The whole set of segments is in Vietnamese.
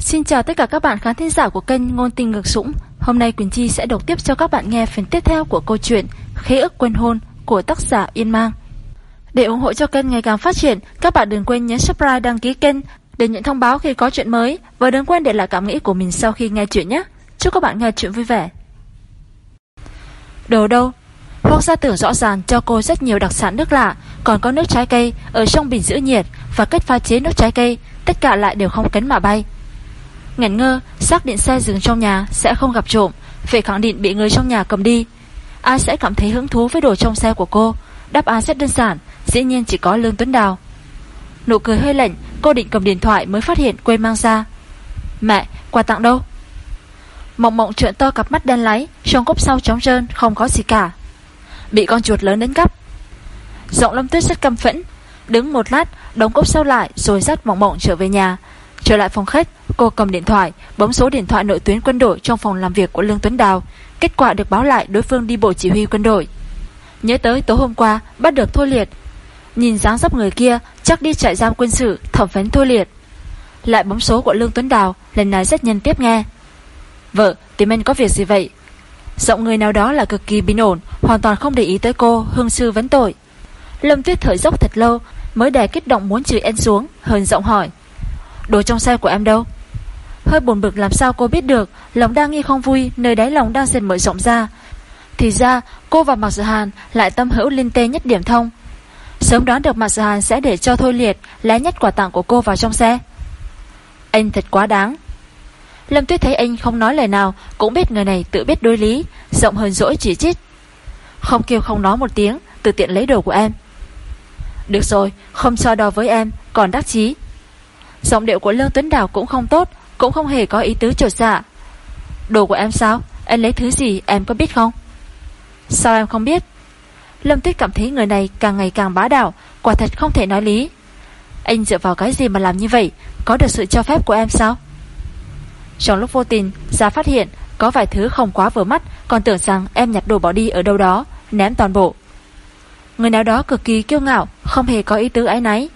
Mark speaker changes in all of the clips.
Speaker 1: Xin chào tất cả các bạn khán thính giả của kênh Ngôn Tình Ngược Sũng Hôm nay Quỳnh Chi sẽ đọc tiếp cho các bạn nghe phần tiếp theo của câu chuyện Khế ức quên hôn của tác giả Yên Mang. Để ủng hộ cho kênh ngày càng phát triển, Các bạn đừng quên nhấn subscribe, đăng ký kênh Để nhận thông báo khi có chuyện mới. Và đừng quên để lại cảm nghĩ của mình sau khi nghe chuyện nhé. Chúc các bạn nghe chuyện vui vẻ. Đồ đâu? Hoác gia tưởng rõ ràng cho cô rất nhiều đặc sản nước lạ, Còn có nước trái cây Ở trong bình giữ nhiệt Và cách pha chế nước trái cây, Tất cả lại đều không cấn mà bay. Ngẩn ngơ, xác định xe dừng trong nhà Sẽ không gặp trộm. Phải khẳng định bị người trong nhà cầm đi. Ai sẽ cảm thấy hứng thú với đồ trong xe của cô. Đáp án rất đơn giản, Dĩ nhiên chỉ có Lương Tuấn Đào. Nụ cười hơi lạnh, Cô định cầm điện thoại mới phát hiện quên mang ra. Mẹ, quà tặng đâu? Mộng mộng trợn to cặp mắt đen láy, Trong cốc sau trống trơn, không có gì cả. Bị con chuột lớn đến gấp Giọng lâm tuyết rất căm phẫn. Đứng một lát đóng cốc sau lại, Rồi dắt mộng mộng trở về nhà. Trở lại phòng khách Cô cầm điện thoại, Bấm số điện thoại nội tuyến quân đội Trong phòng làm việc của Lương Tuấn Đào. Kết quả được báo lại đối phương đi bộ chỉ huy quân đội. Nhớ tới tối hôm qua, Bắt được Thôi Liệt. Nhìn dáng dấp người kia, Chắc đi trại giam quân sự, thẩm vấn Thôi Liệt. Lại bấm số của Lương Tuấn Đào, Lần này rất nhân tiếp nghe. Vợ, tìm anh có việc gì vậy? Giọng người nào đó là cực kỳ bình ổn, Hoàn toàn không để ý tới cô, Hương sư vấn tội. Lâm Tuyết thở dốc thật lâu, Mới đè kích động muốn chửi em xuống, Hờn giọng hỏi. Đồ trong xe của em đâu? Hơi buồn bực làm sao cô biết được, Lòng đang nghi không vui, Nơi đáy lòng đang dần mở rộng ra. Thì ra, cô và Mạc Dự Hàn Lại tâm hữu linh tê nhất điểm thông. Sớm đoán được Mạc Dự Hàn sẽ để cho Thôi Liệt Lé nhất quả tặng của cô vào trong xe. Anh thật quá đáng. Lâm Tuyết thấy anh không nói lời nào, Cũng biết người này tự biết đối lý Rộng hơn dỗi chỉ trích. Không kêu không nói một tiếng, Tự tiện lấy đồ của em. Được rồi, không so đo với em, Còn đắc chí. Giọng điệu của Lương Tuấn Đào cũng không tốt cũng không hề có ý tứ trột dạ. Đồ của em sao? Anh lấy thứ gì em có biết không? Sao em không biết? Lâm Tuyết cảm thấy người này càng ngày càng bá đạo, Quả thật không thể nói lý. Anh dựa vào cái gì mà làm như vậy? Có được sự cho phép của em sao? Trong lúc vô tình, gia phát hiện có vài thứ không quá vừa mắt, Còn tưởng rằng em nhặt đồ bỏ đi ở đâu đó, Ném toàn bộ. Người nào đó cực kỳ kiêu ngạo, Không hề có ý tứ ái náy.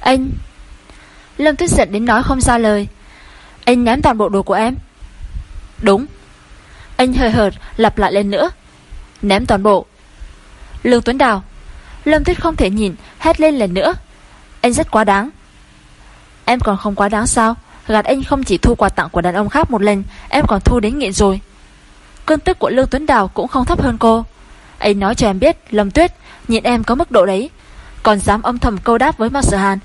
Speaker 1: Anh! Lâm Tuyết giận đến nói không ra lời. Anh ném toàn bộ đồ của em. Đúng. Anh hơi hợt lặp lại lên nữa. Ném toàn bộ. Lương Tuấn Đào. Lâm Tuyết không thể nhìn, hét lên lần nữa. Anh rất quá đáng. Em còn không quá đáng sao? Gạt anh không chỉ thu quà tặng của đàn ông khác một lần, Em còn thu đến nghiện rồi. Cơn tức của Lương Tuấn Đào cũng không thấp hơn cô. Anh nói cho em biết, Lâm Tuyết Nhịn em có mức độ đấy. Còn dám âm thầm câu đáp với Mạc Sở Hàn,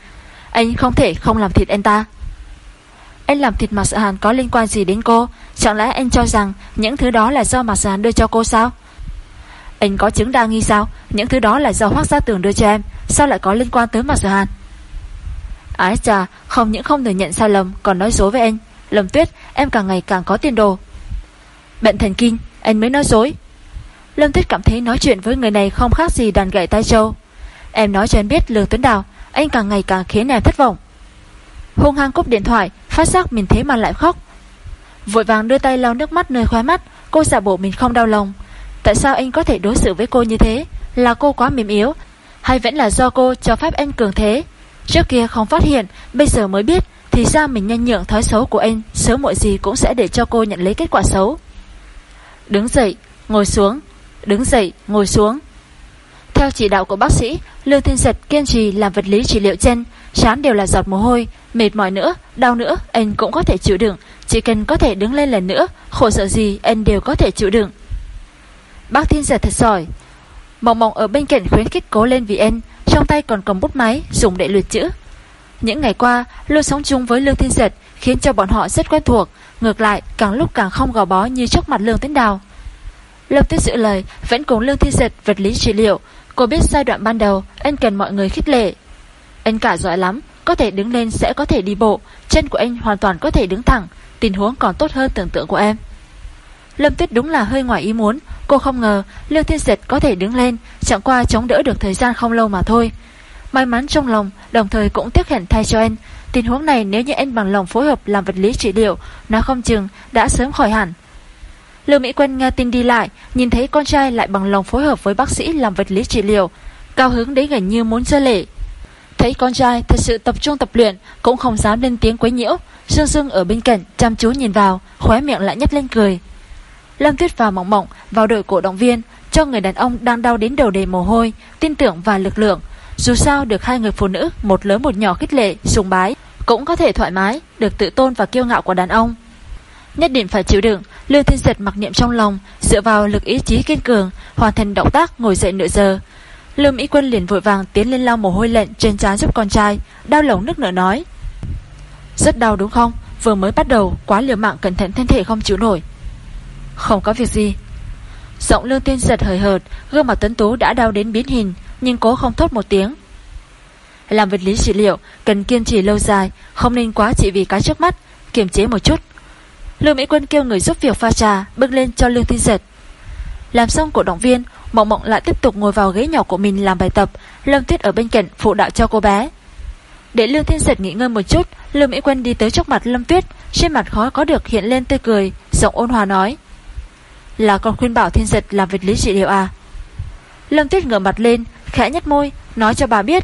Speaker 1: Anh không thể không làm thịt anh ta. Anh làm thịt Mạc Sở Hàn có liên quan gì đến cô? Chẳng lẽ anh cho rằng Những thứ đó là do Mạc Sở Hàn đưa cho cô sao? Anh có chứng đa nghi sao? Những thứ đó là do Hoác Gia Tường đưa cho em. Sao lại có liên quan tới Mạc Sở Hàn? Ái chà, Không những không thừa nhận sai lầm, Còn nói dối với anh. Lâm Tuyết, em càng ngày càng có tiền đồ. Bệnh thần kinh, Anh mới nói dối. Lâm Tuyết cảm thấy nói chuyện với người này không khác gì đàn gậy tay châu. Em nói cho em biết Lương Tuấn Đào, Anh càng ngày càng khiến em thất vọng. Hung hăng cúp điện thoại Phát giác mình thế mà lại khóc. Vội vàng đưa tay lau nước mắt nơi khóe mắt. Cô giả bộ mình không đau lòng. Tại sao anh có thể đối xử với cô như thế? Là cô quá mềm yếu. Hay vẫn là do cô cho phép anh cường thế? Trước kia không phát hiện, Bây giờ mới biết, Thì ra mình nhanh nhượng thói xấu của anh, Sớm muộn gì cũng sẽ để cho cô nhận lấy kết quả xấu. Đứng dậy, Ngồi xuống. Đứng dậy, ngồi xuống. Theo chỉ đạo của bác sĩ, Lương Thiên Giật kiên trì làm vật lý trị liệu chân Chán đều là giọt mồ hôi Mệt mỏi nữa, đau nữa Anh cũng có thể chịu đựng. Chỉ cần có thể đứng lên lần nữa Khổ sợ gì anh đều có thể chịu đựng. Bác Thiên Giật thật giỏi. Mộng mộng ở bên cạnh khuyến khích cố lên vì anh Trong tay còn cầm bút máy Dùng để luyện chữ. Những ngày qua luôn sống chung với Lương Thiên Giật Khiến cho bọn họ rất quen thuộc Ngược lại càng lúc càng không gò bó như trước mặt Lương Tiến Đào. Lâm Tuyết giữ lời Vẫn cùng Lương Thiên Giật vật lý trị liệu. Cô biết giai đoạn ban đầu Anh cần mọi người khích lệ. Anh cả giỏi lắm, Có thể đứng lên sẽ có thể đi bộ. Chân của anh hoàn toàn có thể đứng thẳng. Tình huống còn tốt hơn tưởng tượng của em. Lâm Tuyết đúng là hơi ngoài ý muốn. Cô không ngờ Lương Thiên Diệt có thể đứng lên. Chẳng qua chống đỡ được thời gian không lâu mà thôi. May mắn trong lòng, Đồng thời cũng tiếc hẹn thay cho anh. Tình huống này nếu như anh bằng lòng phối hợp làm vật lý trị liệu Nó không chừng đã sớm khỏi hẳn. Lưu Mỹ Quân nghe tin đi lại, Nhìn thấy con trai lại bằng lòng phối hợp với bác sĩ làm vật lý trị liệu. Cao hứng đến gần như muốn rơi lệ. Thấy con trai thật sự tập trung tập luyện Cũng không dám lên tiếng quấy nhiễu. Dương Dương ở bên cạnh chăm chú nhìn vào Khóe miệng lại nhếch lên cười. Lâm Tuyết và Mộng Mộng vào đội cổ động viên Cho người đàn ông đang đau đến đầu đầy mồ hôi Tin tưởng và lực lượng. Dù sao được hai người phụ nữ Một lớn một nhỏ khích lệ, sùng bái Cũng có thể thoải mái, được tự tôn và kiêu ngạo của đàn ông. Nhất định phải chịu đựng Lưu Thiên Giật mặc niệm trong lòng Dựa vào lực ý chí kiên cường Hoàn thành động tác ngồi dậy nửa giờ. Lưu Mỹ Quân liền vội vàng tiến lên lau mồ hôi lạnh trên trán giúp con trai, Đau lòng nước nở nói. Rất đau đúng không? Vừa mới bắt đầu, quá liều mạng cẩn thận thân thể không chịu nổi. Không có việc gì. Giọng Lương Tiên giật hời hợt, Gương mặt tuấn tú đã đau đến biến hình, Nhưng cố không thốt một tiếng. Làm vật lý trị liệu, Cần kiên trì lâu dài, Không nên quá chỉ vì cái trước mắt, Kiềm chế một chút. Lương Mỹ Quân kêu người giúp việc pha trà, Bước lên cho Lương Tiên giật. Làm xong cổ động viên Mộng Mộng lại tiếp tục ngồi vào ghế nhỏ của mình làm bài tập. Lâm Tuyết ở bên cạnh phụ đạo cho cô bé. Để Lương Thiên Giật nghỉ ngơi một chút, Lưu Mỹ Quân đi tới trước mặt Lâm Tuyết. Trên mặt khó có được hiện lên tươi cười, Giọng ôn hòa nói. Là con khuyên bảo Thiên Giật làm vật lý trị liệu à? Lâm Tuyết ngửa mặt lên, Khẽ nhếch môi, Nói cho bà biết.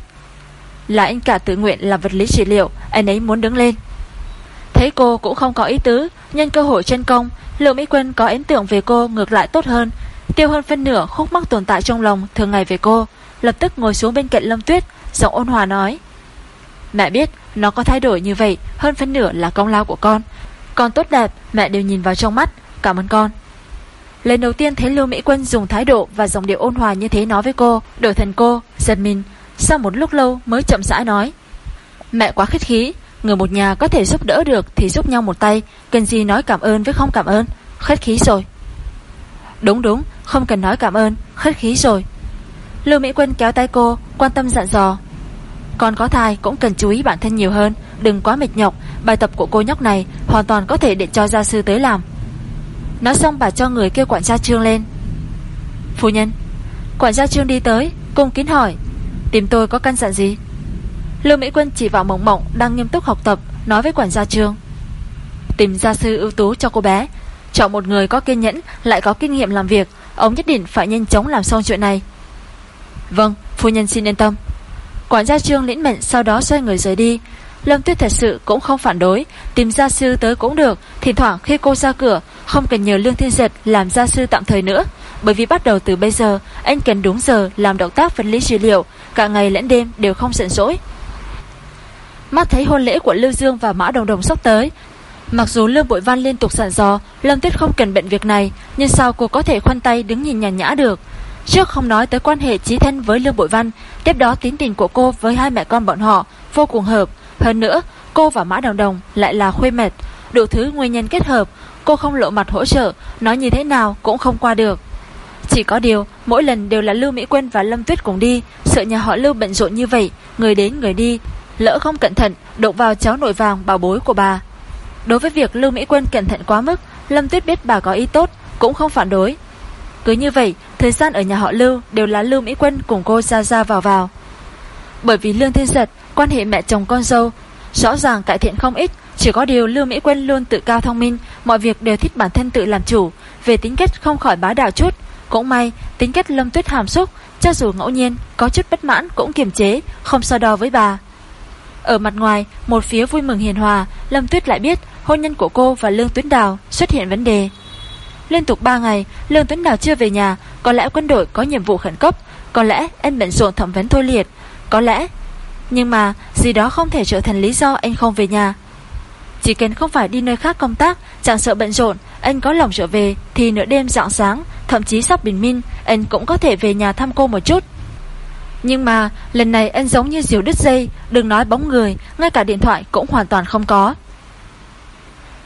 Speaker 1: Là anh cả tự nguyện làm vật lý trị liệu, Anh ấy muốn đứng lên. Thấy cô cũng không có ý tứ, Nhân cơ hội chân công, Lưu Mỹ Quân có ấn tượng về cô ngược lại tốt hơn. Tiêu hơn phân nửa khúc mắc tồn tại trong lòng thường ngày về cô. Lập tức ngồi xuống bên cạnh Lâm Tuyết Giọng ôn hòa nói Mẹ biết nó có thay đổi như vậy Hơn phân nửa là công lao của con. Con tốt đẹp mẹ đều nhìn vào trong mắt. Cảm ơn con. Lần đầu tiên thấy Lưu Mỹ Quân dùng thái độ và giọng điệu ôn hòa như thế nói với cô Đổi thành cô, giật mình. Sau một lúc lâu mới chậm rãi nói Mẹ quá khích khí Người một nhà có thể giúp đỡ được Thì giúp nhau một tay. Cần gì nói cảm ơn với không cảm ơn? Khách khí rồi. Đúng đúng không cần nói cảm ơn khất khí rồi. Lưu Mỹ Quân kéo tay cô, Quan tâm dặn dò. Con có thai cũng cần chú ý bản thân nhiều hơn, Đừng quá mệt nhọc, Bài tập của cô nhóc này Hoàn toàn có thể để cho gia sư tới làm. Nói xong bà cho người kêu quản gia trương lên. Phu nhân, Quản gia trương đi tới, Cung kín hỏi, Tìm tôi có căn dặn gì? Lưu Mỹ Quân chỉ vào mộng mộng Đang nghiêm túc học tập, Nói với quản gia trương. Tìm gia sư ưu tú cho cô bé, Chọn một người có kiên nhẫn, Lại có kinh nghiệm làm việc Ông nhất định phải nhanh chóng làm xong chuyện này. Vâng phu nhân xin yên tâm. Quản gia trương lĩnh mệnh sau đó xoay người rời đi. Lâm Tuyết thật sự cũng không phản đối. Tìm gia sư tới cũng được. Thỉnh thoảng khi cô ra cửa, Không cần nhờ Lương Thiên Giật làm gia sư tạm thời nữa. Bởi vì bắt đầu từ bây giờ, Anh cần đúng giờ làm động tác vật lý trị liệu. Cả ngày lẫn đêm đều không giận dỗi Mắt thấy hôn lễ của Lưu Dương và Mã Đồng Đồng sắp tới Mặc dù Lương Bội Văn liên tục sẵn dò, Lâm Tuyết không cần bệnh việc này, Nhưng sao cô có thể khoanh tay đứng nhìn nhàn nhã được? Trước không nói tới quan hệ trí thân với Lương Bội Văn, Tiếp đó tín tình của cô với hai mẹ con bọn họ Vô cùng hợp. Hơn nữa, cô và Mã Đồng Đồng lại là khuê mệt Đủ thứ nguyên nhân kết hợp. Cô không lộ mặt hỗ trợ, Nói như thế nào cũng không qua được. Chỉ có điều, mỗi lần đều là Lưu Mỹ Quân và Lâm Tuyết cùng đi, Sợ nhà họ Lưu bận rộn như vậy, Người đến người đi, Lỡ không cẩn thận, đụng vào cháu nội vàng bảo bối của bà. Đối với việc Lưu Mỹ Quân cẩn thận quá mức, Lâm Tuyết biết bà có ý tốt, Cũng không phản đối. Cứ như vậy, Thời gian ở nhà họ Lưu Đều là Lưu Mỹ Quân cùng cô ra ra vào vào. Bởi vì Lương Thiên Giật, Quan hệ mẹ chồng con dâu, Rõ ràng cải thiện không ít, Chỉ có điều Lưu Mỹ Quân luôn tự cao thông minh, Mọi việc đều thích bản thân tự làm chủ. Về tính cách không khỏi bá đạo chút, Cũng may, tính cách Lâm Tuyết hàm xúc, Cho dù ngẫu nhiên, có chút bất mãn cũng kiềm chế, Không so đo với bà ở mặt ngoài, một phía vui mừng hiền hòa, Lâm Tuyết lại biết hôn nhân của cô và Lương Tuấn Đào xuất hiện vấn đề. Liên tục 3 ngày, Lương Tuấn Đào chưa về nhà, có lẽ quân đội có nhiệm vụ khẩn cấp, có lẽ anh bận rộn thẩm vấn thôi liệt, có lẽ... Nhưng mà, gì đó không thể trở thành lý do anh không về nhà. Chỉ cần không phải đi nơi khác công tác, chẳng sợ bận rộn, anh có lòng trở về, thì nửa đêm dạng sáng, thậm chí sắp bình minh, anh cũng có thể về nhà thăm cô một chút. Nhưng mà, lần này anh giống như diều đứt dây, Đừng nói bóng người, Ngay cả điện thoại cũng hoàn toàn không có.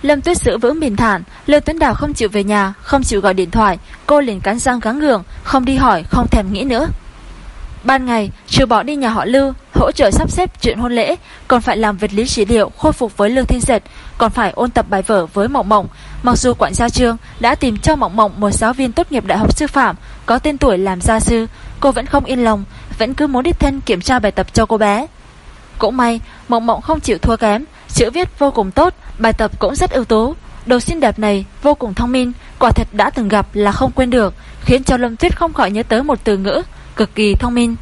Speaker 1: Lâm Tuyết giữ vững bình thản, Lê Tuấn Đào không chịu về nhà, Không chịu gọi điện thoại, Cô liền cắn răng gắng gượng, Không đi hỏi, không thèm nghĩ nữa. Ban ngày, trừ bỏ đi nhà họ Lưu, Hỗ trợ sắp xếp chuyện hôn lễ, Còn phải làm vật lý trị liệu, khôi phục với Lương Thiên Dệt, Còn phải ôn tập bài vở với Mộng Mộng. Mặc dù quản gia trương đã tìm cho Mộng Mộng Một giáo viên tốt nghiệp đại học sư phạm, Có tên tuổi làm gia sư, Cô vẫn không yên lòng vẫn cứ muốn đích thân kiểm tra bài tập cho cô bé. Cũng may, Mộng Mộng không chịu thua kém. Chữ viết vô cùng tốt, Bài tập cũng rất ưu tú. Đồ xinh đẹp này vô cùng thông minh, Quả thật đã từng gặp là không quên được, Khiến cho Lâm Tuyết không khỏi nhớ tới một từ ngữ, Cực kỳ thông minh.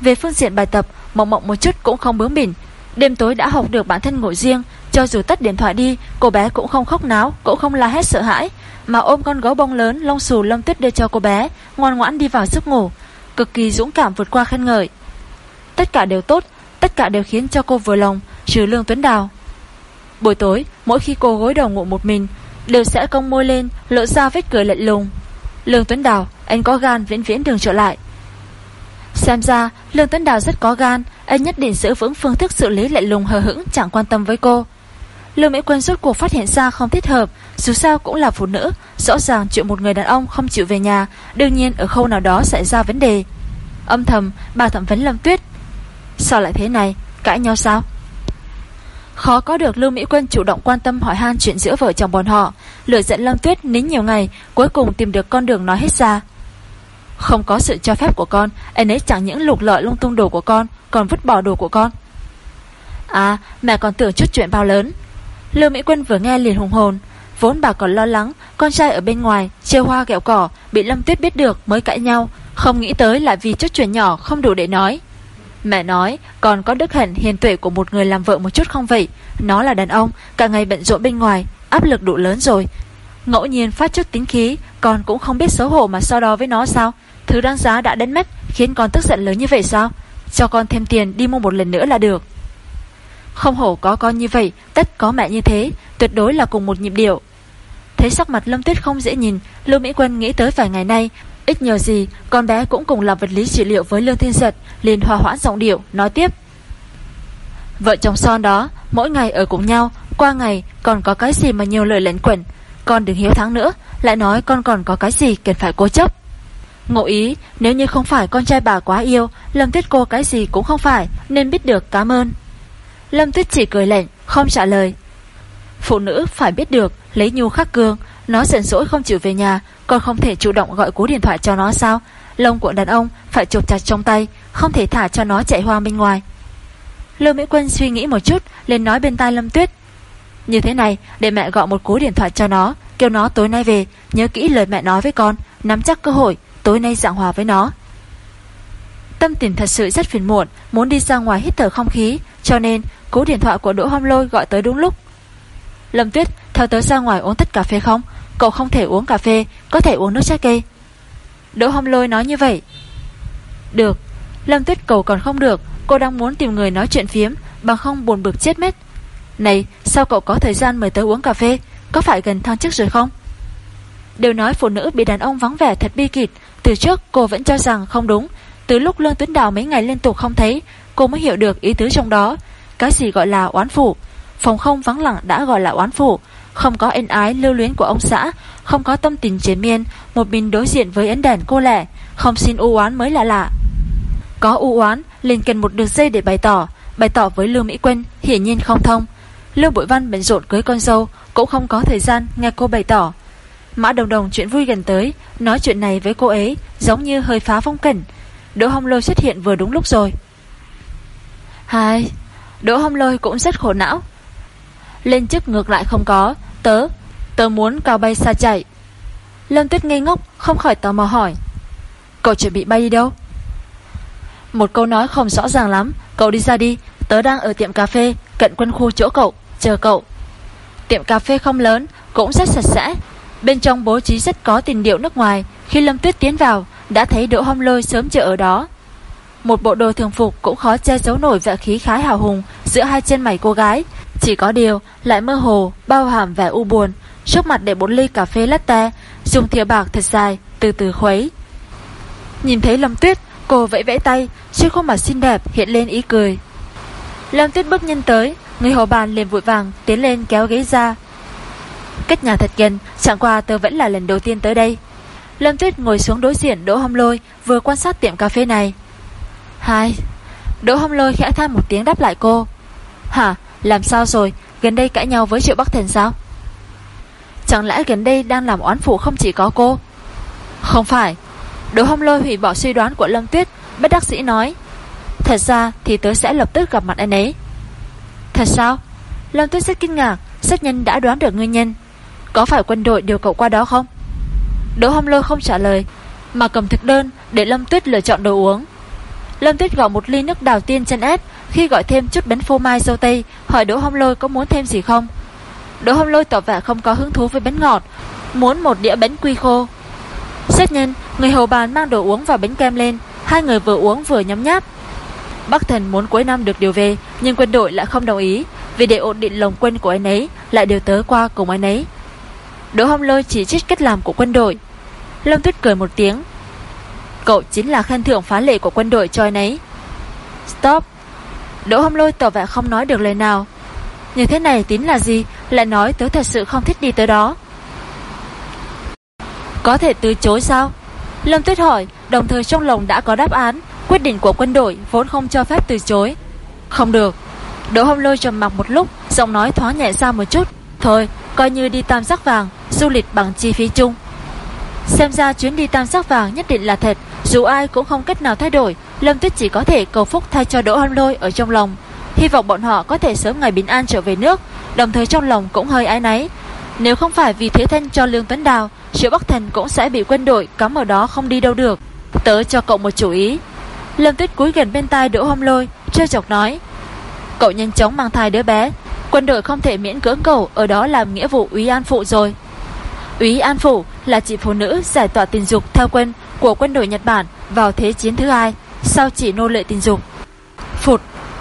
Speaker 1: Về phương diện bài tập, Mộng mộng một chút cũng không bướng bỉnh. Đêm tối đã học được bản thân ngủ riêng, Cho dù tắt điện thoại đi, Cô bé cũng không khóc náo, Cũng không la hét sợ hãi, Mà ôm con gấu bông lớn lông xù lông tuyết đưa cho cô bé, Ngoan ngoãn đi vào giấc ngủ. Cực kỳ dũng cảm vượt qua khen ngợi. Tất cả đều tốt, Tất cả đều khiến cho cô vừa lòng, Trừ Lương Tuấn Đào. Buổi tối, mỗi khi cô gối đầu ngủ một mình, Đều sẽ cong môi lên, Lộ ra vết cười lạnh lùng. Lương Tuấn Đào, anh có gan viễn viễn đường trở lại. Xem ra, Lương Tuấn Đào rất có gan, Anh nhất định giữ vững phương thức xử lý lạnh lùng hờ hững, Chẳng quan tâm với cô. Lương Mỹ Quân rốt cuộc phát hiện ra không thích hợp, Dù sao cũng là phụ nữ, Rõ ràng chuyện một người đàn ông không chịu về nhà, Đương nhiên ở khâu nào đó xảy ra vấn đề. Âm thầm, bà thẩm vấn Lâm Tuyết. Sao lại thế này? Cãi nhau sao? Khó có được Lưu Mỹ Quân chủ động quan tâm hỏi han chuyện giữa vợ chồng bọn họ. Lửa giận Lâm Tuyết nín nhiều ngày, Cuối cùng tìm được con đường nói hết ra. Không có sự cho phép của con, Anh ấy chẳng những lục lợi lung tung đồ của con, Còn vứt bỏ đồ của con. À mẹ còn tưởng chút chuyện bao lớn. Lưu Mỹ Quân vừa nghe liền hùng hồn. Vốn bà còn lo lắng, Con trai ở bên ngoài Trêu hoa kẹo cỏ, Bị Lâm Tuyết biết được mới cãi nhau, Không nghĩ tới lại vì chút chuyện nhỏ không đủ để nói. Mẹ nói còn có đức hạnh hiền tuệ của một người làm vợ một chút không vậy? Nó là đàn ông, Cả ngày bận rộn bên ngoài, Áp lực đủ lớn rồi. Ngẫu nhiên phát chút tính khí, Con cũng không biết xấu hổ mà so đo với nó sao? Thứ đáng giá đã đến mất, Khiến con tức giận lớn như vậy sao? Cho con thêm tiền đi mua một lần nữa là được. Không hổ có con như vậy, Tất có mẹ như thế, Tuyệt đối là cùng một nhịp điệu. Thấy sắc mặt Lâm Tuyết không dễ nhìn, Lưu Mỹ Quân nghĩ tới vài ngày nay, Ít nhiều gì, con bé cũng cùng làm vật lý trị liệu với Lương Thiên Giật, liền hòa hoãn giọng điệu, nói tiếp. Vợ chồng son đó, Mỗi ngày ở cùng nhau, Qua ngày còn có cái gì mà nhiều lời lệnh quẩn, Con đừng hiếu thắng nữa, Lại nói con còn có cái gì cần phải cố chấp. Ngộ ý, nếu như không phải con trai bà quá yêu, Lâm Tuyết cô cái gì cũng không phải, Nên biết được cảm ơn. Lâm Tuyết chỉ cười lạnh, không trả lời. Phụ nữ phải biết được Lấy nhu khắc cương Nó giận dỗi không chịu về nhà Còn không thể chủ động gọi cú điện thoại cho nó sao? Lông của đàn ông phải chụp chặt trong tay Không thể thả cho nó chạy hoang bên ngoài. Lưu Mỹ Quân suy nghĩ một chút lên nói bên tai Lâm Tuyết. Như thế này để mẹ gọi một cú điện thoại cho nó Kêu nó tối nay về Nhớ kỹ lời mẹ nói với con Nắm chắc cơ hội tối nay dạng hòa với nó. Tâm tình thật sự rất phiền muộn Muốn đi ra ngoài hít thở không khí Cho nên cú điện thoại của Đỗ Hâm Lôi gọi tới đúng lúc. Lâm Tuyết, theo tớ ra ngoài uống tất cà phê không? Cậu không thể uống cà phê, Có thể uống nước trái cây. Đỗ Hâm Lôi nói như vậy. Được, Lâm Tuyết cầu còn không được, Cô đang muốn tìm người nói chuyện phiếm, Bằng không buồn bực chết mất Này, sao cậu có thời gian mời tớ uống cà phê? Có phải gần thăng chức rồi không? Đều nói phụ nữ bị đàn ông vắng vẻ thật bi kịch. Từ trước, cô vẫn cho rằng không đúng. Từ lúc Lương Tuấn Đào mấy ngày liên tục không thấy, Cô mới hiểu được ý tứ trong đó. Cái gì gọi là oán phủ Phòng không vắng lặng đã gọi là oán phủ Không có ân ái lưu luyến của ông xã, Không có tâm tình chiến miên, Một mình đối diện với ấn đèn cô lẻ, Không xin u oán mới là lạ. Có u oán, liền cần một đường dây để bày tỏ Bày tỏ với Lưu Mỹ Quân Hiển nhiên không thông. Lưu Bội Văn bận rộn cưới con dâu, Cũng không có thời gian nghe cô bày tỏ. Mã Đồng Đồng chuyện vui gần tới, Nói chuyện này với cô ấy Giống như hơi phá phong cảnh. Đỗ Hồng Lôi xuất hiện vừa đúng lúc rồi. Hai Đỗ Hồng Lôi cũng rất khổ não. Lên chức ngược lại không có Tớ, tớ muốn cao bay xa chạy. Lâm Tuyết ngây ngốc Không khỏi tò mò hỏi. Cậu chuẩn bị bay đi đâu? Một câu nói không rõ ràng lắm Cậu đi ra đi Tớ đang ở tiệm cà phê Cận quân khu chỗ cậu Chờ cậu. Tiệm cà phê không lớn Cũng rất sạch sẽ. Bên trong bố trí rất có tình điệu nước ngoài Khi Lâm Tuyết tiến vào Đã thấy Đỗ Hồng Lôi sớm chờ ở đó. Một bộ đồ thường phục cũng khó che giấu nổi vẻ khí khái hào hùng Giữa hai chân mày cô gái. Chỉ có điều, lại mơ hồ, Bao hàm vẻ u buồn, Trước mặt để bốn ly cà phê latte Dùng thìa bạc thật dài, Từ từ khuấy. Nhìn thấy Lâm Tuyết, Cô vẫy vẫy tay, Trên khuôn mặt xinh đẹp hiện lên ý cười. Lâm Tuyết bước nhân tới, Người hầu bàn liền vội vàng tiến lên kéo ghế ra. Cách nhà thật gần, Chẳng qua tớ vẫn là lần đầu tiên tới đây. Lâm Tuyết ngồi xuống đối diện Đỗ Hồng Lôi, Vừa quan sát tiệm cà phê này. Hai. Đỗ Hồng Lôi khẽ than một tiếng đáp lại cô. Hả? Làm sao rồi? Gần đây cãi nhau với Triệu Bắc Thần sao? Chẳng lẽ gần đây đang làm oán phụ không chỉ có cô? Không phải. Đỗ hông lôi hủy bỏ suy đoán của Lâm Tuyết. Bất đắc sĩ nói, Thật ra thì tớ sẽ lập tức gặp mặt anh ấy. Thật sao? Lâm Tuyết rất kinh ngạc Sát nhân đã đoán được nguyên nhân. Có phải quân đội điều cậu qua đó không? Đỗ hông lôi không trả lời, Mà cầm thực đơn để Lâm Tuyết lựa chọn đồ uống. Lâm Tuyết gọi một ly nước đào tiên chân ép, Khi gọi thêm chút bánh phô mai dâu tây, Hỏi Đỗ Hồng Lôi có muốn thêm gì không? Đỗ Hồng Lôi tỏ vẻ không có hứng thú với bánh ngọt, Muốn một đĩa bánh quy khô. Xét nhân, Người hầu bàn mang đồ uống và bánh kem lên, Hai người vừa uống vừa nhấm nháp. Bắc Thần muốn cuối năm được điều về, Nhưng quân đội lại không đồng ý, Vì để ổn định lòng quân của anh ấy, Lại đều tới qua cùng anh ấy. Đỗ Hồng Lôi chỉ trích cách làm của quân đội. Lâm Tuyết cười một tiếng Cậu chính là khen thưởng phá lệ của quân đội cho anh ấy. Stop. Đỗ Hâm Lôi tỏ vẻ không nói được lời nào. Như thế này tính là gì? Lại nói tớ thật sự không thích đi tới đó. Có thể từ chối sao? Lâm Tuyết hỏi, Đồng thời trong lòng đã có đáp án. Quyết định của quân đội vốn không cho phép từ chối. Không được. Đỗ Hâm Lôi trầm mặc một lúc, Giọng nói thoáng nhẹ ra một chút. Thôi, coi như đi tam sắc vàng, Du lịch bằng chi phí chung. Xem ra chuyến đi tam sắc vàng nhất định là thật. Dù ai cũng không cách nào thay đổi, Lâm Tuyết chỉ có thể cầu phúc thay cho Đỗ Hân Lôi ở trong lòng. Hy vọng bọn họ có thể sớm ngày bình an trở về nước, Đồng thời trong lòng cũng hơi ái náy. Nếu không phải vì thế thân cho Lương Tuấn Đào, Triệu Bắc Thần cũng sẽ bị quân đội cắm ở đó không đi đâu được. Tớ cho cậu một chủ ý. Lâm Tuyết cúi gần bên tai Đỗ Hâm Lôi, Trêu chọc nói, Cậu nhanh chóng mang thai đứa bé, Quân đội không thể miễn cưỡng cậu, Ở đó làm nghĩa vụ úy an phụ rồi. Úy an phụ là chị phụ nữ giải tỏa tình dục theo quân của quân đội Nhật Bản vào Thế chiến thứ hai sau chỉ nô lệ tình dục. Phụt,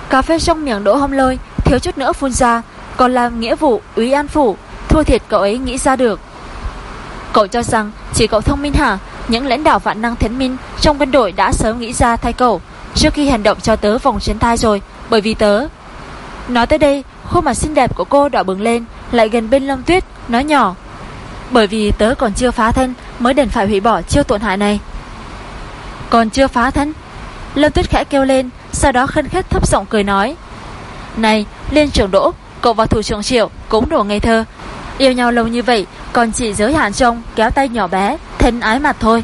Speaker 1: cà phê trong miệng đỗ hông lôi, thiếu chút nữa phun ra, còn làm nghĩa vụ úy an phủ, thua thiệt cậu ấy nghĩ ra được. Cậu cho rằng chỉ cậu thông minh hả? Những lãnh đạo vạn năng thiến minh trong quân đội đã sớm nghĩ ra thay cậu trước khi hành động cho tớ vòng chiến thai rồi, bởi vì tớ. Nói tới đây, khuôn mặt xinh đẹp của cô đỏ bừng lên, lại gần bên Lâm Tuyết, nói nhỏ. Bởi vì tớ còn chưa phá thân mới đành phải hủy bỏ chiêu tổn hại này. Còn chưa phá thân? Lâm Tuyết khẽ kêu lên, Sau đó khân khét thấp giọng cười nói, Này, liên trưởng đỗ, Cậu và thủ trưởng triệu cũng đồ ngây thơ Yêu nhau lâu như vậy, Còn chỉ giới hạn trong kéo tay nhỏ bé, Thân ái mặt thôi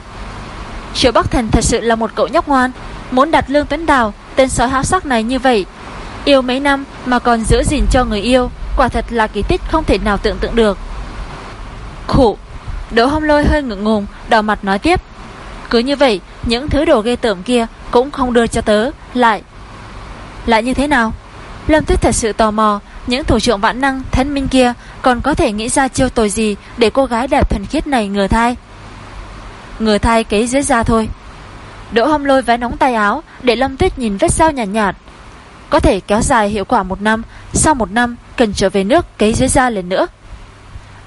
Speaker 1: Triệu Bắc Thần thật sự là một cậu nhóc ngoan, Muốn đặt Lương Tuấn Đào, Tên sói háo sắc này như vậy, Yêu mấy năm mà còn giữ gìn cho người yêu, Quả thật là kỳ tích không thể nào tưởng tượng được Khủ Đỗ hông lôi hơi ngượng ngùng, Đỏ mặt nói tiếp. Cứ như vậy, những thứ đồ ghê tởm kia cũng không đưa cho tớ. Lại Lại như thế nào? Lâm Tuyết thật sự tò mò, Những thủ trưởng vạn năng, thánh minh kia Còn có thể nghĩ ra chiêu tồi gì Để cô gái đẹp thần khiết này ngừa thai? Ngừa thai cấy dưới da thôi. Đỗ Hông lôi váy nóng tay áo Để Lâm Tuyết nhìn vết sao nhạt nhạt. Có thể kéo dài hiệu quả một năm, Sau một năm, cần trở về nước cấy dưới da lần nữa.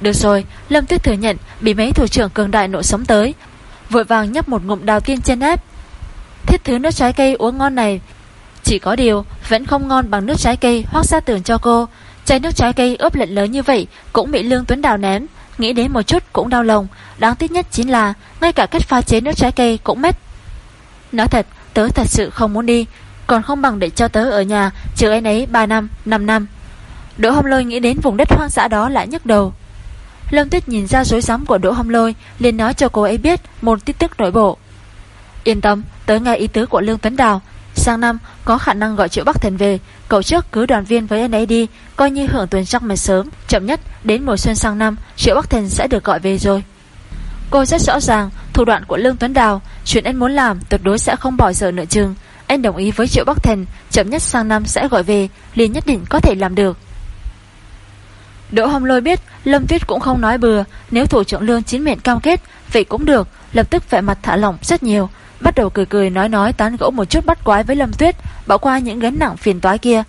Speaker 1: Được rồi Lâm Tuyết thừa nhận Bị mấy thủ trưởng cường đại nộ sống tới. Vội vàng nhấp một ngụm đào tiên trên ép. Thiết thứ nước trái cây uống ngon này. Chỉ có điều Vẫn không ngon bằng nước trái cây Hoác ra tường cho cô. Chai nước trái cây ướp lệnh lớn như vậy Cũng bị Lương Tuấn Đào ném. Nghĩ đến một chút cũng đau lòng. Đáng tiếc nhất chính là Ngay cả cách pha chế nước trái cây cũng mất. Nói thật Tớ thật sự không muốn đi. Còn không bằng để cho tớ ở nhà Chờ anh ấy 3 năm, 5 năm. Đỗ Hồng Lôi nghĩ đến vùng đất hoang dã đó lại nhức đầu. Lâm Tuyết nhìn ra rối rắm của Đỗ Hồng Lôi liền nói cho cô ấy biết Một tin tức nội bộ. Yên tâm, tới ngay ý tứ của Lương Tuấn Đào. Sang năm có khả năng gọi Triệu Bắc Thần về Cậu trước cứ đoàn viên với anh ấy đi Coi như hưởng tuần trăng mà sớm Chậm nhất đến mùa xuân sang năm Triệu Bắc Thần sẽ được gọi về rồi. Cô rất rõ ràng thủ đoạn của Lương Tuấn Đào Chuyện anh muốn làm tuyệt đối sẽ không bỏ giờ nợ chừng. Anh đồng ý với Triệu Bắc Thần Chậm nhất sang năm sẽ gọi về liền nhất định có thể làm được. Đỗ Hồng Lôi biết Lâm Tuyết cũng không nói bừa, Nếu thủ trưởng lương chính miệng cam kết, Vậy cũng được, Lập tức vẻ mặt thả lỏng rất nhiều, Bắt đầu cười cười nói nói tán gẫu một chút bắt quái với Lâm Tuyết, Bỏ qua những gánh nặng phiền toái kia.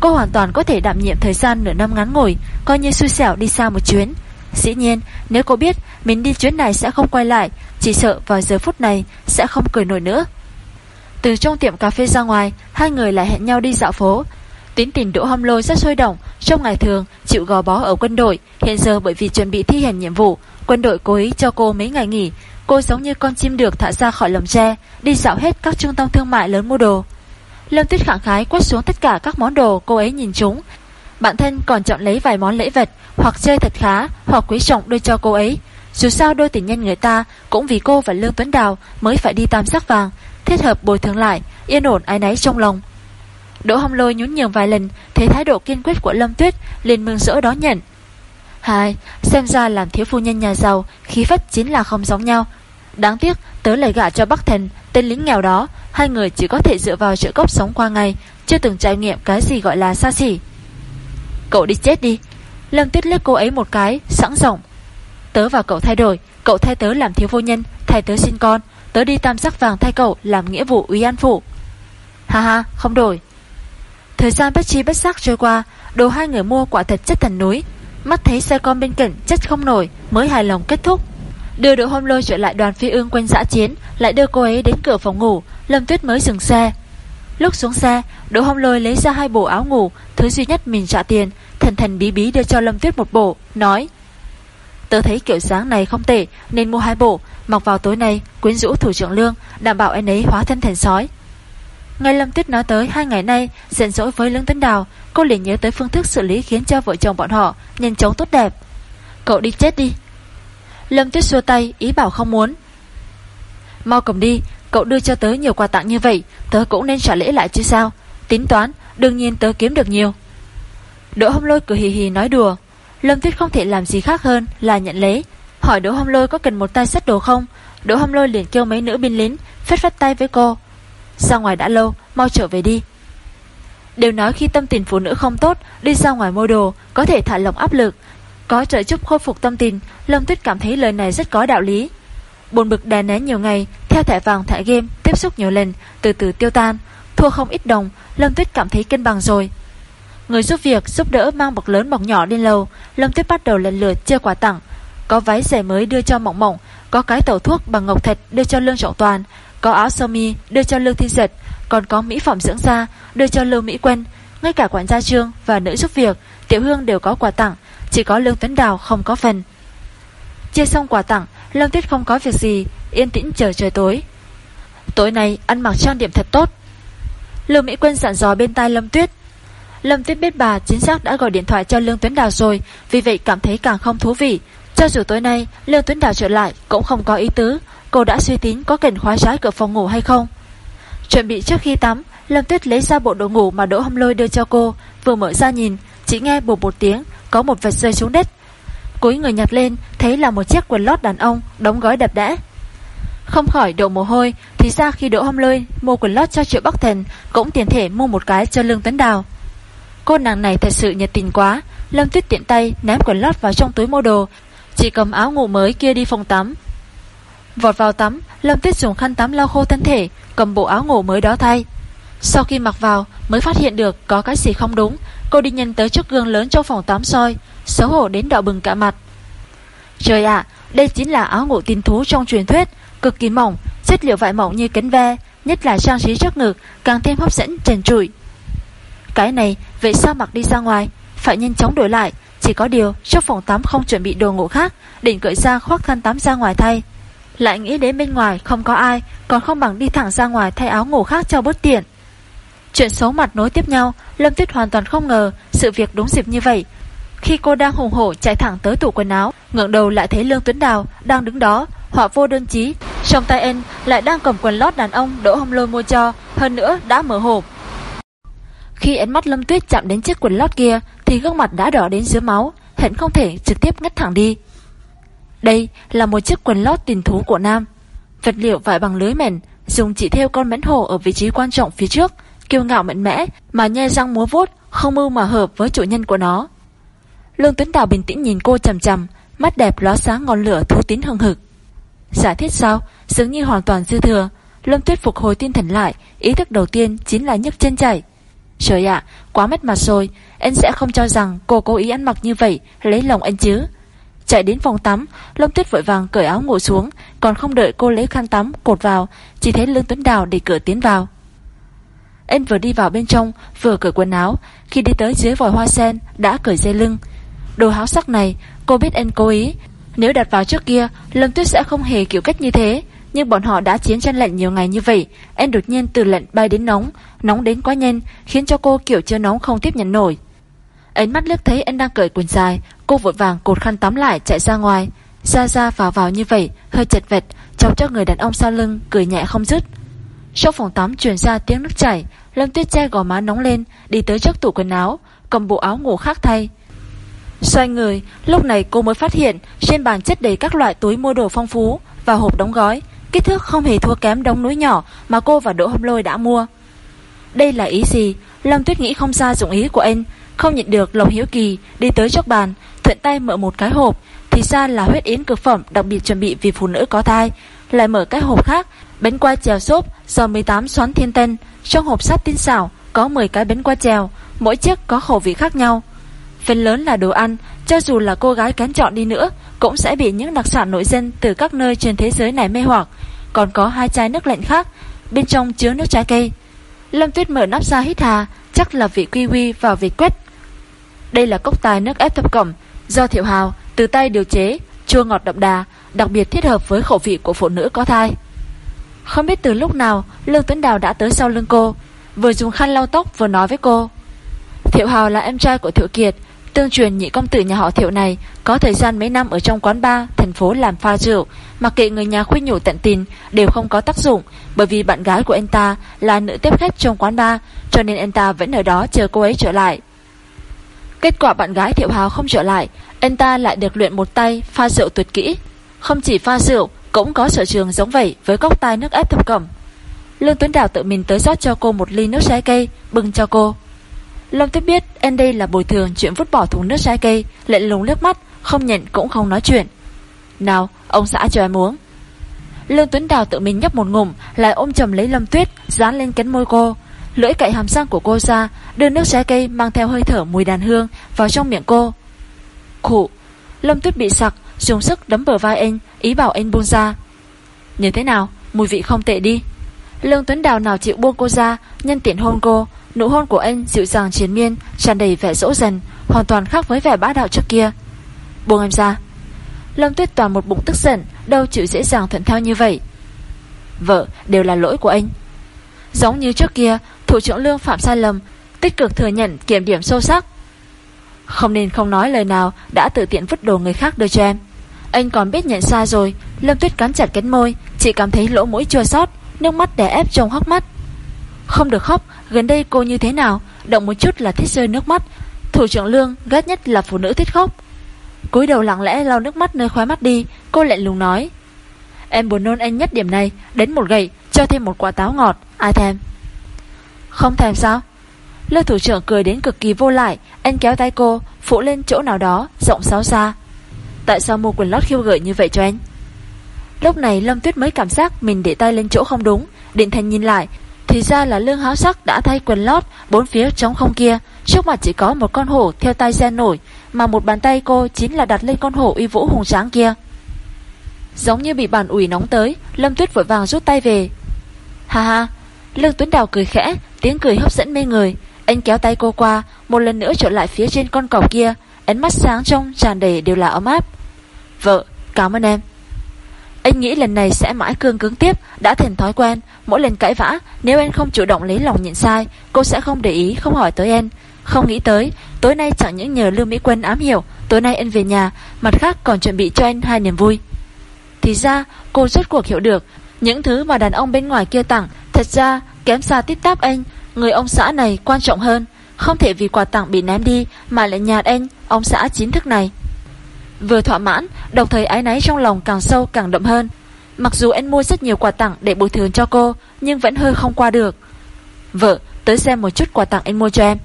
Speaker 1: Cô hoàn toàn có thể đảm nhiệm thời gian nửa năm ngắn ngủi, Coi như xui xẻo đi xa một chuyến. Dĩ nhiên, nếu cô biết Mình đi chuyến này sẽ không quay lại, Chỉ sợ vào giờ phút này sẽ không cười nổi nữa. Từ trong tiệm cà phê ra ngoài, Hai người lại hẹn nhau đi dạo phố. Tính tình Đỗ Hâm Lôi rất sôi động, Trong ngày thường, chịu gò bó ở quân đội, Hiện giờ bởi vì chuẩn bị thi hành nhiệm vụ, Quân đội cố ý cho cô mấy ngày nghỉ. Cô giống như con chim được thả ra khỏi lồng tre, Đi dạo hết các trung tâm thương mại lớn mua đồ. Lâm Tuyết khẳng khái quét xuống tất cả các món đồ cô ấy nhìn chúng. Bản thân còn chọn lấy vài món lễ vật, Hoặc chơi thật khá, Hoặc quý trọng đưa cho cô ấy. Dù sao đôi tình nhân người ta, Cũng vì cô và Lương Tuấn Đào Mới phải đi tam sắc vàng, Thiết hợp bồi thường lại, Yên ổn ái náy trong lòng. Đỗ Hồng Lôi nhún nhường vài lần Thấy thái độ kiên quyết của Lâm Tuyết liền mừng rỡ đó nhận. Hai, xem ra làm thiếu phu nhân nhà giàu Khí phách chính là không giống nhau. Đáng tiếc tớ lại gả cho Bắc Thần Tên lính nghèo đó Hai người chỉ có thể dựa vào trợ cốc sống qua ngày Chưa từng trải nghiệm cái gì gọi là xa xỉ. Cậu đi chết đi. Lâm Tuyết liếc cô ấy một cái Sẵn rộng Tớ và cậu thay đổi Cậu thay tớ làm thiếu phu nhân Thay tớ sinh con. Tớ đi tam sắc vàng thay cậu làm nghĩa vụ uy an phụ. Ha ha không đổi. Thời gian bất chi bất giác trôi qua, Đồ hai người mua quả thật chất thần núi. Mắt thấy xe con bên cạnh chất không nổi, Mới hài lòng kết thúc. Đưa đội hôm lôi trở lại đoàn phi ương quanh dã chiến, Lại đưa cô ấy đến cửa phòng ngủ, Lâm Tuyết mới dừng xe. Lúc xuống xe Đỗ hôm lôi lấy ra hai bộ áo ngủ, Thứ duy nhất mình trả tiền, Thần thần bí bí đưa cho Lâm Tuyết một bộ, Nói, Tớ thấy kiểu dáng này không tệ, Nên mua hai bộ, Mặc vào tối nay, quyến rũ thủ trưởng lương, Đảm bảo anh ấy hóa thân thành sói. Nghe Lâm Tuyết nói tới, hai ngày nay giận dỗi với Lương Tấn Đào, Cô liền nhớ tới phương thức xử lý khiến cho vợ chồng bọn họ Nhanh chóng tốt đẹp. Cậu đi chết đi. Lâm Tuyết xua tay, ý bảo không muốn. Mau cầm đi, Cậu đưa cho tớ nhiều quà tặng như vậy, Tớ cũng nên trả lễ lại chứ sao? Tính toán, đương nhiên tớ kiếm được nhiều. Đỗ hông lôi cười hì hì nói đùa. Lâm Tuyết không thể làm gì khác hơn là nhận lấy Hỏi Đỗ hông lôi có cần một tay sách đồ không? Đỗ hông lôi liền kêu mấy nữ binh lính Phết phất tay với cô. Ra ngoài đã lâu, mau trở về đi. Đều nói khi tâm tình phụ nữ không tốt, Đi ra ngoài mua đồ, Có thể thả lỏng áp lực. Có trợ giúp khôi phục tâm tình, Lâm Tuyết cảm thấy lời này rất có đạo lý. Buồn bực đè nén nhiều ngày, Theo thẻ vàng, thẻ game, Tiếp xúc nhiều lần, Từ từ tiêu tan. Thua không ít đồng, Lâm Tuyết cảm thấy cân bằng rồi. Người giúp việc, giúp đỡ mang bọc lớn bọc nhỏ lên lầu, Lâm Tuyết bắt đầu lần lượt chia quà tặng. Có váy rẻ mới đưa cho Mộng Mộng, Có cái tẩu thuốc bằng ngọc thạch đưa cho Lương Trọng Toàn có áo sơ mi, đưa cho Lương Thiên Giật Còn có mỹ phẩm dưỡng da, đưa cho Lưu Mỹ Quân. Ngay cả quản gia trương và nữ giúp việc, Tiểu Hương đều có quà tặng. Chỉ có Lương Tuấn Đào không có phần. Chia xong quà tặng, Lâm Tuyết không có việc gì, Yên tĩnh chờ trời tối. Tối nay ăn mặc trang điểm thật tốt. Lưu Mỹ Quân dặn dò bên tai Lâm Tuyết. Lâm Tuyết biết bà chính xác đã gọi điện thoại cho Lương Tuấn Đào rồi, Vì vậy cảm thấy càng không thú vị. Cho dù tối nay Lương Tuấn Đào trở lại Cũng không có ý tứ Cô đã suy tính có cần khóa trái cửa phòng ngủ hay không. Chuẩn bị trước khi tắm, Lâm Tuyết lấy ra bộ đồ ngủ mà Đỗ Hâm Lôi đưa cho cô, Vừa mở ra nhìn, Chỉ nghe bột một tiếng, Có một vật rơi xuống đất. Cúi người nhặt lên, Thấy là một chiếc quần lót đàn ông, Đóng gói đập đẽ. Không khỏi đổ mồ hôi, Thì ra khi Đỗ Hâm Lôi mua quần lót cho Triệu Bắc Thần, Cũng tiền thể mua một cái cho Lương Tuấn Đào. Cô nàng này thật sự nhiệt tình quá, Lâm Tuyết tiện tay ném quần lót vào trong túi mua đồ, Chỉ cầm áo ngủ mới kia đi phòng tắm Vọt vào tắm, Lâm Tuyết dùng khăn tắm lau khô thân thể, Cầm bộ áo ngủ mới đó thay. Sau khi mặc vào, mới phát hiện được Có cái gì không đúng, Cô đi nhân tới trước gương lớn trong phòng tắm soi, Xấu hổ đến đỏ bừng cả mặt. Trời ạ, Đây chính là áo ngủ tin thú trong truyền thuyết, Cực kỳ mỏng, Chất liệu vải mỏng như cánh ve, Nhất là trang trí trước ngực, Càng thêm hấp dẫn, trần trụi. Cái này, vậy sao mặc đi ra ngoài? Phải nhanh chóng đổi lại, Chỉ có điều, trong phòng tắm không chuẩn bị đồ ngủ khác, Định cởi ra khoác khăn tắm ra ngoài thay. Lại nghĩ đến bên ngoài, không có ai, Còn không bằng đi thẳng ra ngoài thay áo ngủ khác cho bớt tiện. Chuyện xấu mặt nối tiếp nhau, Lâm Tuyết hoàn toàn không ngờ Sự việc đúng dịp như vậy. Khi cô đang hùng hổ chạy thẳng tới tủ quần áo, ngẩng đầu lại thấy Lương Tuấn Đào Đang đứng đó Họ vô đơn chí. Trong tay anh lại đang cầm quần lót đàn ông Đỗ Hồng Lôi mua cho, Hơn nữa đã mở hộp. Khi ánh mắt Lâm Tuyết chạm đến chiếc quần lót kia, Thì gương mặt đã đỏ đến dưới máu Hẳn không thể trực tiếp ngất thẳng đi. Đây là một chiếc quần lót tình thú của Nam. Vật liệu vải bằng lưới mền Dùng chỉ theo con mến hồ ở vị trí quan trọng phía trước Kiêu ngạo mạnh mẽ Mà nhe răng múa vuốt Không mưu mà hợp với chủ nhân của nó. Lương Tuấn Đào bình tĩnh nhìn cô chầm chầm Mắt đẹp lóa sáng ngọn lửa thú tín hừng hực. Giả thiết sao? Dường như hoàn toàn dư thừa. Lâm Tuyết phục hồi tinh thần lại Ý thức đầu tiên chính là nhấc chân chạy. Trời ạ, quá mất mặt rồi. Anh sẽ không cho rằng cô cố ý ăn mặc như vậy Lấy lòng anh chứ. Chạy đến phòng tắm, Lâm Tuyết vội vàng cởi áo ngủ xuống, Còn không đợi cô lấy khăn tắm cột vào, Chỉ thấy Lương Tuấn Đào để cửa tiến vào. Anh vừa đi vào bên trong, Vừa cởi quần áo, Khi đi tới dưới vòi hoa sen, Đã cởi dây lưng. Đồ háo sắc này, cô biết anh cố ý. Nếu đặt vào trước kia, Lâm Tuyết sẽ không hề kiểu cách như thế. Nhưng bọn họ đã chiến tranh lạnh nhiều ngày như vậy, Em đột nhiên từ lạnh bay đến nóng. Nóng đến quá nhanh, Khiến cho cô kiểu chưa nóng không tiếp nhận nổi. Ánh mắt liếc thấy anh đang cởi quần dài Cô vội vàng cột khăn tắm lại, chạy ra ngoài. Ra ra vào vào như vậy, Hơi chật vẹt Chọc cho người đàn ông sau lưng, Cười nhẹ không dứt. Trong phòng tắm truyền ra tiếng nước chảy, Lâm tuyết che gò má nóng lên, Đi tới trước tủ quần áo, Cầm bộ áo ngủ khác thay. Xoay người, Lúc này cô mới phát hiện Trên bàn chất đầy các loại túi mua đồ phong phú Và hộp đóng gói. Kích thước không hề thua kém đống núi nhỏ Mà cô và Đỗ Hâm Lôi đã mua. Đây là ý gì? Lâm Tuyết nghĩ không ra dụng ý của anh, Không nhận được lòng hiếu kỳ, Đi tới trước bàn Thuận tay mở một cái hộp, Thì ra là huyết yến cực phẩm đặc biệt chuẩn bị vì phụ nữ có thai. Lại mở cái hộp khác, Bánh qua chèo xốp do 18 xoắn thiên tân. Trong hộp sắt tinh xảo, Có 10 cái bánh qua chèo, Mỗi chiếc có khẩu vị khác nhau. Phần lớn là đồ ăn, Cho dù là cô gái kén chọn đi nữa, Cũng sẽ bị những đặc sản nội dân Từ các nơi trên thế giới này mê hoặc. Còn có hai chai nước lạnh khác, Bên trong chứa nước trái cây. Lâm Tuyết mở nắp ra hít hà, Chắc là vị kiwi và vị quét Đây là cốc tài nước ép thập cẩm Do Thiệu Hào từ tay điều chế, Chua ngọt đậm đà, Đặc biệt thiết hợp với khẩu vị của phụ nữ có thai. Không biết từ lúc nào, Lương Tuấn Đào đã tới sau lưng cô, Vừa dùng khăn lau tóc vừa nói với cô. Thiệu Hào là em trai của Thiệu Kiệt, Tương truyền nhị công tử nhà họ Thiệu này Có thời gian mấy năm ở trong quán bar, Thành phố làm pha rượu, Mặc kệ người nhà khuyên nhủ tận tình Đều không có tác dụng, Bởi vì bạn gái của anh ta là nữ tiếp khách trong quán bar, Cho nên anh ta vẫn ở đó chờ cô ấy trở lại. Kết quả bạn gái Thiệu Hào không trở lại, Anh ta lại được luyện một tay pha rượu tuyệt kỹ. Không chỉ pha rượu, Cũng có sở trường giống vậy với cốc tai nước ép thập cẩm. Lương Tuấn Đào tự mình tới rót cho cô một ly nước trái cây, Bưng cho cô. Lâm Tuyết biết anh đây là bồi thường chuyện vứt bỏ thùng nước trái cây, Lại lùng nước mắt, Không nhận cũng không nói chuyện. Nào, ông xã cho em uống. Lương Tuấn Đào tự mình nhấp một ngụm, Lại ôm chầm lấy Lâm Tuyết, Dán lên cánh môi cô. Lưỡi cậy hàm răng của cô ra, Đưa nước trái cây mang theo hơi thở mùi đàn hương Vào trong miệng cô. Khủ Lâm Tuyết bị sặc, Dùng sức đấm bờ vai anh, Ý bảo anh buông ra. Như thế nào, Mùi vị không tệ đi. Lương Tuấn Đào nào chịu buông cô ra, Nhân tiện hôn cô. Nụ hôn của anh dịu dàng chiến miên, tràn đầy vẻ dỗ dần, Hoàn toàn khác với vẻ bá đạo trước kia. Buông em ra. Lâm Tuyết toàn một bụng tức giận, Đâu chịu dễ dàng thuận theo như vậy. Vợ, đều là lỗi của anh. Giống như trước kia Thủ trưởng Lương phạm sai lầm Tích cực thừa nhận kiểm điểm sâu sắc. Không nên không nói lời nào Đã tự tiện vứt đồ người khác đưa cho em. Anh còn biết nhận sai rồi, Lâm Tuyết cắn chặt cánh môi, Chỉ cảm thấy lỗ mũi chua sót Nước mắt đè ép trong hốc mắt. Không được khóc, Gần đây cô như thế nào, Động một chút là thích rơi nước mắt. Thủ trưởng Lương ghét nhất là phụ nữ thích khóc. Cúi đầu lặng lẽ lau nước mắt nơi khóe mắt đi, Cô lạnh lùng nói. Em buồn nôn anh nhất điểm này, Đến một gậy, cho thêm một quả táo ngọt. Ai thèm? Không thèm sao? Lê thủ trưởng cười đến cực kỳ vô lại, Anh kéo tay cô, Phụ lên chỗ nào đó Rộng xáo xa. Tại sao mua quần lót khiêu gợi như vậy cho anh? Lúc này Lâm Tuyết mới cảm giác Mình để tay lên chỗ không đúng, Định thành nhìn lại, Thì ra là lương háo sắc đã thay quần lót, Bốn phía trống không kia. Trước mặt chỉ có một con hổ theo tay xe nổi, Mà một bàn tay cô chính là đặt lên con hổ uy vũ hùng tráng kia. Giống như bị bàn ủi nóng tới, Lâm Tuyết vội vàng rút tay về. Ha ha, Lương Tuấn Đào cười khẽ Tiếng cười hấp dẫn mê người. Anh kéo tay cô qua, Một lần nữa trở lại phía trên con cọc kia. Ánh mắt sáng trong, tràn đầy đều là ấm áp. Vợ, cảm ơn em. Anh nghĩ lần này sẽ mãi cương cứng tiếp, Đã thành thói quen. Mỗi lần cãi vã, Nếu anh không chủ động lấy lòng nhận sai, Cô sẽ không để ý, không hỏi tới em. Không nghĩ tới, Tối nay chẳng những nhờ lưu Mỹ Quân ám hiểu Tối nay anh về nhà, Mặt khác còn chuẩn bị cho anh hai niềm vui. Thì ra, cô rốt cuộc hiểu được, Những thứ mà đàn ông bên ngoài kia tặng, Thật ra kém xa tiếp táp anh, Người ông xã này quan trọng hơn. Không thể vì quà tặng bị ném đi Mà lại nhạt anh, Ông xã chính thức này. Vừa thỏa mãn, Đồng thời ái náy trong lòng càng sâu càng đậm hơn. Mặc dù anh mua rất nhiều quà tặng để bồi thường cho cô, Nhưng vẫn hơi không qua được. Vợ, tới xem một chút quà tặng anh mua cho em.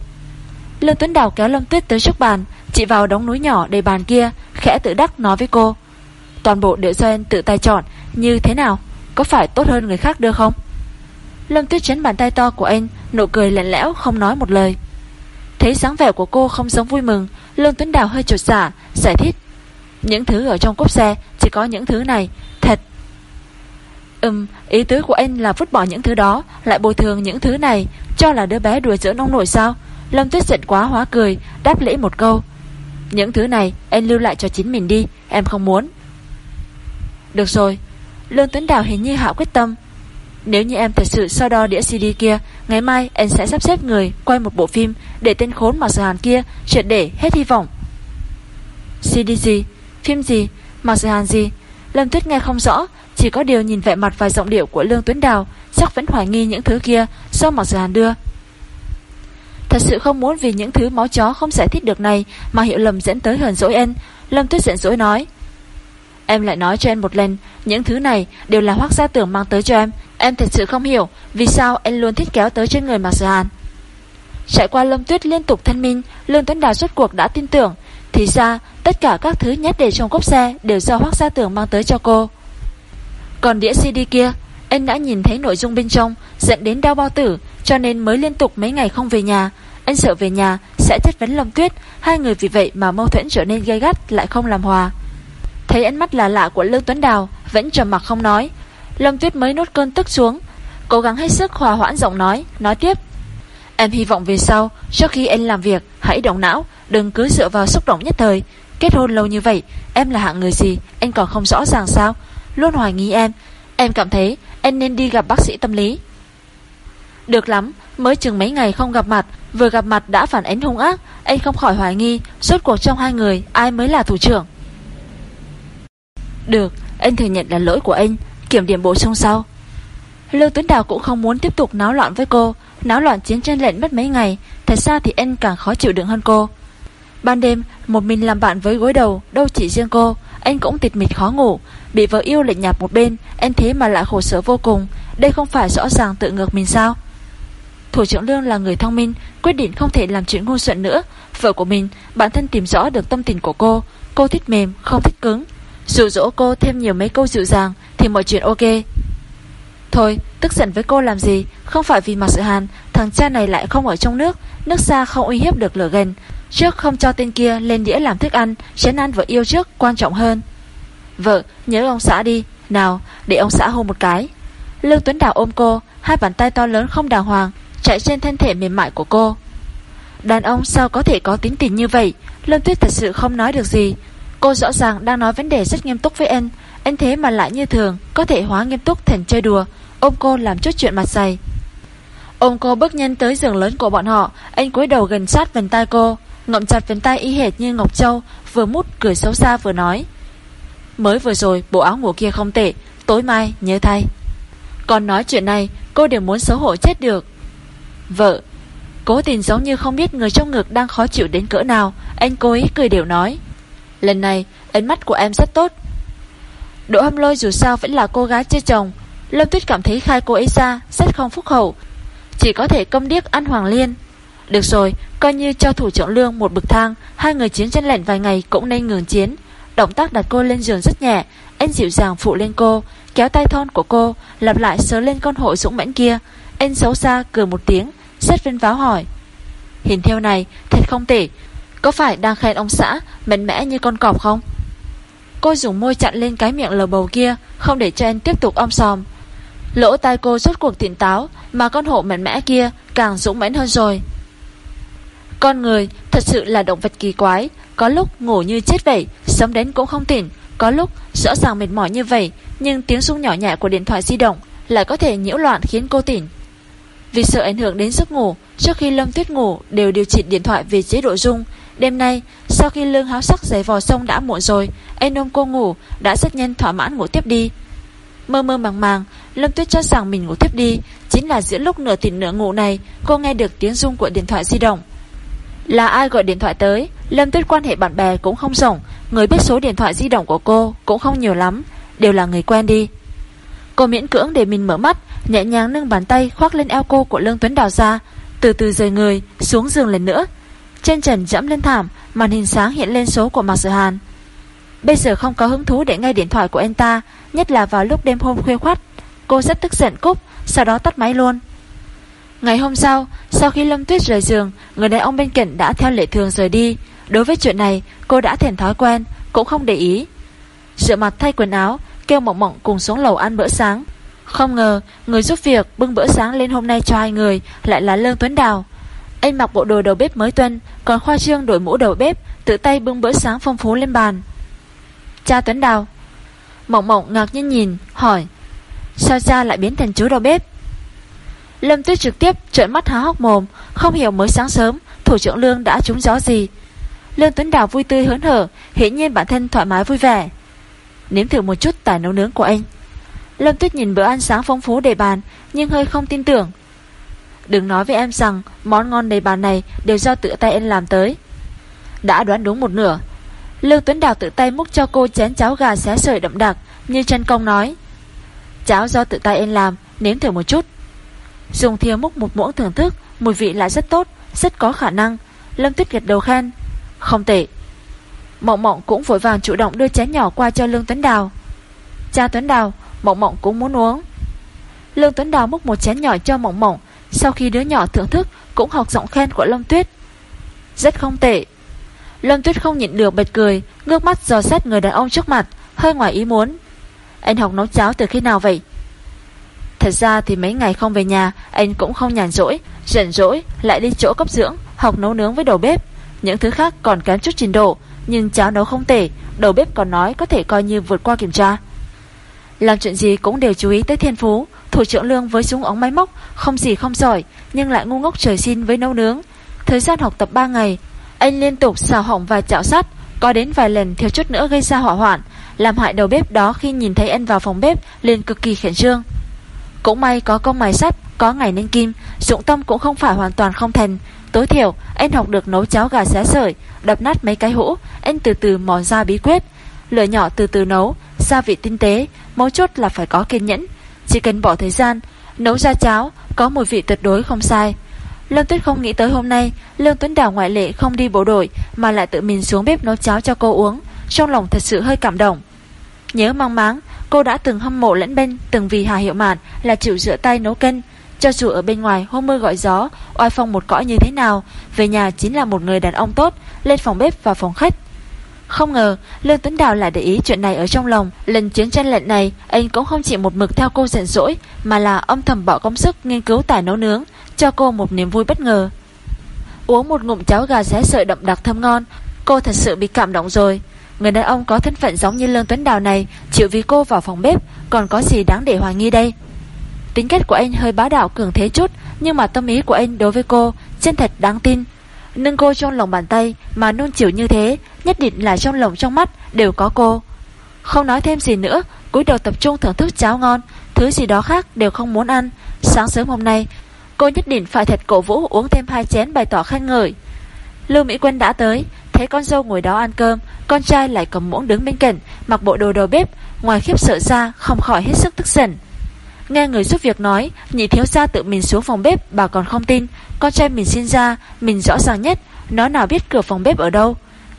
Speaker 1: Lương Tuấn Đào kéo Lâm Tuyết tới trước bàn, Chị vào đống núi nhỏ đầy bàn kia, Khẽ tự đắc nói với cô. Toàn bộ đều do em tự tay chọn, Như thế nào? Có phải tốt hơn người khác đưa không? Lâm Tuyết chấn bàn tay to của anh Nụ cười lạnh lẽo không nói một lời. Thấy dáng vẻ của cô không giống vui mừng Lương Tuấn Đào hơi trột giả dạ, Giải thích. Những thứ ở trong cốp xe Chỉ có những thứ này Thật. Ừm ý tứ của anh là vứt bỏ những thứ đó Lại bồi thường những thứ này Cho là đứa bé đùa giữa nông nổi sao? Lâm Tuyết giận quá hóa cười Đáp lễ một câu. Những thứ này em lưu lại cho chính mình đi Em không muốn. Được rồi. Lương Tuấn Đào hình như hạ quyết tâm nếu như em thật sự so đo đĩa CD kia Ngày mai em sẽ sắp xếp người Quay một bộ phim để tên khốn Mạc Sở Hàn kia Triệt để hết hy vọng. CD gì, phim gì? Mạc Sở Hàn gì? Lâm Tuyết nghe không rõ Chỉ có điều nhìn vẻ mặt và giọng điệu của Lương Tuấn Đào Chắc vẫn hoài nghi những thứ kia Do Mạc Sở Hàn đưa. Thật sự không muốn vì những thứ máu chó không giải thích được này Mà hiểu lầm dẫn tới hờn dỗi em. Lâm Tuyết giận dỗi nói Em lại nói cho em một lần, Những thứ này đều là hoác gia tưởng mang tới cho em. Em thật sự không hiểu Vì sao anh luôn thích kéo tới trên người Mạc Sở Hàn. Trải qua lâm tuyết liên tục thân minh Lương Tuấn Đào suốt cuộc đã tin tưởng. Thì ra, tất cả các thứ nhét để trong cốp xe Đều do hoác gia tưởng mang tới cho cô. Còn đĩa CD kia Anh đã nhìn thấy nội dung bên trong, Dẫn đến đau bao tử, Cho nên mới liên tục mấy ngày không về nhà. Anh sợ về nhà sẽ chất vấn Lâm Tuyết, Hai người vì vậy mà mâu thuẫn trở nên gay gắt, Lại không làm hòa. Thấy ánh mắt lạ lạ của Lưu Tuấn Đào, Vẫn trầm mặc không nói. Lâm Tuyết mới nốt cơn tức xuống, Cố gắng hết sức hòa hoãn giọng nói Nói tiếp. Em hy vọng về sau, Trước khi em làm việc, Hãy động não, Đừng cứ dựa vào xúc động nhất thời. Kết hôn lâu như vậy, Em là hạng người gì, Anh còn không rõ ràng sao? Luôn hoài nghi em. Em cảm thấy em nên đi gặp bác sĩ tâm lý. Được lắm, Mới chừng mấy ngày không gặp mặt, Vừa gặp mặt đã phản ánh hung ác. Anh không khỏi hoài nghi Suốt cuộc trong hai người, Ai mới là thủ trưởng? Được, Anh thừa nhận là lỗi của anh. Kiểm điểm bổ sung sau. Lưu Tuấn Đào cũng không muốn tiếp tục náo loạn với cô. Náo loạn chiến tranh lệnh mất mấy ngày. Thật ra thì anh càng khó chịu đựng hơn cô. Ban đêm, Một mình làm bạn với gối đầu, Đâu chỉ riêng cô. Anh cũng tịt mịt khó ngủ. Bị vợ yêu lệnh nhạt một bên, Anh thế mà lại khổ sở vô cùng. Đây không phải rõ ràng tự ngược mình sao? Thủ trưởng Lương là người thông minh, Quyết định không thể làm chuyện ngu xuẩn nữa. Vợ của mình, Bản thân tìm rõ được tâm tình của cô. Cô thích mềm, không thích cứng. Dụ dỗ cô thêm nhiều mấy câu dịu dàng Thì mọi chuyện ok. Thôi, tức giận với cô làm gì? Không phải vì mặc sự hàn, Thằng cha này lại không ở trong nước. Nước xa không uy hiếp được lửa gần Trước không cho tên kia lên đĩa làm thức ăn, Chén ăn vợ yêu trước quan trọng hơn. Vợ, nhớ ông xã đi. Nào, để ông xã hôn một cái. Lương Tuấn Đào ôm cô, Hai bàn tay to lớn không đàng hoàng, Chạy trên thân thể mềm mại của cô. Đàn ông sao có thể có tính tình như vậy? Lâm Tuyết thật sự không nói được gì. Cô rõ ràng đang nói vấn đề rất nghiêm túc với anh Anh thế mà lại như thường, Có thể hóa nghiêm túc thành chơi đùa. Ôm cô làm chút chuyện mặt dày. Ôm cô bước nhanh tới giường lớn của bọn họ. Anh cúi đầu gần sát vần tay cô, Ngậm chặt vần tay y hệt như Ngọc Châu, Vừa mút cười xấu xa vừa nói. Mới vừa rồi, bộ áo ngủ kia không tệ, Tối mai nhớ thay. Còn nói chuyện này, cô đều muốn xấu hổ chết được. Vợ, Cố tình giống như không biết người trong ngực đang khó chịu đến cỡ nào. Anh cố ý cười đều nói. Lần này ánh mắt của em rất tốt. Đỗ hâm lôi dù sao vẫn là cô gái chưa chồng. Lâm Tuyết cảm thấy khai cô ấy ra Rất không phúc hậu. Chỉ có thể công điếc ăn hoàng liên. Được rồi, coi như cho thủ trưởng lương một bực thang Hai người chiến chân lạnh vài ngày Cũng nên ngừng chiến. Động tác đặt cô lên giường rất nhẹ Anh dịu dàng phụ lên cô Kéo tay thon của cô Lặp lại sớ lên con hộ dũng mãnh kia. Anh xấu xa cười một tiếng Rất vinh váo hỏi. Hình theo này thật không tệ có phải đang khen ông xã, Mạnh mẽ như con cọp không? Cô dùng môi chặn lên cái miệng lờ bầu kia, Không để cho anh tiếp tục om sòm. Lỗ tai cô rốt cuộc tỉnh táo, Mà con hộ mạnh mẽ kia càng dũng mãnh hơn rồi. Con người thật sự là động vật kỳ quái, Có lúc ngủ như chết vậy, Sống đến cũng không tỉnh, Có lúc rõ ràng mệt mỏi như vậy, Nhưng tiếng rung nhỏ nhẹ của điện thoại di động Lại có thể nhiễu loạn khiến cô tỉnh. Vì sợ ảnh hưởng đến giấc ngủ, Trước khi Lâm Tuyết ngủ đều điều chỉnh điện thoại về chế độ rung Đêm nay, sau khi lương háo sắc giấy vò sông đã muộn rồi Anh ôm cô ngủ, Đã rất nhanh thỏa mãn ngủ tiếp đi. Mơ mơ màng màng, Lâm Tuyết cho rằng mình ngủ tiếp đi, Chính là giữa lúc nửa tỉnh nửa ngủ này, Cô nghe được tiếng rung của điện thoại di động. Là ai gọi điện thoại tới? Lâm Tuyết quan hệ bạn bè cũng không rộng, Người biết số điện thoại di động của cô Cũng không nhiều lắm, Đều là người quen đi. Cô miễn cưỡng để mình mở mắt, Nhẹ nhàng nâng bàn tay khoác lên eo cô của Lương Tuấn Đào ra, Từ từ rời người, xuống giường lần nữa trên trần dẫm lên thảm, Màn hình sáng hiện lên số của Mạc Sở Hàn. Bây giờ không có hứng thú để nghe điện thoại của anh ta, Nhất là vào lúc đêm hôm khuya khoắt. Cô rất tức giận cúp, Sau đó tắt máy luôn. Ngày hôm sau Sau khi Lâm Tuyết rời giường, Người đàn ông bên cạnh đã theo lệ thường rời đi. Đối với chuyện này, cô đã thành thói quen, Cũng không để ý. Rửa mặt, thay quần áo, Kêu mộng mộng cùng xuống lầu ăn bữa sáng. Không ngờ, người giúp việc bưng bữa sáng lên hôm nay cho hai người Lại là Lương Tuấn Đào. Anh mặc bộ đồ đầu bếp mới tuân, Còn Khoa Trương đổi mũ đầu bếp, Tự tay bưng bữa sáng phong phú lên bàn. Cha Tuấn Đào, Mộng mộng ngạc nhiên nhìn, Hỏi, Sao cha lại biến thành chú đầu bếp? Lâm Tuyết trực tiếp trợn mắt há hốc mồm, Không hiểu mới sáng sớm, Thủ trưởng Lương đã trúng gió gì. Lương Tuấn Đào vui tươi hớn hở, Hiển nhiên bản thân thoải mái vui vẻ. Nếm thử một chút tài nấu nướng của anh. Lâm Tuyết nhìn bữa ăn sáng phong phú đầy bàn, Nhưng hơi không tin tưởng. Đừng nói với em rằng Món ngon đầy bàn này đều do tự tay em làm tới. Đã đoán đúng một nửa. Lương Tuấn Đào tự tay múc cho cô chén cháo gà xé sợi đậm đặc, Như chân công nói. Cháo do tự tay em làm, Nếm thử một chút. Dùng thìa múc một muỗng thưởng thức, Mùi vị lại rất tốt, Rất có khả năng. Lâm Tuyết gật đầu khen. Không tệ. Mộng Mộng cũng vội vàng chủ động đưa chén nhỏ qua cho Lương Tuấn Đào. Cha Tuấn Đào, Mộng Mộng cũng muốn uống. Lương Tuấn Đào múc một chén nhỏ cho Mộng Mộng sau khi đứa nhỏ thưởng thức, Cũng học giọng khen của Lâm Tuyết. Rất không tệ. Lâm Tuyết không nhịn được bật cười, Ngước mắt dò xét người đàn ông trước mặt, Hơi ngoài ý muốn. Anh học nấu cháo từ khi nào vậy? Thật ra thì mấy ngày không về nhà, Anh cũng không nhàn rỗi, Rảnh rỗi, lại đi chỗ cấp dưỡng, Học nấu nướng với đầu bếp. Những thứ khác còn kém chút trình độ, Nhưng cháo nấu không tệ, Đầu bếp còn nói có thể coi như vượt qua kiểm tra. Làm chuyện gì cũng đều chú ý tới thiên phú Thủ trưởng lương với súng ống máy móc, Không gì không giỏi, Nhưng lại ngu ngốc trời xin với nấu nướng. Thời gian học tập 3 ngày, Anh liên tục xào hỏng vài chảo sắt, Có đến vài lần thiếu chút nữa gây ra hỏa hoạn, Làm hại đầu bếp đó khi nhìn thấy anh vào phòng bếp, liền cực kỳ khẩn trương. Cũng may có công mài sắt, Có ngày nên kim, Dụng tâm cũng không phải hoàn toàn không thành. Tối thiểu, anh học được nấu cháo gà xé sợi, Đập nát mấy cái hũ, Anh từ từ mò ra bí quyết. Lửa nhỏ từ từ nấu, Gia vị tinh tế, Mấu chốt là phải có kiên nhẫn. Chỉ cần bỏ thời gian, Nấu ra cháo, Có mùi vị tuyệt đối không sai. Lâm Tuyết không nghĩ tới hôm nay, Lương Tuấn Đào ngoại lệ không đi bộ đội, Mà lại tự mình xuống bếp nấu cháo cho cô uống. Trong lòng thật sự hơi cảm động. Nhớ mang máng, Cô đã từng hâm mộ lẫn bên, Từng vì Hà Hiệu Mạn là chịu rửa tay nấu canh Cho dù ở bên ngoài hôm mưa gọi gió, Oai phong một cõi như thế nào, Về nhà chính là một người đàn ông tốt, Lên phòng bếp và phòng khách. Không ngờ, Lương Tuấn Đào lại để ý chuyện này ở trong lòng. Lần chiến tranh lệnh này, Anh cũng không chỉ một mực theo cô giận dỗi, Mà là âm thầm bỏ công sức nghiên cứu tài nấu nướng, Cho cô một niềm vui bất ngờ. Uống một ngụm cháo gà xé sợi đậm đặc thơm ngon, Cô thật sự bị cảm động rồi. Người đàn ông có thân phận giống như Lương Tuấn Đào này, Chịu vì cô vào phòng bếp, Còn có gì đáng để hoài nghi đây? Tính cách của anh hơi bá đạo cường thế chút, Nhưng mà tâm ý của anh đối với cô, Chân thật đáng tin. Nâng cô trong lòng bàn tay Mà nôn chịu như thế, Nhất định là trong lòng trong mắt đều có cô. Không nói thêm gì nữa, cúi đầu tập trung thưởng thức cháo ngon, Thứ gì đó khác đều không muốn ăn. Sáng sớm hôm nay, Cô nhất định phải thật cổ vũ uống thêm hai chén bày tỏ khen ngợi. Lưu Mỹ Quân đã tới, Thấy con dâu ngồi đó ăn cơm, Con trai lại cầm muỗng đứng bên cạnh, Mặc bộ đồ đầu bếp, Ngoài khiếp sợ ra không khỏi hết sức tức giận. Nghe người giúp việc nói Nhị thiếu gia tự mình xuống phòng bếp Bà còn không tin. Con trai mình sinh ra Mình rõ ràng nhất Nó nào biết cửa phòng bếp ở đâu.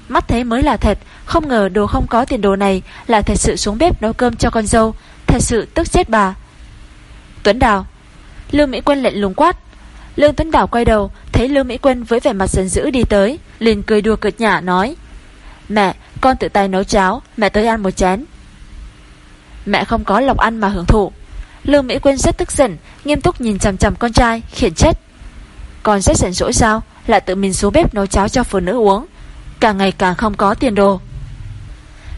Speaker 1: Mắt thấy mới là thật Không ngờ đồ không có tiền đồ này Là thật sự xuống bếp nấu cơm cho con dâu. Thật sự tức chết bà. Tuấn Đào. Lương Mỹ Quân lệnh lùng quát. Lương Tuấn Đào quay đầu Thấy Lương Mỹ Quân với vẻ mặt giận dữ đi tới liền cười đùa cợt nhả nói. Mẹ, con tự tay nấu cháo Mẹ tới ăn một chén. Mẹ không có lộc ăn mà hưởng thụ. Lương Mỹ Quyên rất tức giận, Nghiêm túc nhìn chằm chằm con trai, khiển chết Con rất giận dỗi sao? Lại tự mình xuống bếp nấu cháo cho phụ nữ uống. Càng ngày càng không có tiền đồ.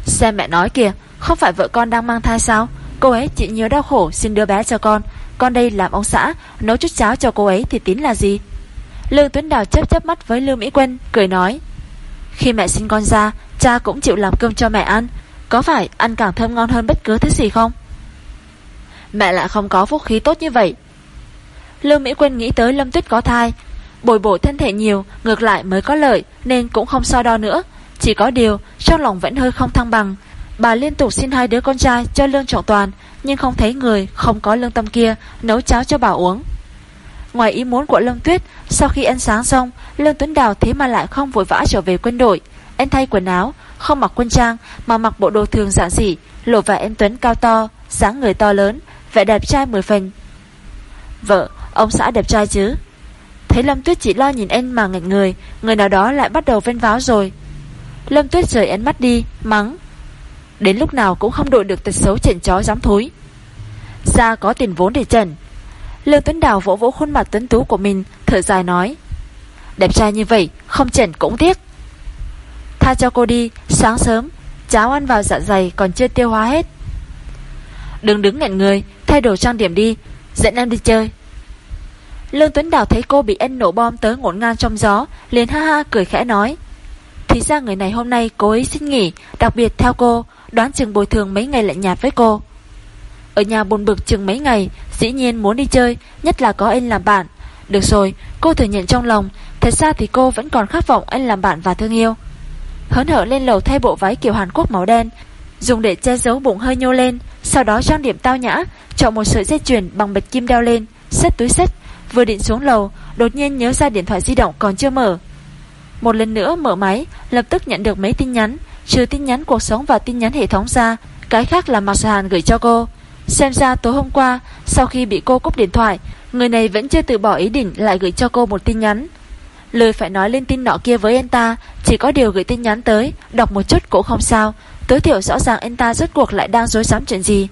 Speaker 1: Xem mẹ nói kìa, Không phải vợ con đang mang thai sao? Cô ấy chỉ nhớ đau khổ xin đưa bé cho con. Con đây làm ông xã, Nấu chút cháo cho cô ấy thì tính là gì? Lương Tuấn Đào chớp chớp mắt với Lương Mỹ Quân Cười nói. Khi mẹ sinh con ra, Cha cũng chịu làm cơm cho mẹ ăn. Có phải ăn càng thơm ngon hơn bất cứ thứ gì không? Mẹ lại không có phúc khí tốt như vậy. Lương Mỹ Quân nghĩ tới Lâm Tuyết có thai. Bồi bổ thân thể nhiều, Ngược lại mới có lợi, Nên cũng không so đo nữa. Chỉ có điều, trong lòng vẫn hơi không thăng bằng. Bà liên tục xin hai đứa con trai cho Lương Trọng Toàn, Nhưng không thấy người, không có lương tâm kia, Nấu cháo cho bà uống. Ngoài ý muốn của Lâm Tuyết, Sau khi ăn sáng xong, Lương Tuấn Đào thế mà lại không vội vã trở về quân đội. Anh thay quần áo, Không mặc quân trang, Mà mặc bộ đồ thường giản dị, Lộ vẻ em Tuấn cao to, dáng người to lớn Vẻ đẹp trai mười phần. Vợ, ông xã đẹp trai chứ? Thấy Lâm Tuyết chỉ lo nhìn anh mà ngạch người Người nào đó lại bắt đầu ven váo rồi. Lâm Tuyết rời ánh mắt đi Mắng. Đến lúc nào cũng không đội được tật xấu chỉnh chó dám thối. Ra có tiền vốn để trần. Lương Tuấn Đào vỗ vỗ khuôn mặt tuấn tú của mình Thở dài nói. Đẹp trai như vậy không trần cũng tiếc. Tha cho cô đi Sáng sớm Cháo ăn vào dạ dày còn chưa tiêu hóa hết. Đừng đứng nghẹn người Thay đồ trang điểm đi Dẫn em đi chơi. Lương Tuấn Đào thấy cô bị anh nổ bom tới ngổn ngang trong gió liền ha ha cười khẽ nói Thì ra người này hôm nay cô ấy xin nghỉ Đặc biệt theo cô Đoán chừng bồi thường mấy ngày lại nhạt với cô. Ở nhà buồn bực chừng mấy ngày Dĩ nhiên muốn đi chơi Nhất là có anh làm bạn. Được rồi cô thừa nhận trong lòng Thật ra thì cô vẫn còn khát vọng anh làm bạn và thương yêu. Hớn hở lên lầu thay bộ váy kiểu Hàn Quốc màu đen, dùng để che giấu bụng hơi nhô lên, sau đó trang điểm tao nhã, chọn một sợi dây chuyền bằng bạch kim đeo lên, xếp túi xách, vừa định xuống lầu, đột nhiên nhớ ra điện thoại di động còn chưa mở. Một lần nữa mở máy, lập tức nhận được mấy tin nhắn, trừ tin nhắn cuộc sống và tin nhắn hệ thống ra, cái khác là Mạc Hàn gửi cho cô. Xem ra tối hôm qua, sau khi bị cô cúp điện thoại, người này vẫn chưa từ bỏ ý định lại gửi cho cô một tin nhắn. Lời phải nói lên tin nọ kia với anh ta, chỉ có điều gửi tin nhắn tới, đọc một chút cũng không sao, tối thiểu rõ ràng anh ta rốt cuộc lại đang dối dám chuyện gì.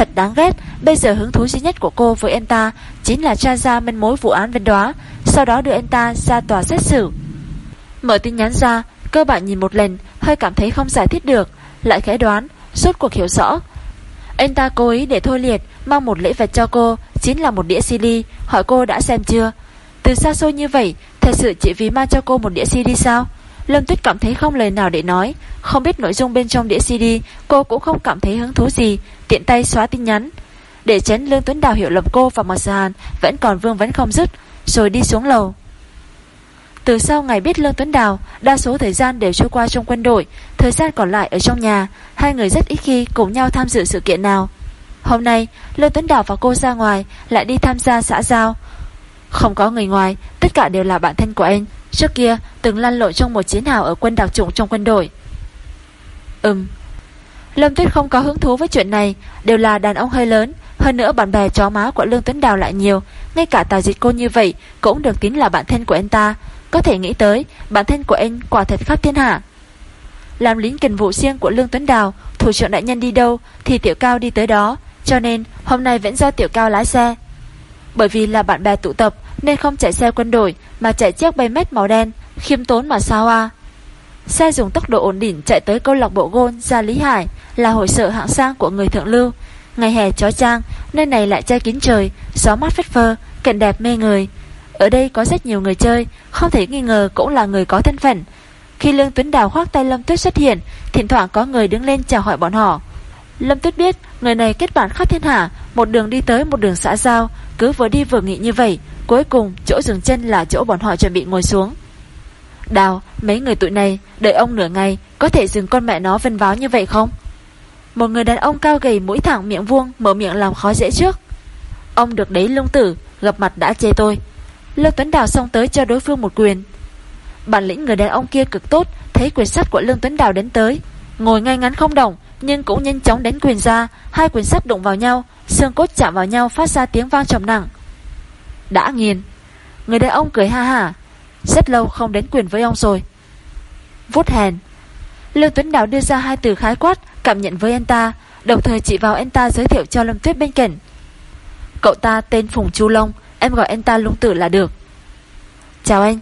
Speaker 1: Thật đáng ghét, bây giờ hứng thú duy nhất của cô với anh ta chính là tra ra manh mối vụ án vân đoá, sau đó đưa anh ta ra tòa xét xử. Mở tin nhắn ra, cơ bản nhìn một lần, hơi cảm thấy không giải thích được, lại khẽ đoán, suốt cuộc hiểu rõ. Anh ta cố ý để thôi liệt, mang một lễ vật cho cô, chính là một đĩa CD, hỏi cô đã xem chưa. Từ xa xôi như vậy, thật sự chỉ vì mang cho cô một đĩa CD sao? Lâm Tuyết cảm thấy không lời nào để nói, không biết nội dung bên trong đĩa CD, cô cũng không cảm thấy hứng thú gì, tiện tay xóa tin nhắn. Để tránh Lương Tuấn Đào hiểu lầm cô và Mạc Hàn vẫn còn vương vấn không dứt, rồi đi xuống lầu. Từ sau ngày biết Lương Tuấn Đào, đa số thời gian đều trôi qua trong quân đội, thời gian còn lại ở trong nhà, hai người rất ít khi cùng nhau tham dự sự kiện nào. Hôm nay, Lương Tuấn Đào và cô ra ngoài, lại đi tham gia xã giao. Không có người ngoài, tất cả đều là bạn thân của anh. Trước kia, từng lăn lộn trong một chiến hào ở quân đặc chủng trong quân đội. Ừm. Lâm Tuyết không có hứng thú với chuyện này, đều là đàn ông hơi lớn, hơn nữa bạn bè chó má của Lương Tuấn Đào lại nhiều, ngay cả Tào Dịch cô như vậy cũng được tính là bạn thân của anh ta. Có thể nghĩ tới, bản thân của anh quả thật khắp thiên hạ. Làm lính kình vụ riêng của Lương Tuấn Đào, thủ trưởng đại nhân đi đâu thì Tiểu Cao đi tới đó, cho nên hôm nay vẫn do Tiểu Cao lái xe. Bởi vì là bạn bè tụ tập nên không chạy xe quân đội mà chạy chiếc bay mét màu đen, khiêm tốn mà sao à. Xe dùng tốc độ ổn định chạy tới câu lạc bộ gôn ra Lý Hải là hội sở hạng sang của người thượng lưu. Ngày hè chó trang, nơi này lại che kín trời, gió mát phết phơ, cảnh đẹp mê người. Ở đây có rất nhiều người chơi, không thể nghi ngờ cũng là người có thân phận. Khi Lương Tuấn Đào khoác tay Lâm Tuyết xuất hiện, thỉnh thoảng có người đứng lên chào hỏi bọn họ. Lâm Tuyết biết người này kết bạn khắp thiên hạ, một đường đi tới một đường xã giao, cứ vừa đi vừa nghỉ như vậy, cuối cùng chỗ dừng chân là chỗ bọn họ chuẩn bị ngồi xuống. Đào, mấy người tụi này, đợi ông nửa ngày, có thể dừng con mẹ nó vân váo như vậy không? Một người đàn ông cao gầy mũi thẳng miệng vuông mở miệng làm khó dễ trước. Ông được đấy lung tử, gặp mặt đã chê tôi. Lương Tuấn Đào xong tới cho đối phương một quyền. Bản lĩnh người đàn ông kia cực tốt, thấy quyền sắt của Lương Tuấn Đào đến tới, ngồi ngay ngắn không động, nhưng cũng nhanh chóng đánh quyền ra, hai quyền sắp đụng vào nhau, xương cốt chạm vào nhau phát ra tiếng vang trầm nặng. Đã nghiền. Người đàn ông cười ha ha, rất lâu không đánh quyền với ông rồi. Vút hèn. lưu Tuấn Đào đưa ra hai từ khái quát, cảm nhận với anh ta, đồng thời chỉ vào anh ta giới thiệu cho Lâm Tuyết bên cạnh. Cậu ta tên Phùng Chu Long, Em gọi anh ta lung tử là được Chào anh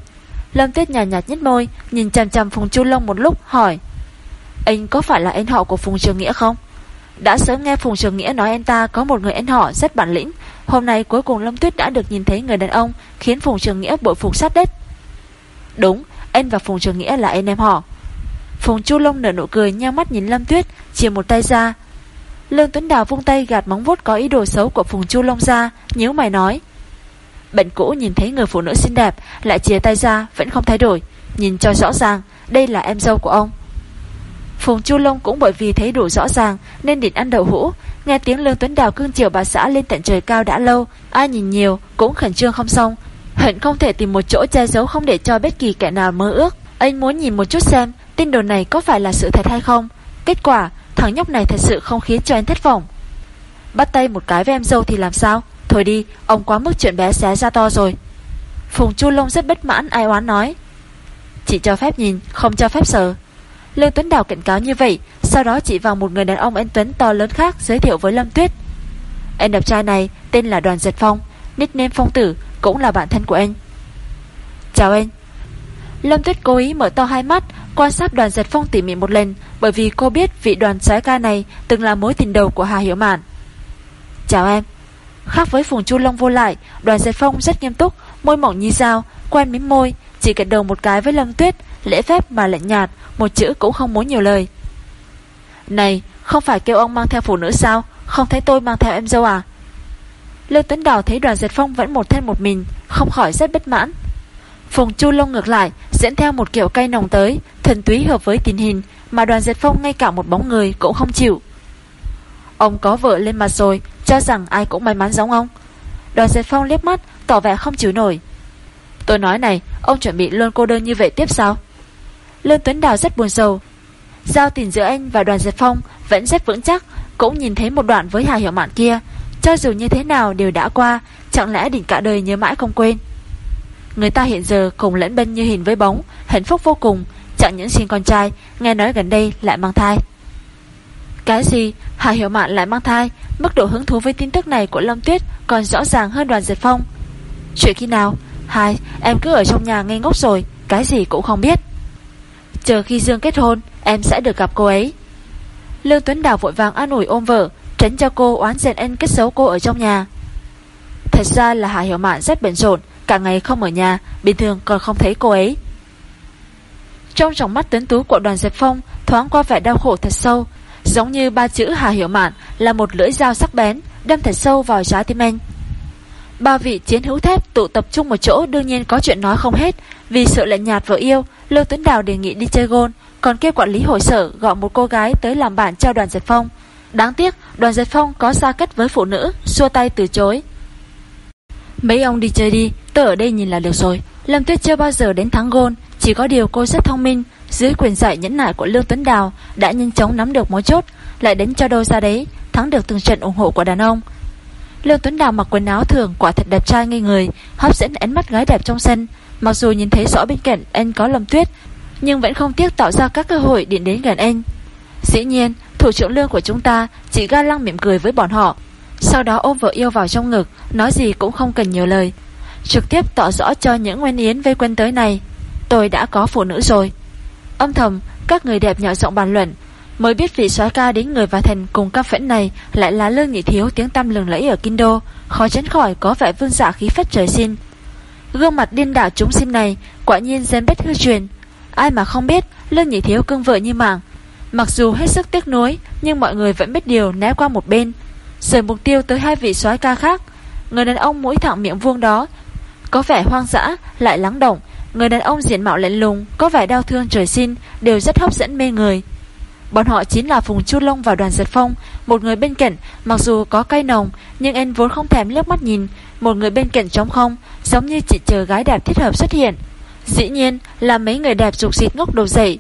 Speaker 1: Lâm Tuyết nhạt nhạt nhếch môi Nhìn chằm chằm Phùng Chu Long một lúc hỏi anh có phải là anh họ của Phùng Trường Nghĩa không? Đã sớm nghe Phùng Trường Nghĩa nói anh ta Có một người anh họ rất bản lĩnh. Hôm nay cuối cùng Lâm Tuyết đã được nhìn thấy người đàn ông Khiến Phùng Trường Nghĩa bội phục sát đất. Đúng, Anh và Phùng Trường Nghĩa là anh em họ. Phùng Chu Long nở nụ cười, nheo mắt nhìn Lâm Tuyết, chìa một tay ra. Lương Tuấn Đào vung tay gạt móng vuốt có ý đồ xấu của Phùng Chu Long ra, nhíu mày nói. Bệnh cũ nhìn thấy người phụ nữ xinh đẹp, Lại chia tay ra, vẫn không thay đổi. Nhìn cho rõ ràng, đây là em dâu của ông. Phùng Chu Long cũng bởi vì thấy đủ rõ ràng Nên định ăn đậu hũ Nghe tiếng Lương Tuấn Đào cương chiều bà xã lên tận trời cao đã lâu Ai nhìn nhiều cũng khẩn trương không xong Hận không thể tìm một chỗ che giấu Không để cho bất kỳ kẻ nào mơ ước Anh muốn nhìn một chút xem tin đồn này có phải là sự thật hay không Kết quả thằng nhóc này thật sự không khiến cho anh thất vọng Bắt tay một cái với em dâu thì làm sao Thôi đi, ông quá mức chuyện bé xé ra to rồi. Phùng Chu Long rất bất mãn ai oán nói. Chỉ cho phép nhìn, không cho phép sờ. Lương Tuấn Đào cảnh cáo như vậy, sau đó chỉ vào một người đàn ông anh Tuấn to lớn khác giới thiệu với Lâm Tuyết. Anh đẹp trai này tên là Đoàn Giật Phong, nickname Phong Tử, cũng là bạn thân của anh. Chào anh. Lâm Tuyết cố ý mở to hai mắt, quan sát đoàn giật phong tỉ mỉ một lần, bởi vì cô biết vị đoàn trái ca này từng là mối tình đầu của Hà Hiểu Mạn. Chào em. Khác với Phùng Chu Long vô lại, đoàn giật phong rất nghiêm túc, môi mỏng như dao, quen mím môi, chỉ cận đầu một cái với Lâm Tuyết, lễ phép mà lạnh nhạt, một chữ cũng không muốn nhiều lời. Này, không phải kêu ông mang theo phụ nữ sao, không thấy tôi mang theo em dâu à? lưu Tuấn Đào thấy đoàn giật phong vẫn một thân một mình, không khỏi rất bất mãn. Phùng Chu Long ngược lại, Dẫn theo một kiểu cây nồng tới Thần túy hợp với tình hình Mà đoàn diệt phong ngay cả một bóng người cũng không chịu Ông có vợ lên mặt rồi Cho rằng ai cũng may mắn giống ông Đoàn diệt phong liếc mắt Tỏ vẻ không chịu nổi Tôi nói này Ông chuẩn bị luôn cô đơn như vậy tiếp sao Lương Tuấn Đào rất buồn sầu Giao tình giữa anh và đoàn giật phong Vẫn rất vững chắc, Cũng nhìn thấy một đoạn với Hà Hiểu Mạn kia. Cho dù như thế nào đều đã qua, Chẳng lẽ định cả đời nhớ mãi không quên. Người ta hiện giờ cùng lẫn bên như hình với bóng, Hạnh phúc vô cùng, Chẳng những sinh con trai, Nghe nói gần đây lại mang thai. Cái gì? Hà Hiểu Mạn lại mang thai, Mức độ hứng thú với tin tức này của Lâm Tuyết Còn rõ ràng hơn đoàn giật phong. Chuyện khi nào? Hai, em cứ ở trong nhà ngây ngốc rồi, Cái gì cũng không biết. Chờ khi Dương kết hôn, Em sẽ được gặp cô ấy. Lương Tuấn Đào vội vàng an ủi ôm vợ, Tránh cho cô oán giận anh kết xấu cô ở trong nhà. Thật ra là Hạ Hiểu Mạn rất bận rộn, Cả ngày không ở nhà, Bình thường còn không thấy cô ấy. Trong trọng mắt tuấn tú của đoàn Diệp Phong, Thoáng qua vẻ đau khổ thật sâu, Giống như ba chữ Hà Hiểu Mạn Là một lưỡi dao sắc bén, Đâm thật sâu vào trái tim anh. Ba vị chiến hữu thép tụ tập trung một chỗ, Đương nhiên có chuyện nói không hết vì sợ lạnh nhạt vợ yêu Lưu Tuấn Đào đề nghị đi chơi gôn Còn kêu quản lý hội sở gọi một cô gái tới làm bạn cho đoàn Diệp Phong Đáng tiếc, đoàn Diệp Phong có xa cách với phụ nữ, Xua tay từ chối. Mấy ông đi chơi đi Tôi ở đây nhìn là được rồi. Lâm Tuyết chưa bao giờ đến thắng gôn Chỉ có điều cô rất thông minh. Dưới quyền dạy nhẫn nại của Lưu Tuấn Đào, Đã nhanh chóng nắm được mối chốt, Lại đến cho đâu ra đấy, Thắng được từng trận ủng hộ của đàn ông. Lương Tuấn Đào mặc quần áo thường quả thật đẹp trai ngây người, Hấp dẫn ánh mắt gái đẹp trong sân. Mặc dù nhìn thấy rõ bên cạnh anh có Lâm Tuyết, Nhưng vẫn không tiếc tạo ra các cơ hội điện đến gần anh. Dĩ nhiên, Thủ trưởng lương của chúng ta Chỉ ga lăng mỉm cười với bọn họ, sau đó ôm vợ yêu vào trong ngực, Nói gì cũng không cần nhiều lời. Trực tiếp tỏ rõ cho những nguyên yến vây quanh tới này, Tôi đã có phụ nữ rồi. Âm thầm, Các người đẹp nhỏ giọng bàn luận, Mới biết vị soái ca đến người và thành cùng các phẫn này Lại là lương nhị thiếu tiếng tăm lừng lẫy ở Kinh Đô, Khó tránh khỏi có vẻ vương dạ khí phách trời sinh Gương mặt điên đảo chúng sinh này, Quả nhiên dám biết hư truyền. Ai mà không biết lương nhị thiếu cưng vợ như mạng. Mặc dù hết sức tiếc nuối, Nhưng mọi người vẫn biết điều né qua một bên. Rời mục tiêu tới hai vị soái ca khác. Người đàn ông mũi thẳng miệng vuông đó, Có vẻ hoang dã, Lại lắng động. Người đàn ông diện mạo lạnh lùng, Có vẻ đau thương trời sinh, Đều rất hấp dẫn mê người. Bọn họ chính là Phùng Chu Long và đoàn giật phong, Một người bên cạnh, Mặc dù có cay nồng, Nhưng anh vốn không thèm liếc mắt nhìn một người bên cạnh trống không, Giống như chỉ chờ gái đẹp thích hợp xuất hiện. Dĩ nhiên là mấy người đẹp dục xịt ngốc đầu dậy.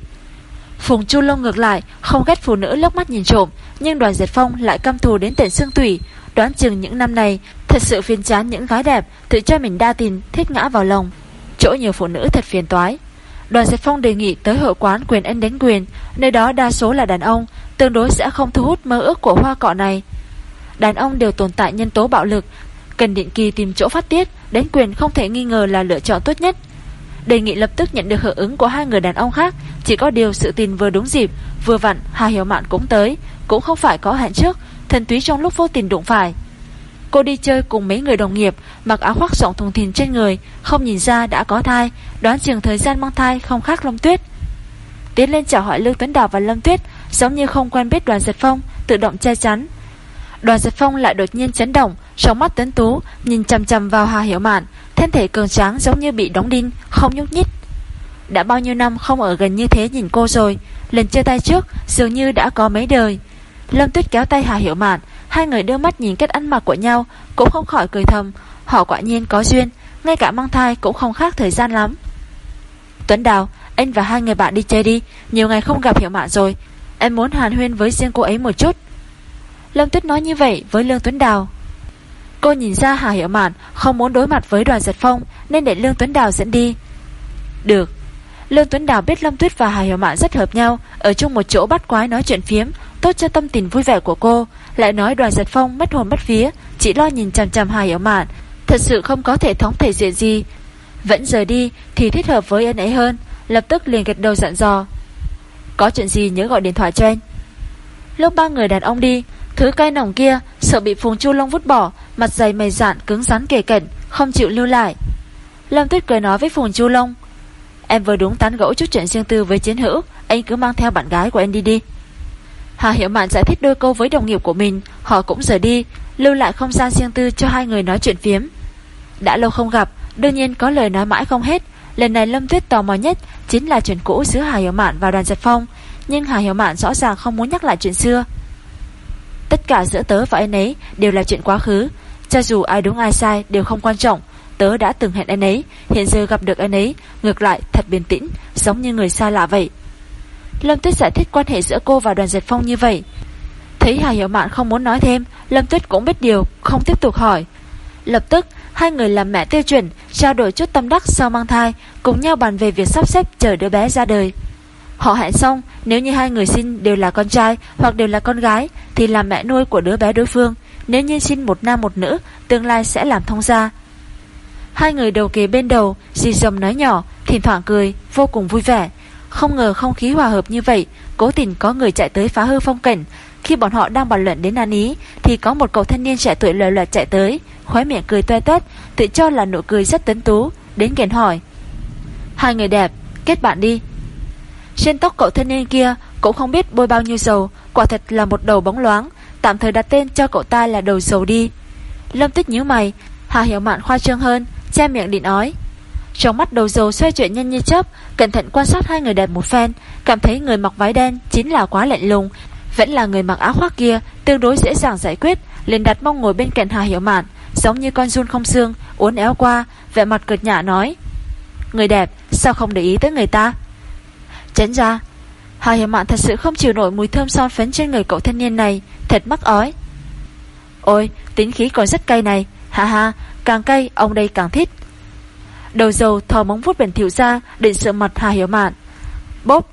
Speaker 1: Phùng Chu Long ngược lại, Không ghét phụ nữ lóc mắt nhìn trộm, Nhưng đoàn diệt phong lại căm thù đến tận xương tủy. Đoán chừng những năm này, Thật sự phiền chán những gái đẹp, Tự cho mình đa tình, thích ngã vào lòng. Chỗ nhiều phụ nữ thật phiền toái. Đoàn diệt phong đề nghị tới hội quán quyền anh đánh quyền, Nơi đó đa số là đàn ông, Tương đối sẽ không thu hút mơ ước của hoa cọ này. Đàn ông đều tồn tại nhân tố bạo lực Cần định kỳ tìm chỗ phát tiết, Đánh quyền không thể nghi ngờ là lựa chọn tốt nhất. Đề nghị lập tức nhận được hưởng ứng của hai người đàn ông khác, Chỉ có điều sự tình vừa đúng dịp, Vừa vặn Hà Hiểu Mạn cũng tới, Cũng không phải có hẹn trước, Thần túy trong lúc vô tình đụng phải. Cô đi chơi cùng mấy người đồng nghiệp, Mặc áo khoác rộng thùng thình trên người, Không nhìn ra đã có thai, Đoán chừng thời gian mang thai không khác Lâm Tuyết. Tiến lên chào hỏi Lương Tuấn Đào và Lâm Tuyết, Giống như không quen biết đoàn giật phong, Tự động che chắn. Đoàn giật phong lại đột nhiên chấn động, Trong mắt tấn Tú, Nhìn chầm chầm vào Hà Hiểu Mạn, Thân thể cường tráng giống như bị đóng đinh, Không nhúc nhích. Đã bao nhiêu năm không ở gần như thế nhìn cô rồi, Lần chia tay trước dường như đã có mấy đời. Lâm Tuyết kéo tay Hà Hiểu Mạn, Hai người đưa mắt nhìn cách ăn mặc của nhau, Cũng không khỏi cười thầm, Họ quả nhiên có duyên, Ngay cả mang thai cũng không khác thời gian lắm. Tuấn Đào, Anh và hai người bạn đi chơi đi, Nhiều ngày không gặp Hiểu Mạn rồi, Em muốn hàn huyên với riêng cô ấy một chút. Lâm Tuyết nói như vậy với Lương Tuấn Đào Cô nhìn ra Hà Hiểu Mạn không muốn đối mặt với đoàn giật phong nên để Lương Tuấn Đào dẫn đi. Được. Lương Tuấn Đào biết Lâm Tuyết và Hà Hiểu Mạn rất hợp nhau, ở chung một chỗ bắt quái nói chuyện phiếm, tốt cho tâm tình vui vẻ của cô, lại nói đoàn giật phong mất hồn mất vía, chỉ lo nhìn chằm chằm Hà Hiểu Mạn, thật sự không có thể thống thể diện gì. Vẫn rời đi thì thích hợp với anh ấy hơn, lập tức liền gật đầu dặn dò. Có chuyện gì nhớ gọi điện thoại cho anh. Lúc ba người đàn ông đi, Thứ cây nồng kia, sợ bị Phùng Chu Long vứt bỏ, Mặt dày mày dạn, cứng rắn kề cận, Không chịu lưu lại. Lâm Tuyết cười nói với Phùng Chu Long, Em vừa đúng tán gẫu chút chuyện riêng tư với chiến hữu, Anh cứ mang theo bạn gái của em đi đi. Hà Hiểu Mạn giải thích đôi câu với đồng nghiệp của mình, Họ cũng rời đi, Lưu lại không gian riêng tư cho hai người nói chuyện phiếm. Đã lâu không gặp, Đương nhiên có lời nói mãi không hết, Lần này Lâm Tuyết tò mò nhất Chính là chuyện cũ giữa Hà Hiểu Mạn và đoàn giật phong, Nhưng Hà Hiểu Mạn rõ ràng không muốn nhắc lại chuyện xưa. Tất cả giữa tớ và anh ấy Đều là chuyện quá khứ. Cho dù ai đúng ai sai đều không quan trọng. Tớ đã từng hẹn anh ấy. Hiện giờ gặp được anh ấy, Ngược lại thật bình tĩnh, Giống như người xa lạ vậy. Lâm Tuyết giải thích quan hệ giữa cô và đoàn giật phong như vậy. Thấy Hà Hiểu Mạn không muốn nói thêm, Lâm Tuyết cũng biết điều, Không tiếp tục hỏi. Lập tức, hai người làm mẹ tiêu chuẩn, Trao đổi chút tâm đắc sau mang thai, Cùng nhau bàn về việc sắp xếp chờ đứa bé ra đời. Họ hẹn xong, Nếu như hai người sinh đều là con trai Hoặc đều là con gái, Thì làm mẹ nuôi của đứa bé đối phương. Nếu như sinh một nam một nữ, Tương lai sẽ làm thông gia. Hai người đầu kề bên đầu, Dì dầm nói nhỏ, Thỉnh thoảng cười, Vô cùng vui vẻ. Không ngờ không khí hòa hợp như vậy, Cố tình có người chạy tới phá hư phong cảnh. Khi bọn họ đang bàn luận đến An Ý, Thì có một cậu thanh niên trẻ tuổi loài loạt chạy tới, Khóe miệng cười toe toét, Tự cho là nụ cười rất tấn tú, Đến kèn hỏi. Hai người đẹp, Kết bạn đi. Trên tóc cậu thanh niên kia Cũng không biết bôi bao nhiêu dầu, Quả thật là một đầu bóng loáng, Tạm thời đặt tên cho cậu ta là đầu dầu đi. Lâm tích nhíu mày, Hà hiểu mạn khoa trương hơn, Che miệng định nói. Trong mắt đầu dầu xoay chuyển nhanh như chớp, Cẩn thận quan sát hai người đẹp một phen, Cảm thấy người mặc váy đen chính là quá lạnh lùng, Vẫn là người mặc áo khoác kia Tương đối dễ dàng giải quyết, liền đặt mong ngồi bên cạnh Hà Hiểu Mạn, Giống như con run không xương, Uốn éo qua, Vẻ mặt cực nhã nói. Người đẹp, sao không để ý tới người ta? Tránh ra. Hà Hiểu Mạn thật sự không chịu nổi mùi thơm son phấn trên người cậu thanh niên này, Thật mắc ói. Ôi, tính khí còn rất cay này. Ha ha, càng cay, ông đây càng thích. Đầu dầu thò móng vuốt bẩn thỉu ra, Định sợ mặt Hà Hiểu Mạn. Bốp!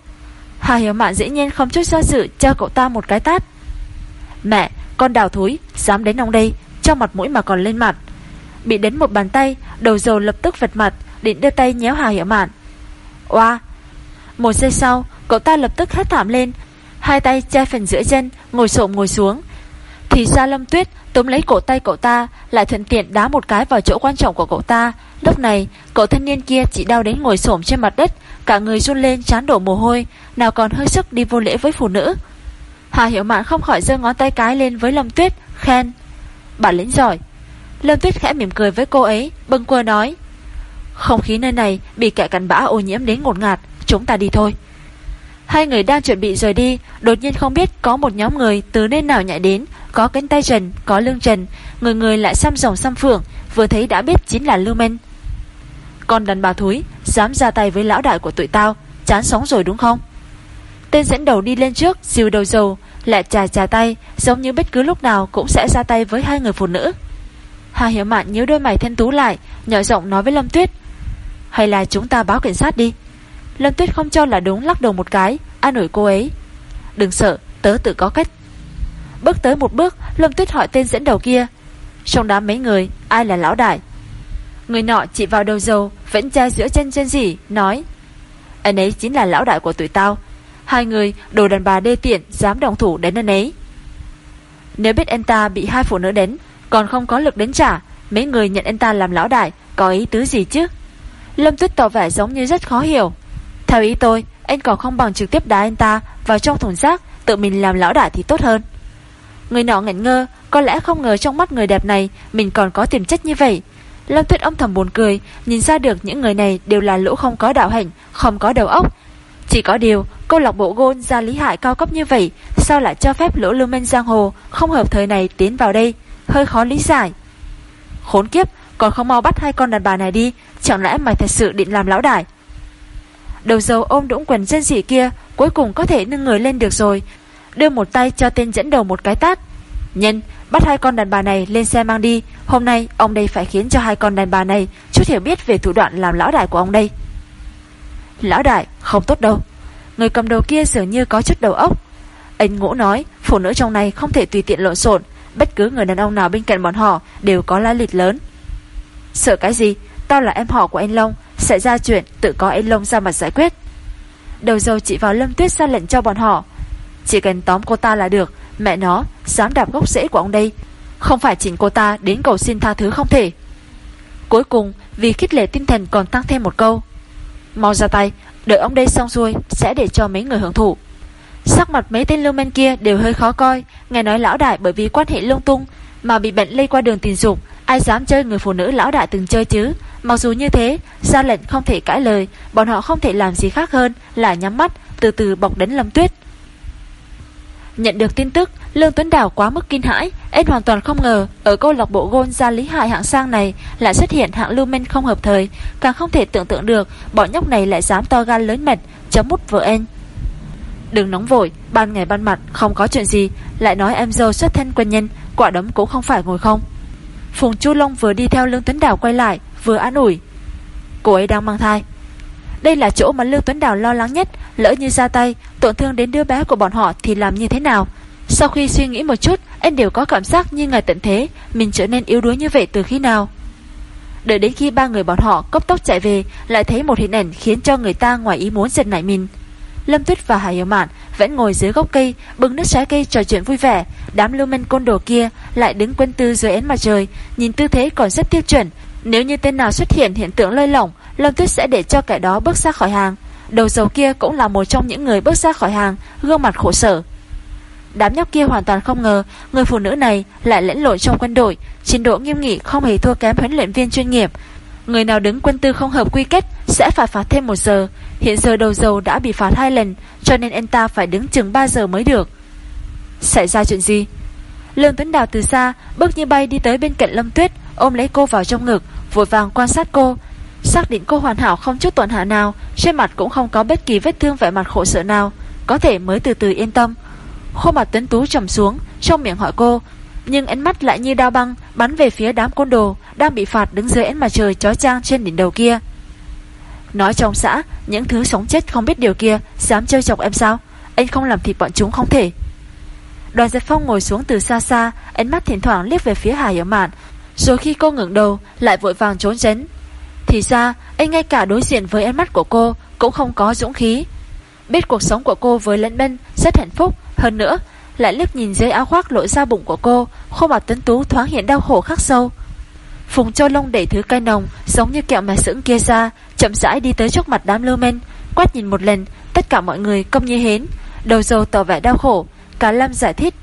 Speaker 1: Hà Hiểu Mạn dĩ nhiên không chút do dự, Cho cậu ta một cái tát. Mẹ, con đào thúi, Dám đến ông đây, cho mặt mũi mà còn lên mặt. Bị đến một bàn tay, Đầu dầu lập tức vật mặt, Định đưa tay nhéo Hà Hiểu Mạn. Oa một giây sau, Cậu ta lập tức hét thảm lên. Hai tay che phần giữa chân, Ngồi xổm ngồi xuống. Thì ra Lâm Tuyết túm lấy cổ tay cậu ta, Lại thuận tiện đá một cái vào chỗ quan trọng của cậu ta. Lúc này, cậu thanh niên kia chỉ đau đến ngồi xổm trên mặt đất, Cả người run lên chán đổ mồ hôi, Nào còn hơi sức đi vô lễ với phụ nữ. Hà Hiểu Mạn không khỏi giơ ngón tay cái lên với Lâm Tuyết, Khen. Bản lĩnh giỏi. Lâm Tuyết khẽ mỉm cười với cô ấy, Bâng quơ nói. Không khí nơi này bị kẻ cắn bã ô nhiễm đến ngột ngạt. Chúng ta đi thôi. Hai người đang chuẩn bị rời đi Đột nhiên không biết có một nhóm người từ nơi nào nhảy đến Có cánh tay trần, có lưng trần Người người lại xăm rồng xăm phượng Vừa thấy đã biết chính là Lưu Minh Con đàn bà thúi Dám ra tay với lão đại của tụi tao Chán sống rồi đúng không? Tên dẫn đầu đi lên trước Dìu đầu dầu Lại trà trà tay Giống như bất cứ lúc nào cũng sẽ ra tay với hai người phụ nữ. Hà Hiểu Mạn nhíu đôi mày thanh tú lại Nhỏ giọng nói với Lâm Tuyết Hay là chúng ta báo cảnh sát đi. Lâm Tuyết không cho là đúng lắc đầu một cái, An ủi cô ấy. Đừng sợ, tớ tự có cách. Bước tới một bước, Lâm Tuyết hỏi tên dẫn đầu kia. Trong đám mấy người, ai là lão đại? Người nọ chỉ vào đầu dầu, Vẫn che giữa chân chân gì, Nói, Anh ấy chính là lão đại của tụi tao. Hai người, đồ đàn bà đê tiện, Dám đồng thủ đến anh ấy. Nếu biết anh ta bị hai phụ nữ đến, Còn không có lực đến trả, Mấy người nhận anh ta làm lão đại, Có ý tứ gì chứ? Lâm Tuyết tỏ vẻ giống như rất khó hiểu. Theo ý tôi, Anh còn không bằng trực tiếp đá anh ta Vào trong thùng rác, Tự mình làm lão đại thì tốt hơn. Người nọ ngẩn ngơ, Có lẽ không ngờ trong mắt người đẹp này Mình còn có tiềm chất như vậy. Lâm Tuyết âm thầm buồn cười, Nhìn ra được những người này đều là lũ không có đạo hạnh, Không có đầu óc. Chỉ có điều, câu lạc bộ gôn ra lý hại cao cấp như vậy, Sao lại cho phép lỗ lưu minh giang hồ Không hợp thời này tiến vào đây? Hơi khó lý giải. Khốn kiếp, còn không mau bắt hai con đàn bà này đi, Chẳng lẽ mày thật sự định làm lão đại? Đầu dầu ôm đũng quần dân dị kia, Cuối cùng có thể nâng người lên được rồi. Đưa một tay cho tên dẫn đầu một cái tát. Nhân, bắt hai con đàn bà này lên xe mang đi. Hôm nay, ông đây phải khiến cho hai con đàn bà này Chút hiểu biết về thủ đoạn làm lão đại của ông đây. Lão đại, không tốt đâu. Người cầm đầu kia dường như có chút đầu óc. Anh ngũ nói, Phụ nữ trong này không thể tùy tiện lộn xộn. Bất cứ người đàn ông nào bên cạnh bọn họ Đều có lá lịch lớn. Sợ cái gì? Tao là em họ của anh Long. Sẽ ra chuyện, tự có anh Long ra mặt giải quyết. Đầu dâu chỉ vào Lâm Tuyết ra lệnh cho bọn họ. Chỉ cần tóm cô ta là được, Mẹ nó, dám đạp gốc rễ của ông đây. Không phải chỉnh cô ta đến cầu xin tha thứ không thể. Cuối cùng, Vì khích lệ tinh thần còn tăng thêm một câu. Mau ra tay, Đợi ông đây xong xuôi, Sẽ để cho mấy người hưởng thụ. Sắc mặt mấy tên lưu men kia đều hơi khó coi, Nghe nói lão đại bởi vì quan hệ lung tung mà bị bệnh lây qua đường tình dục, Ai dám chơi người phụ nữ lão đại từng chơi chứ? Mặc dù như thế, ra lệnh không thể cãi lời, Bọn họ không thể làm gì khác hơn Là nhắm mắt, từ từ bọc đến Lâm Tuyết. Nhận được tin tức, Lương Tuấn đảo quá mức kinh hãi Anh hoàn toàn không ngờ, Ở câu lạc bộ gôn gia lý hại hạng sang này Lại xuất hiện hạng lưu men không hợp thời. Càng không thể tưởng tượng được, Bọn nhóc này lại dám to gan lớn mật, Chấm mút vợ anh Đừng nóng vội, Ban ngày ban mặt, không có chuyện gì, Lại nói em dâu xuất thân quân nhân Quả đấm cũng không phải ngồi không. Phùng Chu Long vừa đi theo Lương Tuấn Đào quay lại, Vừa an ủi. Cô ấy đang mang thai. Đây là chỗ mà Lương Tuấn Đào lo lắng nhất. Lỡ như ra tay, Tổn thương đến đứa bé của bọn họ thì làm như thế nào? Sau khi suy nghĩ một chút Anh đều có cảm giác như ngày tận thế. Mình trở nên yếu đuối như vậy từ khi nào? Đợi đến khi ba người bọn họ cấp tốc chạy về, Lại thấy một hình ảnh khiến cho người ta ngoài ý muốn giật nảy mình. Lâm Tuyết và Hải Hiểu Mạn vẫn ngồi dưới gốc cây, bưng nước trái cây trò chuyện vui vẻ. Đám lưu men côn đồ kia lại đứng quân tư dưới ánh mặt trời, nhìn tư thế còn rất tiêu chuẩn. Nếu như tên nào xuất hiện hiện tượng lơi lỏng, Lâm Tuyết sẽ để cho kẻ đó bước ra khỏi hàng. Đầu dầu kia cũng là một trong những người bước ra khỏi hàng, gương mặt khổ sở. Đám nhóc kia hoàn toàn không ngờ người phụ nữ này lại lẫn lộn trong quân đội, trình độ nghiêm nghị không hề thua kém huấn luyện viên chuyên nghiệp. Người nào đứng quân tư không hợp quy kết sẽ phải phạt thêm một giờ. Hiện giờ đầu dầu đã bị phạt hai lần, cho nên anh ta phải đứng chừng 3 giờ mới được. Xảy ra chuyện gì? Lương Tuấn Đào từ xa bước như bay đi tới bên cạnh Lâm Tuyết, ôm lấy cô vào trong ngực, vội vàng quan sát cô. Xác định cô hoàn hảo không chút tổn hại nào, trên mặt cũng không có bất kỳ vết thương vẻ mặt khổ sở nào, có thể mới từ từ yên tâm. Khuôn mặt Tuấn Tú trầm xuống, trong miệng hỏi cô, nhưng ánh mắt lại như đao băng bắn về phía đám côn đồ đang bị phạt đứng dưới ánh mặt trời chói chang trên đỉnh đầu kia. Nói trong xã, những thứ sống chết không biết điều kia dám chơi chọc em sao? Anh không làm thịt bọn chúng không thể. Đoàn Giật Phong ngồi xuống từ xa xa, ánh mắt thỉnh thoảng liếc về phía Hà Hiểu Mạn, rồi khi cô ngẩng đầu, lại vội vàng trốn tránh. Thì ra, anh ngay cả đối diện với ánh mắt của cô cũng không có dũng khí. Biết cuộc sống của cô với Lẫn Bân rất hạnh phúc, hơn nữa, lại liếc nhìn dưới áo khoác lộ ra bụng của cô, khuôn mặt tấn tú thoáng hiện đau khổ khắc sâu. Phùng Châu Long đẩy thứ cay nồng giống như kẹo mà sững kia ra, chậm rãi đi tới trước mặt đám lưu men, quét nhìn một lần, tất cả mọi người công như hến, đầu dầu tỏ vẻ đau khổ, cả Lâm giải thích.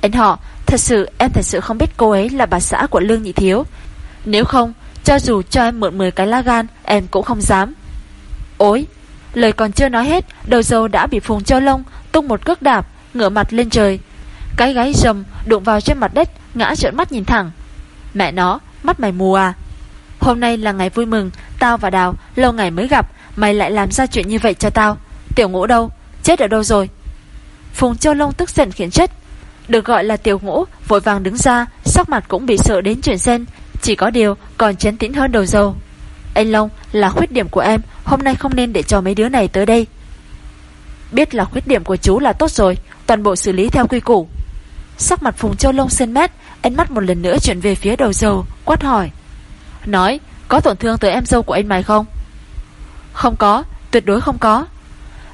Speaker 1: Anh họ, thật sự em thật sự không biết cô ấy là bà xã của Lương Nhị Thiếu. Nếu không, cho dù cho em mượn 10 cái lá gan, em cũng không dám. Ôi, lời còn chưa nói hết, đầu dầu đã bị Phùng Châu Long tung một cước đạp, ngửa mặt lên trời. Cái gáy rầm đụng vào trên mặt đất, ngã trợn mắt nhìn thẳng. Mẹ nó, mắt mày mù à? Hôm nay là ngày vui mừng, tao và Đào lâu ngày mới gặp, mày lại làm ra chuyện như vậy cho tao. Tiểu ngũ đâu? Chết ở đâu rồi? Phùng Châu Long tức giận khiến chết. Được gọi là tiểu ngũ, vội vàng đứng ra, sắc mặt cũng bị sợ đến chuyển sen. Chỉ có điều còn chén tĩnh hơn đầu dầu. Anh Long là khuyết điểm của em, hôm nay không nên để cho mấy đứa này tới đây. Biết là khuyết điểm của chú là tốt rồi, toàn bộ xử lý theo quy củ. Sắc mặt Phùng Châu Long sen mét, ánh mắt một lần nữa chuyển về phía đầu dầu, quát hỏi. Nói, có tổn thương tới em dâu của anh mày không? Không có, tuyệt đối không có.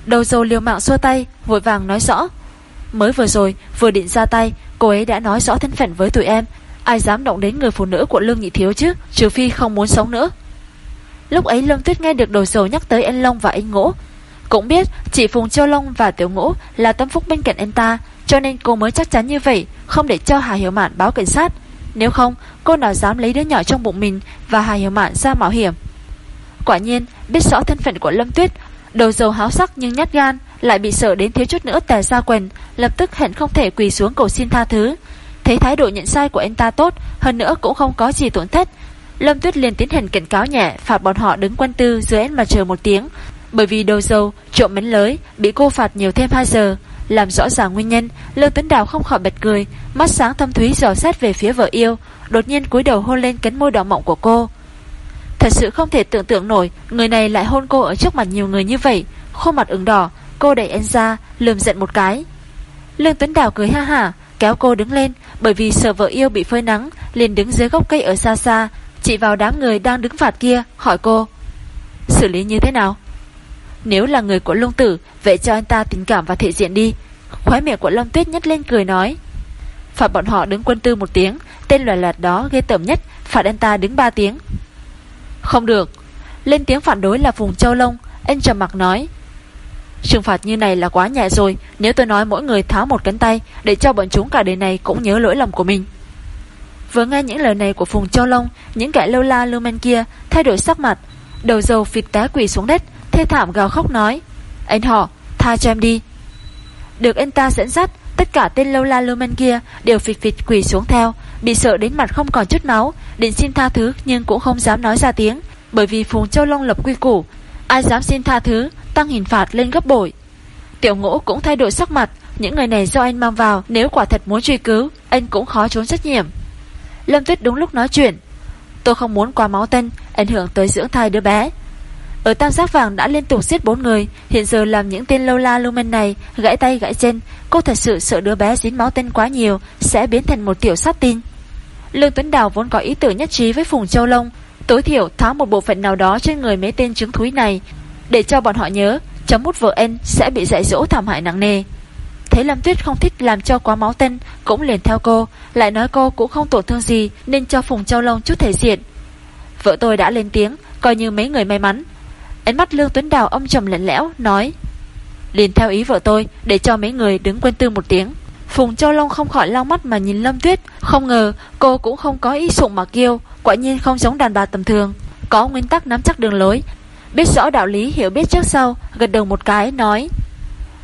Speaker 1: Đầu dầu liều mạng xua tay, vội vàng nói rõ. Mới vừa rồi, vừa định ra tay, cô ấy đã nói rõ thân phận với tụi em. Ai dám động đến người phụ nữ của Lương Nhị Thiếu chứ, trừ phi không muốn sống nữa. Lúc ấy lâm Tuyết nghe được đầu dầu nhắc tới anh Long và anh Ngỗ, cũng biết chị Phùng Châu Long và Tiểu Ngũ là tâm phúc bên cạnh anh ta, cho nên cô mới chắc chắn như vậy, không để cho Hà Hiểu Mạn báo cảnh sát. Nếu không, cô nào dám lấy đứa nhỏ trong bụng mình và Hà Hiểu Mạn ra mạo hiểm. Quả nhiên, biết rõ thân phận của Lâm Tuyết, đầu dầu háo sắc nhưng nhát gan, lại bị sợ đến thiếu chút nữa tè ra quần, lập tức hẹn không thể quỳ xuống cầu xin tha thứ. Thấy thái độ nhận sai của anh ta tốt, hơn nữa cũng không có gì tổn thất. Lâm Tuyết liền tiến hành cảnh cáo nhẹ, phạt bọn họ đứng quân tư dưới ánh mặt trời một tiếng, bởi vì đầu dầu, trộm mến lới, Bị cô phạt nhiều thêm 2 giờ. Làm rõ ràng nguyên nhân, Lương Tuấn Đào không khỏi bật cười. Mắt sáng thâm thúy dò xét về phía vợ yêu, Đột nhiên cúi đầu hôn lên cánh môi đỏ mọng của cô. Thật sự không thể tưởng tượng nổi, Người này lại hôn cô ở trước mặt nhiều người như vậy. Khuôn mặt ứng đỏ, Cô đẩy anh ra, lườm giận một cái. Lương Tuấn Đào cười ha hả, Kéo cô đứng lên, Bởi vì sợ vợ yêu bị phơi nắng, liền đứng dưới gốc cây ở xa xa, Chỉ vào đám người đang đứng phạt kia, Hỏi cô, Xử lý như thế nào? Nếu là người của lông tử, Vậy cho anh ta tình cảm và thể diện đi. Khói miệng của Lâm Tuyết nhét lên cười nói. Phạt bọn họ đứng quân tư một tiếng, Tên loài loạt đó ghê tởm nhất, Phạt anh ta đứng ba tiếng. Không được. Lên tiếng phản đối là Phùng Châu Long, Anh trầm mặc nói. Trừng phạt như này là quá nhẹ rồi, Nếu tôi nói mỗi người tháo một cánh tay, Để cho bọn chúng cả đời này cũng nhớ lỗi lầm của mình. Vừa nghe những lời này của Phùng Châu Long, Những kẻ lâu la lưu men kia Thay đổi sắc mặt, Đầu dầu phịt té quỷ xuống đất Thê thảm gào khóc nói, Anh họ, tha cho em đi. Được anh ta dẫn dắt, Tất cả tên lâu la lưu men kia Đều phịch phịch quỷ xuống theo, Bị sợ đến mặt không còn chút máu, Định xin tha thứ nhưng cũng không dám nói ra tiếng, Bởi vì Phùng Châu Long lập quy củ, Ai dám xin tha thứ, Tăng hình phạt lên gấp bội. Tiểu ngũ cũng thay đổi sắc mặt, Những người này do anh mang vào, Nếu quả thật muốn truy cứu, Anh cũng khó trốn trách nhiệm. Lâm Tuyết đúng lúc nói chuyện, Tôi không muốn qua máu tân Ảnh hưởng tới dưỡng thai đứa bé. Ở tam giác vàng đã liên tục giết bốn người, Hiện giờ làm những tên lâu la lưu men này Gãy tay gãy chân Cô thật sự sợ đứa bé dính máu tên quá nhiều Sẽ biến thành một tiểu sát tin Lương Tuấn Đào vốn có ý tưởng nhất trí với Phùng Châu Long, Tối thiểu tháo một bộ phận nào đó trên người mấy tên chứng thúi này. Để cho bọn họ nhớ, Chấm mút vợ anh sẽ bị dạy dỗ thảm hại nặng nề. Thấy Lâm Tuyết không thích làm cho quá máu tên, Cũng liền theo cô, Lại nói cô cũng không tổn thương gì Nên cho Phùng Châu Long chút thể diện. Vợ tôi đã lên tiếng, Coi như mấy người may mắn Ánh mắt Lương Tuấn Đào ông trầm lạnh lẽo, Nói, Liền theo ý vợ tôi, Để cho mấy người đứng quên tư một tiếng. Phùng Châu Long không khỏi lau mắt mà nhìn Lâm Tuyết. Không ngờ, cô cũng không có ý sụng mà kêu, Quả nhiên không giống đàn bà tầm thường. Có nguyên tắc nắm chắc đường lối, Biết rõ đạo lý, hiểu biết trước sau, Gật đầu một cái, nói,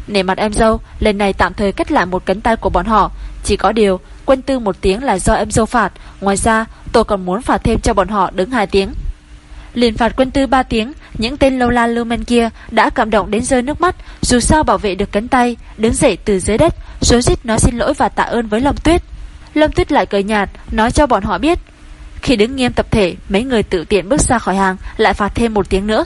Speaker 1: Nể mặt em dâu, Lần này tạm thời cắt lại một cánh tay của bọn họ. Chỉ có điều quân tư một tiếng là do em dâu phạt. Ngoài ra, tôi còn muốn phạt thêm cho bọn họ đứng hai tiếng. Liền phạt quân tư 3 tiếng, Những tên lâu la lưu men kia Đã cảm động đến rơi nước mắt, Dù sao bảo vệ được cánh tay, Đứng dậy từ dưới đất Số dít nói xin lỗi và tạ ơn với Lâm Tuyết. Lâm Tuyết lại cười nhạt, Nói cho bọn họ biết, Khi đứng nghiêm tập thể, Mấy người tự tiện bước ra khỏi hàng, Lại phạt thêm một tiếng nữa.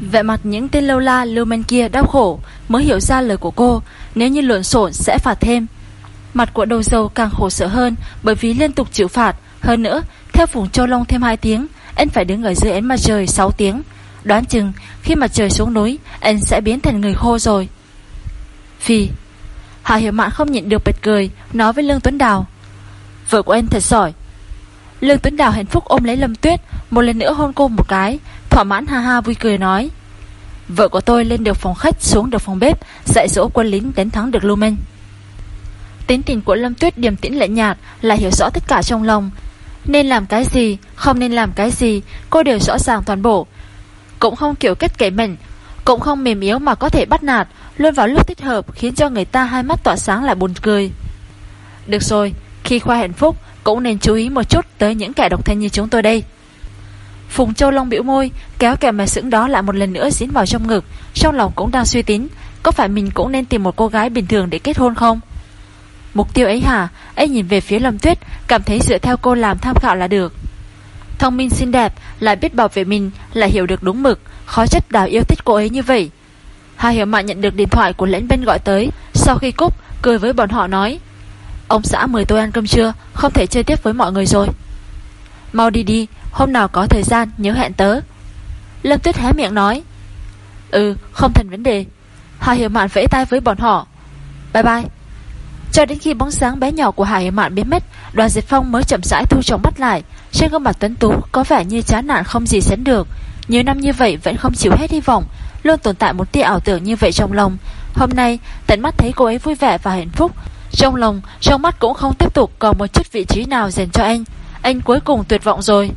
Speaker 1: Vẻ mặt những tên lâu la lưu men kia đau khổ, Mới hiểu ra lời của cô, Nếu như lộn xộn sẽ phạt thêm. Mặt của đầu dâu càng khổ sở hơn, Bởi vì liên tục chịu phạt hơn nữa, theo Phùng Châu Long thêm 2 tiếng, Anh phải đứng ở dưới ánh mặt trời 6 tiếng. Đoán chừng, khi mặt trời xuống núi, Anh sẽ biến thành người khô rồi. Phi Hà Hiểu Mạn không nhịn được bật cười, Nói với Lương Tuấn Đào. Vợ của anh thật giỏi. Lương Tuấn Đào hạnh phúc ôm lấy Lâm Tuyết, Một lần nữa hôn cô một cái, Thỏa mãn ha ha vui cười nói. Vợ của tôi lên được phòng khách, xuống được phòng bếp, Dạy dỗ quân lính đánh thắng được Lumen Tính tình của Lâm Tuyết điềm tĩnh lạnh nhạt, Là hiểu rõ tất cả trong lòng. Nên làm cái gì, Không nên làm cái gì, Cô đều rõ ràng toàn bộ. Cũng không kiểu kết kể mình, Cũng không mềm yếu mà có thể bắt nạt, Luôn vào lúc thích hợp khiến cho người ta hai mắt tỏa sáng lại buồn cười. Được rồi, Khi khoa hạnh phúc, Cũng nên chú ý một chút tới những kẻ độc thân như chúng tôi đây. Phùng Châu Long biểu môi, Kéo kẻ mà sững đó lại một lần nữa dính vào trong ngực, Trong lòng cũng đang suy tính Có phải mình cũng nên tìm một cô gái bình thường để kết hôn không? Mục tiêu ấy hả? Ấy nhìn về phía Lâm Tuyết, Cảm thấy dựa theo cô làm tham khảo là được. Thông minh xinh đẹp, Lại biết bảo vệ mình, Lại hiểu được đúng mực, Khó trách đào yêu thích cô ấy như vậy. Hà Hiểu Mạn nhận được điện thoại của lãnh bên gọi tới, Sau khi cúp, Cười với bọn họ nói, Ông xã mời tôi ăn cơm trưa, Không thể chơi tiếp với mọi người rồi. Mau đi đi, Hôm nào có thời gian, nhớ hẹn tớ. Lâm Tuyết hé miệng nói Ừ không thành vấn đề. Hà Hiểu Mạn vẫy tay với bọn họ, Bye bye. Cho đến khi bóng sáng bé nhỏ của hải Mạn biến mất, Đoàn Diệt Phong mới chậm rãi thu trong mắt lại. Trên gương mặt tuấn tú, có vẻ như chán nản không gì sánh được. Nhiều năm như vậy vẫn không chịu hết hy vọng, Luôn tồn tại một tia ảo tưởng như vậy trong lòng. Hôm nay, tận mắt thấy cô ấy vui vẻ và hạnh phúc. Trong lòng, Trong mắt cũng không tiếp tục còn một chút vị trí nào dành cho anh. Anh cuối cùng tuyệt vọng rồi.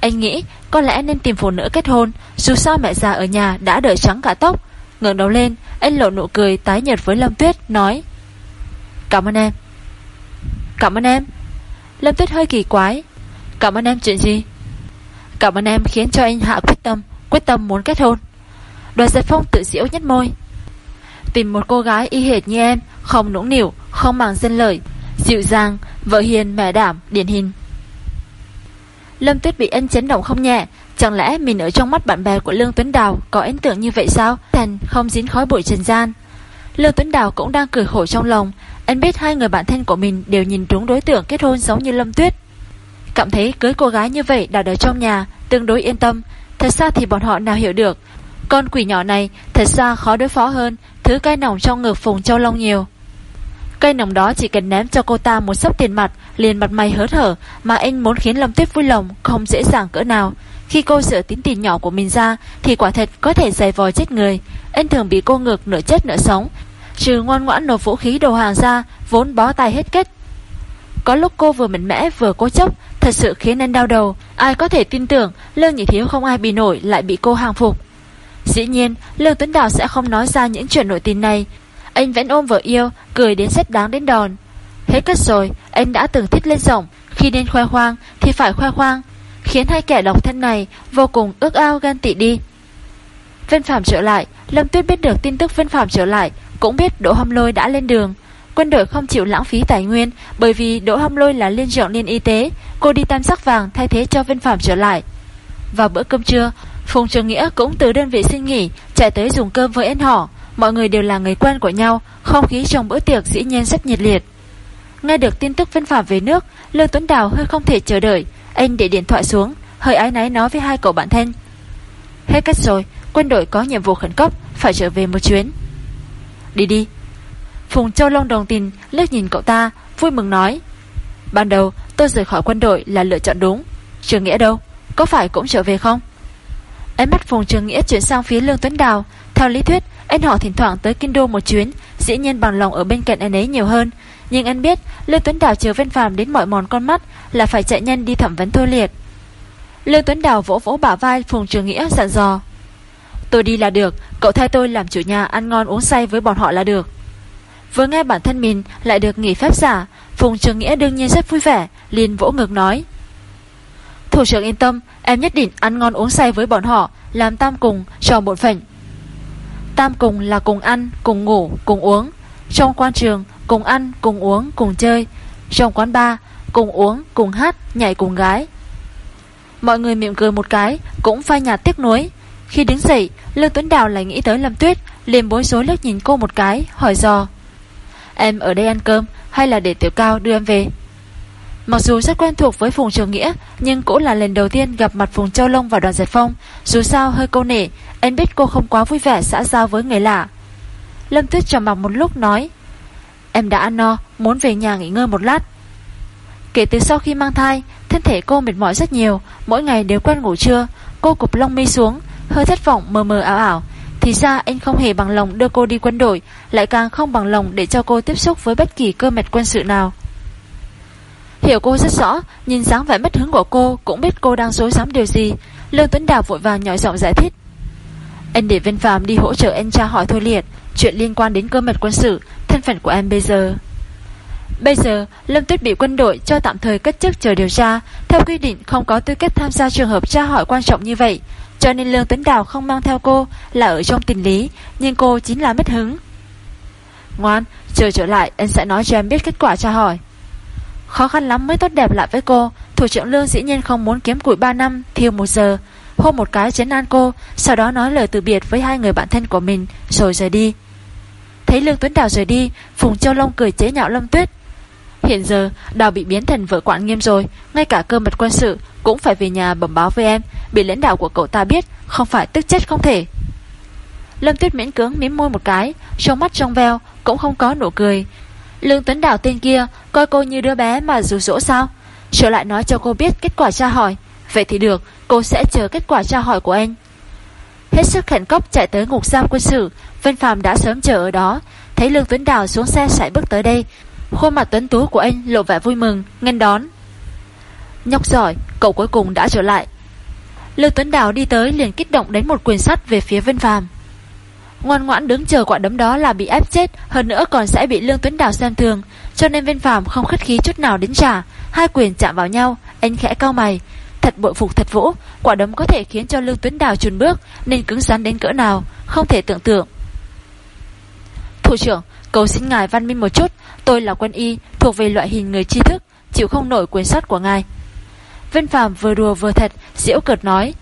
Speaker 1: Anh nghĩ, có lẽ nên tìm phụ nữ kết hôn. Dù sao mẹ già ở nhà đã đợi trắng cả tóc. Ngẩng đầu lên, Anh lộ nụ cười tái nhật với Lâm Tuyết, Nói Cảm ơn em. Cảm ơn em. Lâm Tuyết hơi kỳ quái. Cảm ơn em chuyện gì? Cảm ơn em khiến cho anh hạ quyết tâm Quyết tâm muốn kết hôn. Đoàn giật phong tự diễu nhất môi. Tìm một cô gái y hệt như em Không nũng nỉu, không màng dân lợi Dịu dàng, vợ hiền, mẹ đảm, điển hình. Lâm Tuyết bị anh chấn động không nhẹ. Chẳng lẽ mình ở trong mắt bạn bè của Lương Tuấn Đào Có ấn tượng như vậy sao? Thành không dính khói bụi trần gian. Lương Tuấn Đào cũng đang cười khổ trong lòng anh biết hai người bạn thân của mình đều nhìn trúng đối tượng kết hôn giống như Lâm Tuyết. Cảm thấy cưới cô gái như vậy đã ở trong nhà, Tương đối yên tâm. Thật ra thì bọn họ nào hiểu được, Con quỷ nhỏ này thật ra khó đối phó hơn Thứ cay nồng trong ngực Phùng Châu Long nhiều. Cây nồng đó chỉ cần ném cho cô ta một sốc tiền mặt, Liền mặt mày hớt hở Mà anh muốn khiến Lâm Tuyết vui lòng, Không dễ dàng cỡ nào. Khi cô sửa tín tiền nhỏ của mình ra Thì quả thật có thể giày vò chết người. Anh thường bị cô ngược nửa chết nửa sống Trừ ngoan ngoãn nộp vũ khí đồ hàng ra Vốn bó tay hết kết. Có lúc cô vừa mạnh mẽ vừa cố chấp, Thật sự khiến anh đau đầu. Ai có thể tin tưởng, Lương Nhị Thiếu không ai bị nổi, lại bị cô hàng phục. Dĩ nhiên, Lương Tuấn Đào sẽ không nói ra những chuyện nổi tin này. Anh vẫn ôm vợ yêu, Cười đến xét đáng đến đòn. Hết cất rồi, Anh đã từng thích lên rộng Khi nên khoe khoang thì phải khoe khoang, Khiến hai kẻ độc thân này Vô cùng ước ao gan tị đi. Vân Phạm trở lại, Lâm Tuyết biết được tin tức Vân Phạm trở lại cũng biết Đỗ Hâm Lôi đã lên đường. Quân đội không chịu lãng phí tài nguyên, Bởi vì Đỗ Hâm Lôi là liên trưởng liên y tế. Cô đi tam sắc vàng thay thế cho Vân Phạm trở lại. Vào bữa cơm trưa, Phùng Trường Nghĩa cũng từ đơn vị xin nghỉ, Chạy tới dùng cơm với anh họ. Mọi người đều là người quen của nhau, Không khí trong bữa tiệc dĩ nhiên rất nhiệt liệt. Nghe được tin tức Vân Phạm về nước, Lương Tuấn Đào hơi không thể chờ đợi. Anh để điện thoại xuống, Hơi ái náy nói với hai cậu bạn thân. Hết cách rồi, Quân đội có nhiệm vụ khẩn cấp, Phải trở về một chuyến. Đi đi. Phùng Châu Long đồng tình, liếc nhìn cậu ta, Vui mừng nói. Ban đầu, tôi rời khỏi quân đội là lựa chọn đúng. Trường Nghĩa đâu? Có phải cũng trở về không? Ánh mắt Phùng Trường Nghĩa chuyển sang phía Lương Tuấn Đào. Theo lý thuyết, Anh họ thỉnh thoảng tới Kinh Đô một chuyến, Dĩ nhiên bằng lòng ở bên cạnh anh ấy nhiều hơn. Nhưng anh biết, Lương Tuấn Đào chờ Vân Phàm đến mọi mòn con mắt Là phải chạy nhanh đi thẩm vấn thôi liệt. Lương Tuấn Đào vỗ vỗ bả vai Phùng Trường Nghĩa dặn dò. Tôi đi là được Cậu thay tôi làm chủ nhà ăn ngon uống say với bọn họ là được. Vừa nghe bản thân mình lại được nghỉ phép giả Phùng Trường Nghĩa đương nhiên rất vui vẻ liền vỗ ngực nói. Thủ trưởng yên tâm Em nhất định ăn ngon uống say với bọn họ Làm tam cùng cho bộn phận. Tam cùng là cùng ăn, cùng ngủ, cùng uống. Trong quan trường Cùng ăn, cùng uống, cùng chơi. Trong quán bar Cùng uống, cùng hát, nhảy cùng gái. Mọi người miệng cười một cái Cũng phai nhạt tiếc nuối. Khi đứng dậy Lương Tuấn Đào lại nghĩ tới Lâm Tuyết, liền bối rối liếc nhìn cô một cái, Hỏi dò Em ở đây ăn cơm hay là để Tiểu Cao đưa em về? Mặc dù rất quen thuộc với Phùng Trường Nghĩa, Nhưng cũng là lần đầu tiên gặp mặt Phùng Châu Long và đoàn giật phong Dù sao, hơi câu nể em biết cô không quá vui vẻ xã giao với người lạ. Lâm Tuyết trầm mặc một lúc nói, Em đã ăn no, Muốn về nhà nghỉ ngơi một lát. Kể từ sau khi mang thai, Thân thể cô mệt mỏi rất nhiều, Mỗi ngày đều quen ngủ trưa, Cô cụp lông mi xuống Hơi thất vọng, mờ mờ ảo ảo. Thì ra anh không hề bằng lòng đưa cô đi quân đội, Lại càng không bằng lòng để cho cô tiếp xúc với bất kỳ cơ mệt quân sự nào. Hiểu cô rất rõ, Nhìn dáng vẻ mất hứng của cô Cũng biết cô đang dối dám điều gì. Lương Tuấn Đào vội vàng nhỏ giọng giải thích. Anh để Vân Phạm đi hỗ trợ anh tra hỏi thôi liệt, Chuyện liên quan đến cơ mật quân sự, Thân phận của em bây giờ. Bây giờ, Lâm Tuyết bị quân đội cho tạm thời cất chức chờ điều tra. Theo quy định, không có tư cách tham gia trường hợp tra hỏi quan trọng như vậy. Cho nên Lương Tuấn Đào không mang theo cô Là ở trong tình lý Nhưng cô chính là mất hứng. Ngoan, chờ trở lại anh sẽ nói cho em biết kết quả tra hỏi. Khó khăn lắm mới tốt đẹp lại với cô Thủ trưởng Lương dĩ nhiên không muốn kiếm củi 3 năm Thiêu một giờ Hôn một cái chấn an cô Sau đó nói lời từ biệt với hai người bạn thân của mình Rồi rời đi. Thấy Lương Tuấn Đào rời đi Phùng Châu Long cười chế nhạo Lâm Tuyết. Hiện giờ, Đào bị biến thành vợ quản nghiêm rồi. Ngay cả cơ mật quân sự Cũng phải về nhà bẩm báo với em. Bị lãnh đạo của cậu ta biết, Không phải tức chết không thể. Lâm Tuyết miễn cưỡng miếm môi một cái, Trong mắt trong veo Cũng không có nụ cười. Lương Tuấn Đào tên kia, Coi cô như đứa bé mà rủ rỗ sao? Trở lại nói cho cô biết kết quả tra hỏi. Vậy thì được, Cô sẽ chờ kết quả tra hỏi của anh. Hết sức khẩn cấp chạy tới ngục giam quân sự, Vân Phạm đã sớm chờ ở đó. Thấy Lương Tuấn Đào xuống xe sải bước tới đây Khuôn mặt tuấn tú của anh lộ vẻ vui mừng Ngân đón. Nhóc giỏi, cậu cuối cùng đã trở lại. Lương Tuấn Đào đi tới liền kích động đánh một quyền sắt về phía Vân Phạm Ngoan ngoãn đứng chờ quả đấm đó là bị ép chết Hơn nữa còn sẽ bị Lương Tuấn Đào xem thường Cho nên Vân Phạm không khất khí chút nào đến trả. Hai quyền chạm vào nhau Anh khẽ cao mày. Thật bội phục thật vũ Quả đấm có thể khiến cho Lương Tuấn Đào chùn bước Nên cứng rắn đến cỡ nào Không thể tưởng tượng. Thủ trưởng Cầu xin ngài văn minh một chút. Tôi là quân y, Thuộc về loại hình người tri thức, Chịu không nổi quyền sắt của ngài. Vân Phạm vừa đùa vừa thật, Diễu cợt nói,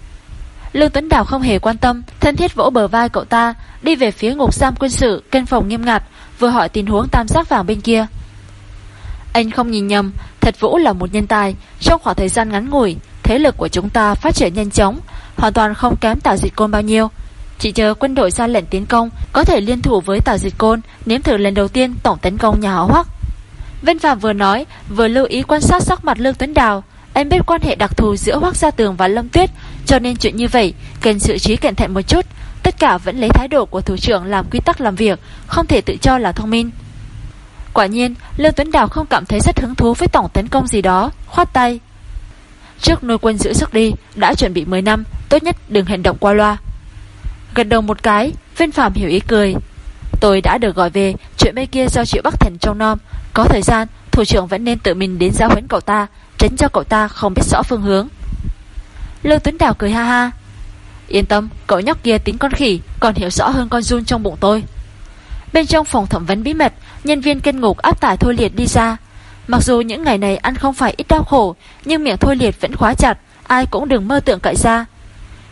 Speaker 1: Lương Tuấn Đào không hề quan tâm, Thân thiết vỗ bờ vai cậu ta, Đi về phía ngục giam quân sự Cân phòng nghiêm ngặt, Vừa hỏi tình huống tam giác vàng bên kia. Anh không nhìn nhầm, Thật Vũ là một nhân tài, Trong khoảng thời gian ngắn ngủi, Thế lực của chúng ta phát triển nhanh chóng, Hoàn toàn không kém tào dịch côn bao nhiêu. Chỉ chờ quân đội ra lệnh tiến công, Có thể liên thủ với tào dịch côn, Nếm thử lần đầu tiên tổng tấn công nhà họ Hoắc. Vân Phạm vừa nói, Vừa lưu ý quan sát sắc mặt Lương Tuấn Đào. Em biết quan hệ đặc thù giữa Hoác Gia Tường và Lâm Tuyết, Cho nên chuyện như vậy, Cần sự trí cẩn thận một chút. Tất cả vẫn lấy thái độ của thủ trưởng làm quy tắc làm việc, Không thể tự cho là thông minh. Quả nhiên, Lương Tuấn Đào không cảm thấy rất hứng thú Với tổng tấn công gì đó, Khoát tay. Trước nuôi quân giữ sức đi, Đã chuẩn bị 10 năm, Tốt nhất đừng hành động qua loa. Gật đầu một cái Viên Phạm hiểu ý cười. Tôi đã được gọi về, Chuyện bên kia do triệu Bắc Thần trong nom. Có thời gian, Thủ trưởng vẫn nên tự mình đến giáo huấn cậu ta, Tránh cho cậu ta không biết rõ phương hướng. Lương Tuấn Đào cười ha ha. Yên tâm, Cậu nhóc kia tính con khỉ, Còn hiểu rõ hơn con run trong bụng tôi. Bên trong phòng thẩm vấn bí mật, Nhân viên kênh ngục áp tải Thôi Liệt đi ra. Mặc dù những ngày này ăn không phải ít đau khổ, Nhưng miệng Thôi Liệt vẫn khóa chặt, Ai cũng đừng mơ tưởng cậy ra.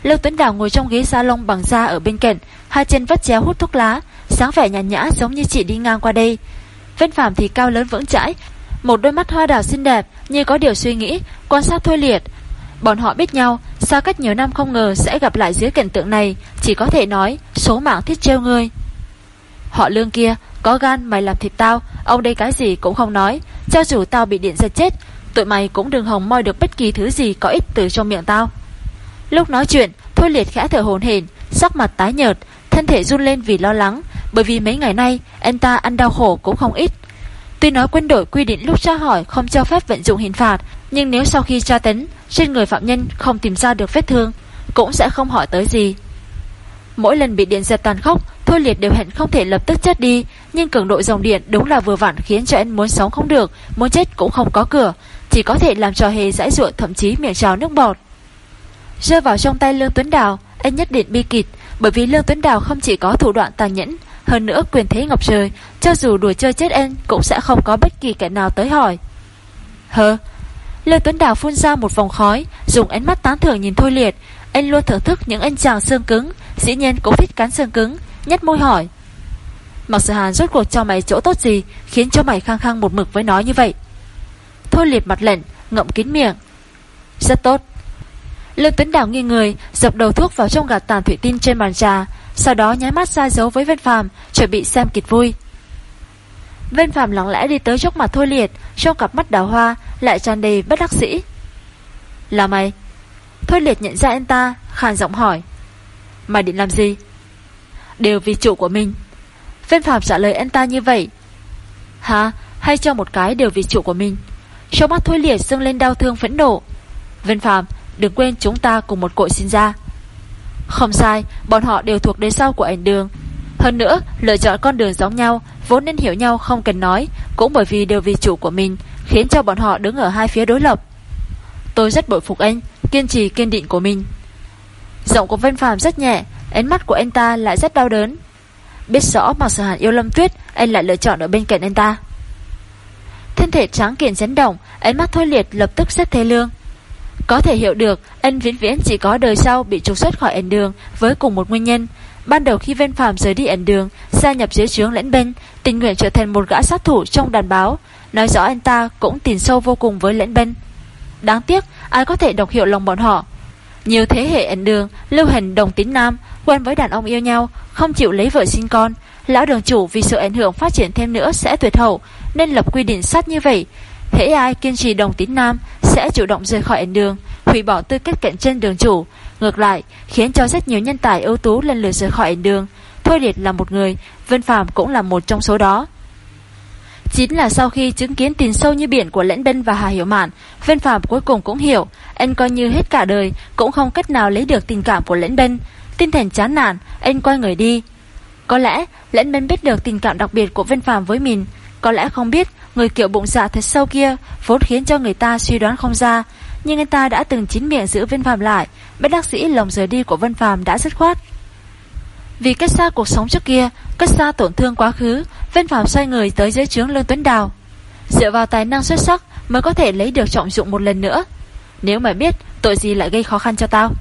Speaker 1: Lưu Tuấn Đào ngồi trong ghế salon bằng da ở bên cạnh, Hai chân vắt chéo hút thuốc lá, Sáng vẻ nhàn nhã giống như chị đi ngang qua đây. Vân Phạm thì cao lớn vững chãi, Một đôi mắt hoa đào xinh đẹp Như có điều suy nghĩ, Quan sát Thôi Liệt. Bọn họ biết nhau, Xa cách nhiều năm không ngờ sẽ gặp lại dưới cảnh tượng này, Chỉ có thể nói, Số mạng thiết trêu ngươi. Họ lương kia, Có gan mày làm thịt tao, Ông đây cái gì cũng không nói, Cho dù tao bị điện giật chết, Tụi mày cũng đừng hòng moi được bất kỳ thứ gì có ích từ trong miệng tao. Lúc nói chuyện, Thôi liệt khẽ thở hồn hển, Sắc mặt tái nhợt, Thân thể run lên vì lo lắng, Bởi vì mấy ngày nay Anh ta ăn đau khổ cũng không ít. Tuy nói quân đội quy định lúc tra hỏi không cho phép vận dụng hình phạt, Nhưng nếu sau khi tra tấn, Trên người phạm nhân không tìm ra được vết thương, Cũng sẽ không hỏi tới gì. Mỗi lần bị điện giật tàn khốc, Thôi liệt đều hẹn không thể lập tức chết đi, Nhưng cường độ dòng điện đúng là vừa vặn Khiến cho anh muốn sống không được, Muốn chết cũng không có cửa, Chỉ có thể làm trò hề dãi ruộng, thậm chí miệng trào nước bọt. Rơi vào trong tay Lương Tuấn Đào, Anh nhất định bi kịch, Bởi vì Lương Tuấn Đào không chỉ có thủ đoạn tàn nhẫn, Hơn nữa quyền thế ngọc trời, Cho dù đùa chơi chết anh Cũng sẽ không có bất kỳ kẻ nào tới hỏi. Hơ, Lương Tuấn Đào phun ra một vòng khói, Dùng ánh mắt tán thưởng nhìn Thôi Liệt. Anh luôn thưởng thức những anh chàng xương cứng, Dĩ nhiên cũng thích cắn xương cứng Nhất môi hỏi. Mặc sự hàn rốt cuộc cho mày chỗ tốt gì, Khiến cho mày khăng khăng một mực với nó như vậy. Thôi liệt mặt lệnh Ngậm kín miệng. Rất tốt Lương Tuấn Đào nghiêng người, Dập đầu thuốc vào trong gạt tàn thủy tinh trên bàn trà, Sau đó nháy mắt ra dấu với Vân Phàm, Chuẩn bị xem kịch vui. Vân Phàm lặng lẽ đi tới trước mặt Thôi Liệt, Trong cặp mắt đào hoa, Lại tràn đầy bất đắc sĩ Là mày? Thôi Liệt nhận ra anh ta, Khàn giọng hỏi. Mày định làm gì? Đều vì chủ của mình. Vân Phạm trả lời anh ta như vậy. Hả? Hay cho một cái đều vì chủ của mình? Trong mắt Thôi Liệt dâng lên đau thương phẫn nộ. Vân Phạm Đừng quên chúng ta cùng một cội sinh ra. Không sai, Bọn họ đều thuộc đế sau của ảnh đường. Hơn nữa, lựa chọn con đường giống nhau, Vốn nên hiểu nhau không cần nói, Cũng bởi vì đều vì chủ của mình, Khiến cho bọn họ đứng ở hai phía đối lập. Tôi rất bội phục anh, Kiên trì kiên định của mình. Giọng của Vân phàm rất nhẹ, Ánh mắt của anh ta lại rất đau đớn. Biết rõ mặc Sở Hàn yêu Lâm Tuyết, Anh lại lựa chọn ở bên cạnh anh ta. Thân thể tráng kiện chấn động, Ánh mắt thôi liệt lập tức rất thê lương. Có thể hiểu được Anh viễn viễn chỉ có đời sau bị trục xuất khỏi ẩn đường Với cùng một nguyên nhân. Ban đầu khi Vân Phạm rời đi ẩn đường, Gia nhập dưới trướng lẫn bên Tình nguyện trở thành một gã sát thủ trong đàn báo. Nói rõ anh ta cũng tìm sâu vô cùng với lẫn bên Đáng tiếc, ai có thể đọc hiểu lòng bọn họ? Nhiều thế hệ ẩn đường, Lưu hành đồng tính nam, Quen với đàn ông yêu nhau, Không chịu lấy vợ sinh con. Lão đường chủ vì sự ảnh hưởng phát triển thêm nữa sẽ tuyệt hậu, Nên lập quy định sát như vậy. Hễ ai kiên trì đồng tính nam Sẽ chủ động rời khỏi đường Hủy bỏ tư cách cạnh tranh đường chủ Ngược lại khiến cho rất nhiều nhân tài ưu tú lần lượt rời khỏi đường Thôi Liệt là một người Vân Phạm cũng là một trong số đó Chính là sau khi chứng kiến tình sâu như biển của Lễn Bân và Hà Hiểu Mạn, Vân Phạm cuối cùng cũng hiểu, anh coi như hết cả đời cũng không cách nào lấy được tình cảm của Lễn Bân. Tinh thần chán nản, anh quay người đi. Có lẽ Lễn Bân biết được tình cảm đặc biệt của Vân Phạm với mình, có lẽ không biết người kiểu bụng dạ thật sâu kia vốn khiến cho người ta suy đoán không ra, nhưng anh ta đã từng chín miệng giữ Vân Phạm lại, bất đắc sĩ lòng rời đi của Vân Phạm đã dứt khoát. Vì cách xa cuộc sống trước kia, cách xa tổn thương quá khứ, Vân Phạm xoay người tới dưới trướng Lương Tuấn Đào. Dựa vào tài năng xuất sắc mới có thể lấy được trọng dụng một lần nữa. Nếu mà biết, tội gì lại gây khó khăn cho tao.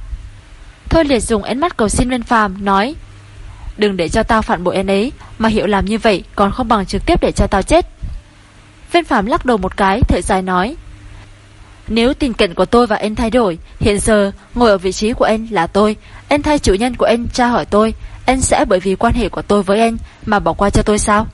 Speaker 1: Thôi liệt dùng ánh mắt cầu xin Vân Phạm, nói Đừng để cho tao phản bội anh ấy, mà hiểu làm như vậy còn không bằng trực tiếp để cho tao chết. Vân Phạm lắc đầu một cái, thở dài nói Nếu tình cảnh của tôi và anh thay đổi, hiện giờ ngồi ở vị trí của anh là tôi, anh thay chủ nhân của anh tra hỏi tôi, anh sẽ bởi vì quan hệ của tôi với anh Mà bỏ qua cho tôi sao?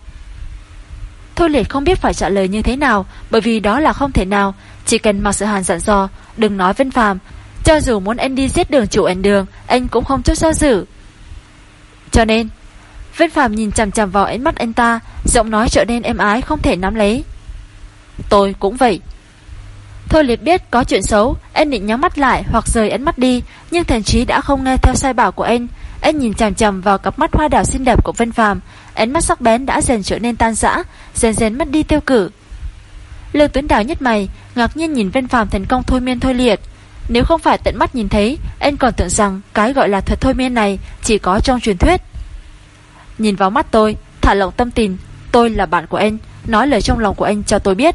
Speaker 1: Thôi liệt không biết phải trả lời như thế nào Bởi vì đó là không thể nào. Chỉ cần mặc sự hàn dặn dò Đừng nói Vân Phàm Cho dù muốn anh đi giết đường chủ ảnh đường Anh cũng không chút do dự. Cho nên Vân Phạm nhìn chằm chằm vào ánh mắt anh ta Giọng nói trở nên êm ái không thể nắm lấy. Tôi cũng vậy. Thôi liệt biết có chuyện xấu, Anh định nhắm mắt lại hoặc rời ánh mắt đi, Nhưng thần trí đã không nghe theo sai bảo của anh. Anh nhìn chằm chằm vào cặp mắt hoa đảo xinh đẹp của Vân phàm, Ánh mắt sắc bén đã dần trở nên tan rã, Dần dần mất đi tiêu cử. Lương Tuấn Đào nhất mày, Ngạc nhiên nhìn Vân phàm thành công thôi miên thôi liệt. Nếu không phải tận mắt nhìn thấy, Anh còn tưởng rằng cái gọi là thuật thôi miên này Chỉ có trong truyền thuyết. Nhìn vào mắt tôi, Thả lỏng tâm tình, Tôi là bạn của anh, Nói lời trong lòng của anh cho tôi biết.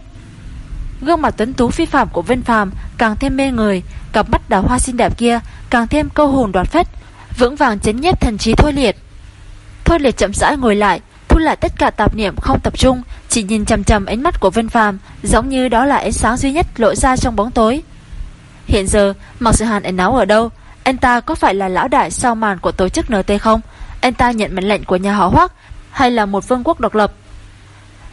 Speaker 1: Gương mặt tuấn tú phi phạm của Vân Phàm càng thêm mê người, cặp mắt đào hoa xinh đẹp kia càng thêm câu hồn đoạt phách, vững vàng chấn nhiếp thần trí Thôi Liệt. Thôi Liệt chậm rãi ngồi lại, thu lại tất cả tạp niệm không tập trung, chỉ nhìn chằm chằm ánh mắt của Vân Phàm, giống như đó là ánh sáng duy nhất lộ ra trong bóng tối. Hiện giờ, Mạc Sự Hàn ẩn náu ở đâu? Anh ta có phải là lão đại sau màn của tổ chức NT không? Anh ta nhận mệnh lệnh của nhà họ Hoắc hay là một vương quốc độc lập?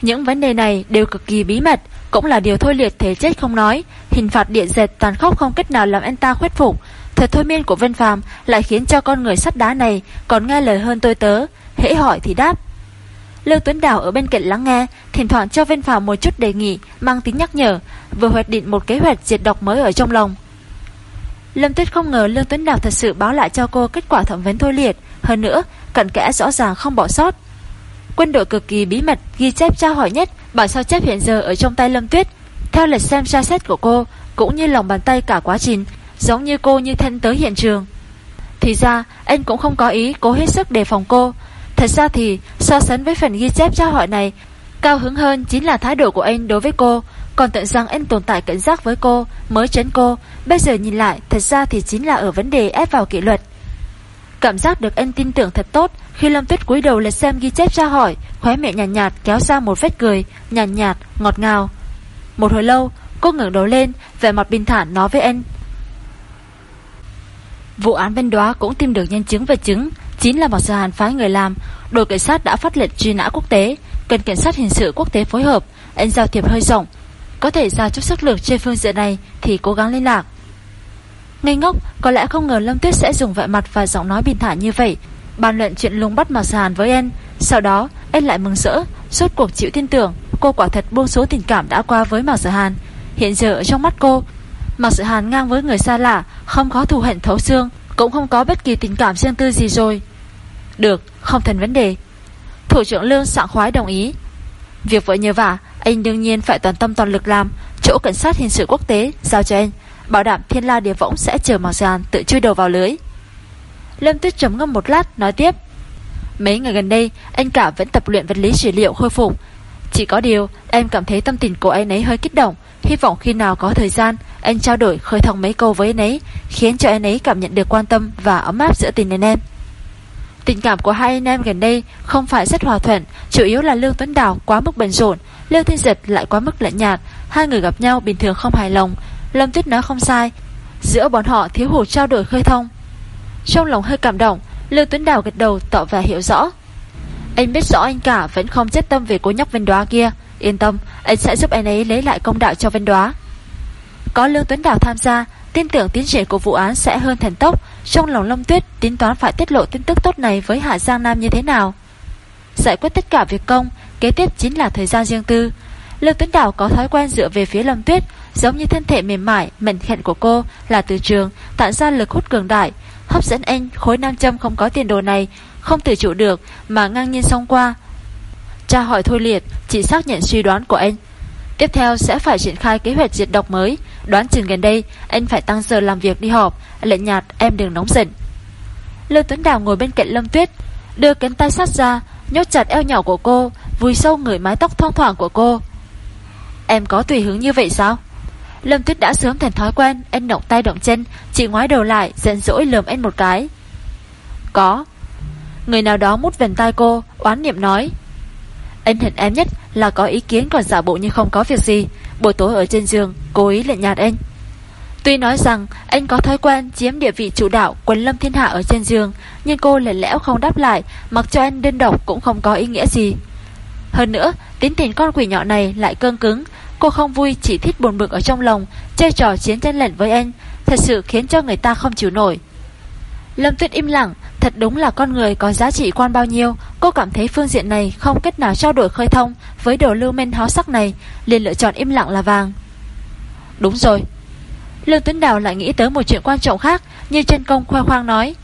Speaker 1: Những vấn đề này đều cực kỳ bí mật, cũng là điều thôi liệt thế chết không nói. Hình phạt điện dệt toàn khốc không cách nào làm anh ta khuất phục. Thuật thôi miên của Vân Phàm lại khiến cho con người sắt đá này còn nghe lời hơn tôi tớ, hễ hỏi thì đáp. Lưu Tuấn Đào ở bên cạnh lắng nghe, thỉnh thoảng cho Vân Phàm một chút đề nghị, mang tính nhắc nhở, vừa hoạch định một kế hoạch diệt độc mới ở trong lòng. Lâm Tuyết không ngờ Lương Tuấn Đào thật sự báo lại cho cô kết quả thẩm vấn thôi liệt, hơn nữa, cận kẽ rõ ràng không bỏ sót. Quân đội cực kỳ bí mật, ghi chép tra hỏi nhất Bản sao chép hiện giờ ở trong tay Lâm Tuyết. Theo lịch xem tra xét của cô, Cũng như lòng bàn tay cả quá trình, Giống như cô như thân tới hiện trường. Thì ra, anh cũng không có ý cố hết sức đề phòng cô. Thật ra thì, so sánh với phần ghi chép tra hỏi này, Cao hứng hơn chính là thái độ của anh đối với cô. Còn tận rằng anh tồn tại cảnh giác với cô, Mới chấn cô. Bây giờ nhìn lại, thật ra thì chính là ở vấn đề ép vào kỷ luật. Cảm giác được anh tin tưởng thật tốt Khi Lâm Tuyết cúi đầu lật xem ghi chép ra hỏi Khóe miệng nhàn nhạt, nhạt kéo ra một vết cười Nhàn nhạt, nhạt, ngọt ngào. Một hồi lâu cô ngẩng đầu lên Vẻ mặt bình thản nói với anh. Vụ án bên đó cũng tìm được nhân chứng về chứng Chính là một sự hàn phái người làm. Đội cảnh sát đã phát lệnh truy nã quốc tế. Cần cảnh sát hình sự quốc tế phối hợp. Anh giao thiệp hơi rộng. Có thể ra chút sức lực trên phương diện này Thì cố gắng liên lạc. Ngây ngốc, có lẽ không ngờ Lâm Tuyết sẽ dùng vẻ mặt và giọng nói bình thản như vậy, bàn luận chuyện lùng bắt Mạc sàn với em. Sau đó, em lại mừng rỡ, suốt cuộc chịu tin tưởng, cô quả thật buông số tình cảm đã qua với Mạc Sở Hàn. Hiện giờ ở trong mắt cô, Mạc Sở Hàn ngang với người xa lạ, không có thù hận thấu xương, cũng không có bất kỳ tình cảm riêng tư gì rồi. Được, không thành vấn đề. Thủ trưởng Lương sảng khoái đồng ý. Việc vợ nhờ vả, anh đương nhiên phải toàn tâm toàn lực làm, chỗ cảnh sát hình sự quốc tế giao cho anh bảo đảm thiên la địa võng sẽ chờ màu Giàn tự chui đầu vào lưới. Lâm Tuyết trầm ngâm một lát, nói tiếp. Mấy ngày gần đây, anh cả vẫn tập luyện vật lý trị liệu khôi phục. Chỉ có điều, em cảm thấy tâm tình của anh ấy hơi kích động. Hy vọng khi nào có thời gian, anh trao đổi khơi thông mấy câu với anh ấy, khiến cho anh ấy cảm nhận được quan tâm và ấm áp giữa tình anh em. Tình cảm của hai anh em gần đây không phải rất hòa thuận, chủ yếu là Lương Tuấn Đào quá mức bận rộn, Lương Thiên Giật lại quá mức lạnh nhạt, hai người gặp nhau bình thường không hài lòng, Lâm Tuyết nói không sai. Giữa bọn họ thiếu hụt trao đổi khơi thông. Trong lòng hơi cảm động, Lưu Tuấn Đào gật đầu tỏ vẻ hiểu rõ. Anh biết rõ anh cả vẫn không chết tâm về cô nhóc Vân Đoá kia. Yên tâm, Anh sẽ giúp anh ấy lấy lại công đạo cho Vân Đoá. Có Lưu Tuấn Đào tham gia, Tin tưởng tiến triển của vụ án sẽ hơn thần tốc. Trong lòng Lâm Tuyết tính toán phải tiết lộ tin tức tốt này Với Hạ Giang Nam như thế nào. Giải quyết tất cả việc công, Kế tiếp chính là thời gian riêng tư. Lưu Tuấn Đào có thói quen dựa về phía Lâm Tuyết Giống như thân thể mềm mại, mệnh khẹn của cô là từ trường, tạo ra lực hút cường đại, hấp dẫn anh khối nam châm không có tiền đồ này, không tự chủ được mà ngang nhiên xông qua. Cha hỏi Thôi Liệt chỉ xác nhận suy đoán của anh. Tiếp theo sẽ phải triển khai kế hoạch diệt độc mới, đoán chừng gần đây anh phải tăng giờ làm việc đi họp, lệnh nhạt em đừng nóng giận. Lưu Tuấn Đào ngồi bên cạnh Lâm Tuyết, đưa cánh tay sát ra, nhốt chặt eo nhỏ của cô, vùi sâu người mái tóc thoang thoảng của cô. Em có tùy hứng như vậy sao? Lâm Tuyết đã sớm thành thói quen Anh động tay động chân Chỉ ngoái đầu lại, giận dỗi lườm anh một cái. Có. Người nào đó mút vần tay cô, Oán niệm nói. Anh hận em nhất là có ý kiến còn giả bộ như không có việc gì. Buổi tối ở trên giường, Cố ý lệnh nhạt anh. Tuy nói rằng anh có thói quen chiếm địa vị chủ đạo quần lâm thiên hạ ở trên giường, Nhưng cô lẻ lẽo không đáp lại, Mặc cho anh đơn độc cũng không có ý nghĩa gì. Hơn nữa, tính tình con quỷ nhỏ này lại cương cứng Cô không vui, chỉ thích buồn bực ở trong lòng Chơi trò chiến tranh lệnh với anh. Thật sự khiến cho người ta không chịu nổi. Lâm Tuyết im lặng, Thật đúng là con người có giá trị quan bao nhiêu. Cô cảm thấy phương diện này không cách nào trao đổi khơi thông Với đồ lưu men háo sắc này, liền lựa chọn im lặng là vàng. Đúng rồi. Lương Tuấn Đào lại nghĩ tới một chuyện quan trọng khác, Như chân công khoe khoang nói.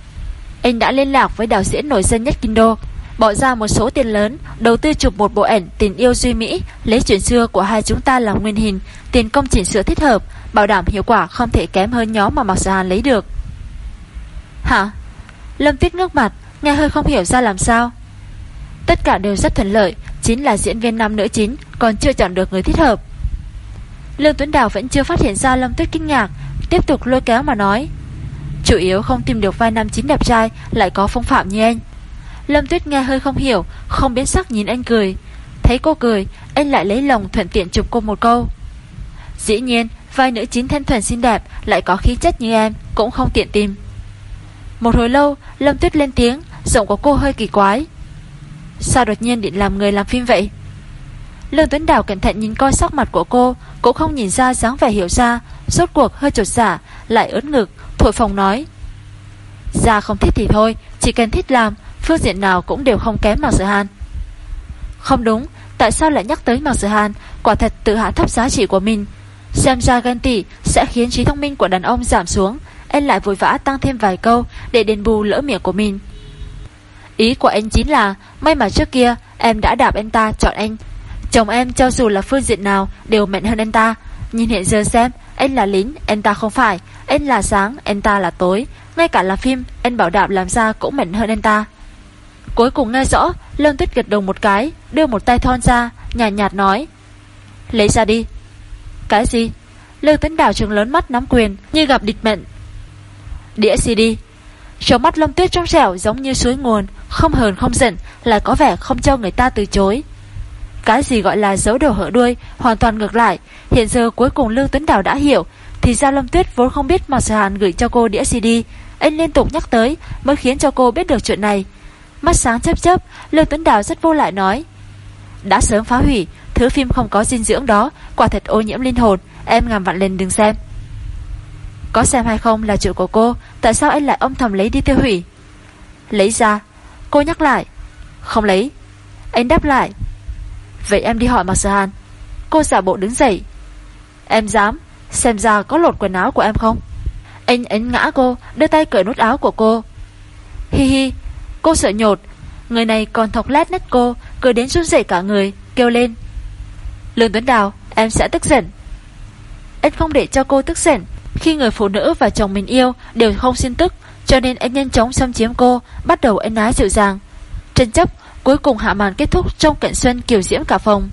Speaker 1: Anh đã liên lạc với đạo diễn nổi danh nhất Kinh Đô Bỏ ra một số tiền lớn, Đầu tư chụp một bộ ảnh tình yêu duy mỹ, Lấy chuyện xưa của hai chúng ta làm nguyên hình, Tiền công chỉnh sửa thích hợp, Bảo đảm hiệu quả không thể kém hơn nhóm mà Mạc Sở Hàn lấy được. Hả? Lâm Tuyết nước mặt, Nghe hơi không hiểu ra làm sao. Tất cả đều rất thuận lợi, Chính là diễn viên nam nữ chính, Còn chưa chọn được người thích hợp. Lương Tuấn Đào vẫn chưa phát hiện ra Lâm Tuyết kinh ngạc, Tiếp tục lôi kéo mà nói, Chủ yếu không tìm được vai nam chính đẹp trai, Lại có phong phạm như anh. Lâm Tuyết nghe hơi không hiểu, Không biến sắc nhìn anh cười. Thấy cô cười, Anh lại lấy lòng thuận tiện chụp cô một câu. Dĩ nhiên, Vai nữ chính thanh thuần xinh đẹp Lại có khí chất như em, Cũng không tiện tìm. Một hồi lâu, Lâm Tuyết lên tiếng, Giọng của cô hơi kỳ quái. Sao đột nhiên định làm người làm phim vậy? Lương Tuấn Đào cẩn thận nhìn coi sắc mặt của cô, Cũng không nhìn ra dáng vẻ hiểu ra, Rốt cuộc hơi trột giả Lại ớt ngực, Thổi phòng nói. Ra không thích thì thôi, Chỉ cần thích làm Phương diện nào cũng đều không kém Mạc Sở Hàn Không đúng Tại sao lại nhắc tới Mạc Sở Hàn Quả thật tự hạ thấp giá trị của mình. Xem ra ghen tị sẽ khiến trí thông minh của đàn ông giảm xuống Anh lại vội vã tăng thêm vài câu Để đền bù lỡ miệng của mình. Ý của anh chính là May mà trước kia em đã đạp anh ta chọn anh. Chồng em cho dù là phương diện nào Đều mạnh hơn anh ta. Nhìn hiện giờ xem Anh là lính, anh ta không phải. Anh là sáng, anh ta là tối. Ngay cả là phim, anh bảo đảm làm ra cũng mạnh hơn anh ta. Cuối cùng nghe rõ Lâm Tuyết gật đầu một cái, Đưa một tay thon ra Nhạt nhạt nói. Lấy ra đi. Cái gì? Lương Tấn Đảo trường lớn mắt nắm quyền, Như gặp địch mệnh. Đĩa CD Trong mắt Lâm Tuyết trong trẻo giống như suối nguồn, Không hờn không giận, Là có vẻ không cho người ta từ chối. Cái gì gọi là dấu đầu hở đuôi, Hoàn toàn ngược lại. Hiện giờ cuối cùng Lương Tuấn Đảo đã hiểu, Thì ra Lâm Tuyết vốn không biết Mạc Sở Hàn gửi cho cô đĩa CD Anh liên tục nhắc tới, Mới khiến cho cô biết được chuyện này. Mắt sáng chớp chớp, Lương Tuấn Đào rất vô lại nói, Đã sớm phá hủy, Thứ phim không có dinh dưỡng đó, Quả thật ô nhiễm linh hồn, Em ngàm vặn lên đừng xem. Có xem hay không là chuyện của cô, Tại sao anh lại âm thầm lấy đi tiêu hủy? Lấy ra. Cô nhắc lại, Không lấy. Anh đáp lại, Vậy em đi hỏi Mạc Sở Hàn. Cô giả bộ đứng dậy, Em dám Xem ra có lột quần áo của em không? Anh ấn ngã cô, Đưa tay cởi nút áo của cô. Hi hi Cô sợ nhột. Người này còn thọc lát nét cô, Cười đến run rẩy cả người, Kêu lên. Lương Tuấn Đào, Em sẽ tức giận. Anh không để cho cô tức giận. Khi người phụ nữ và chồng mình yêu Đều không xin tức, Cho nên anh nhanh chóng xâm chiếm cô, Bắt đầu anh ái dịu dàng. Tranh chấp cuối cùng hạ màn kết thúc Trong cận xuân kiều diễm cả phòng.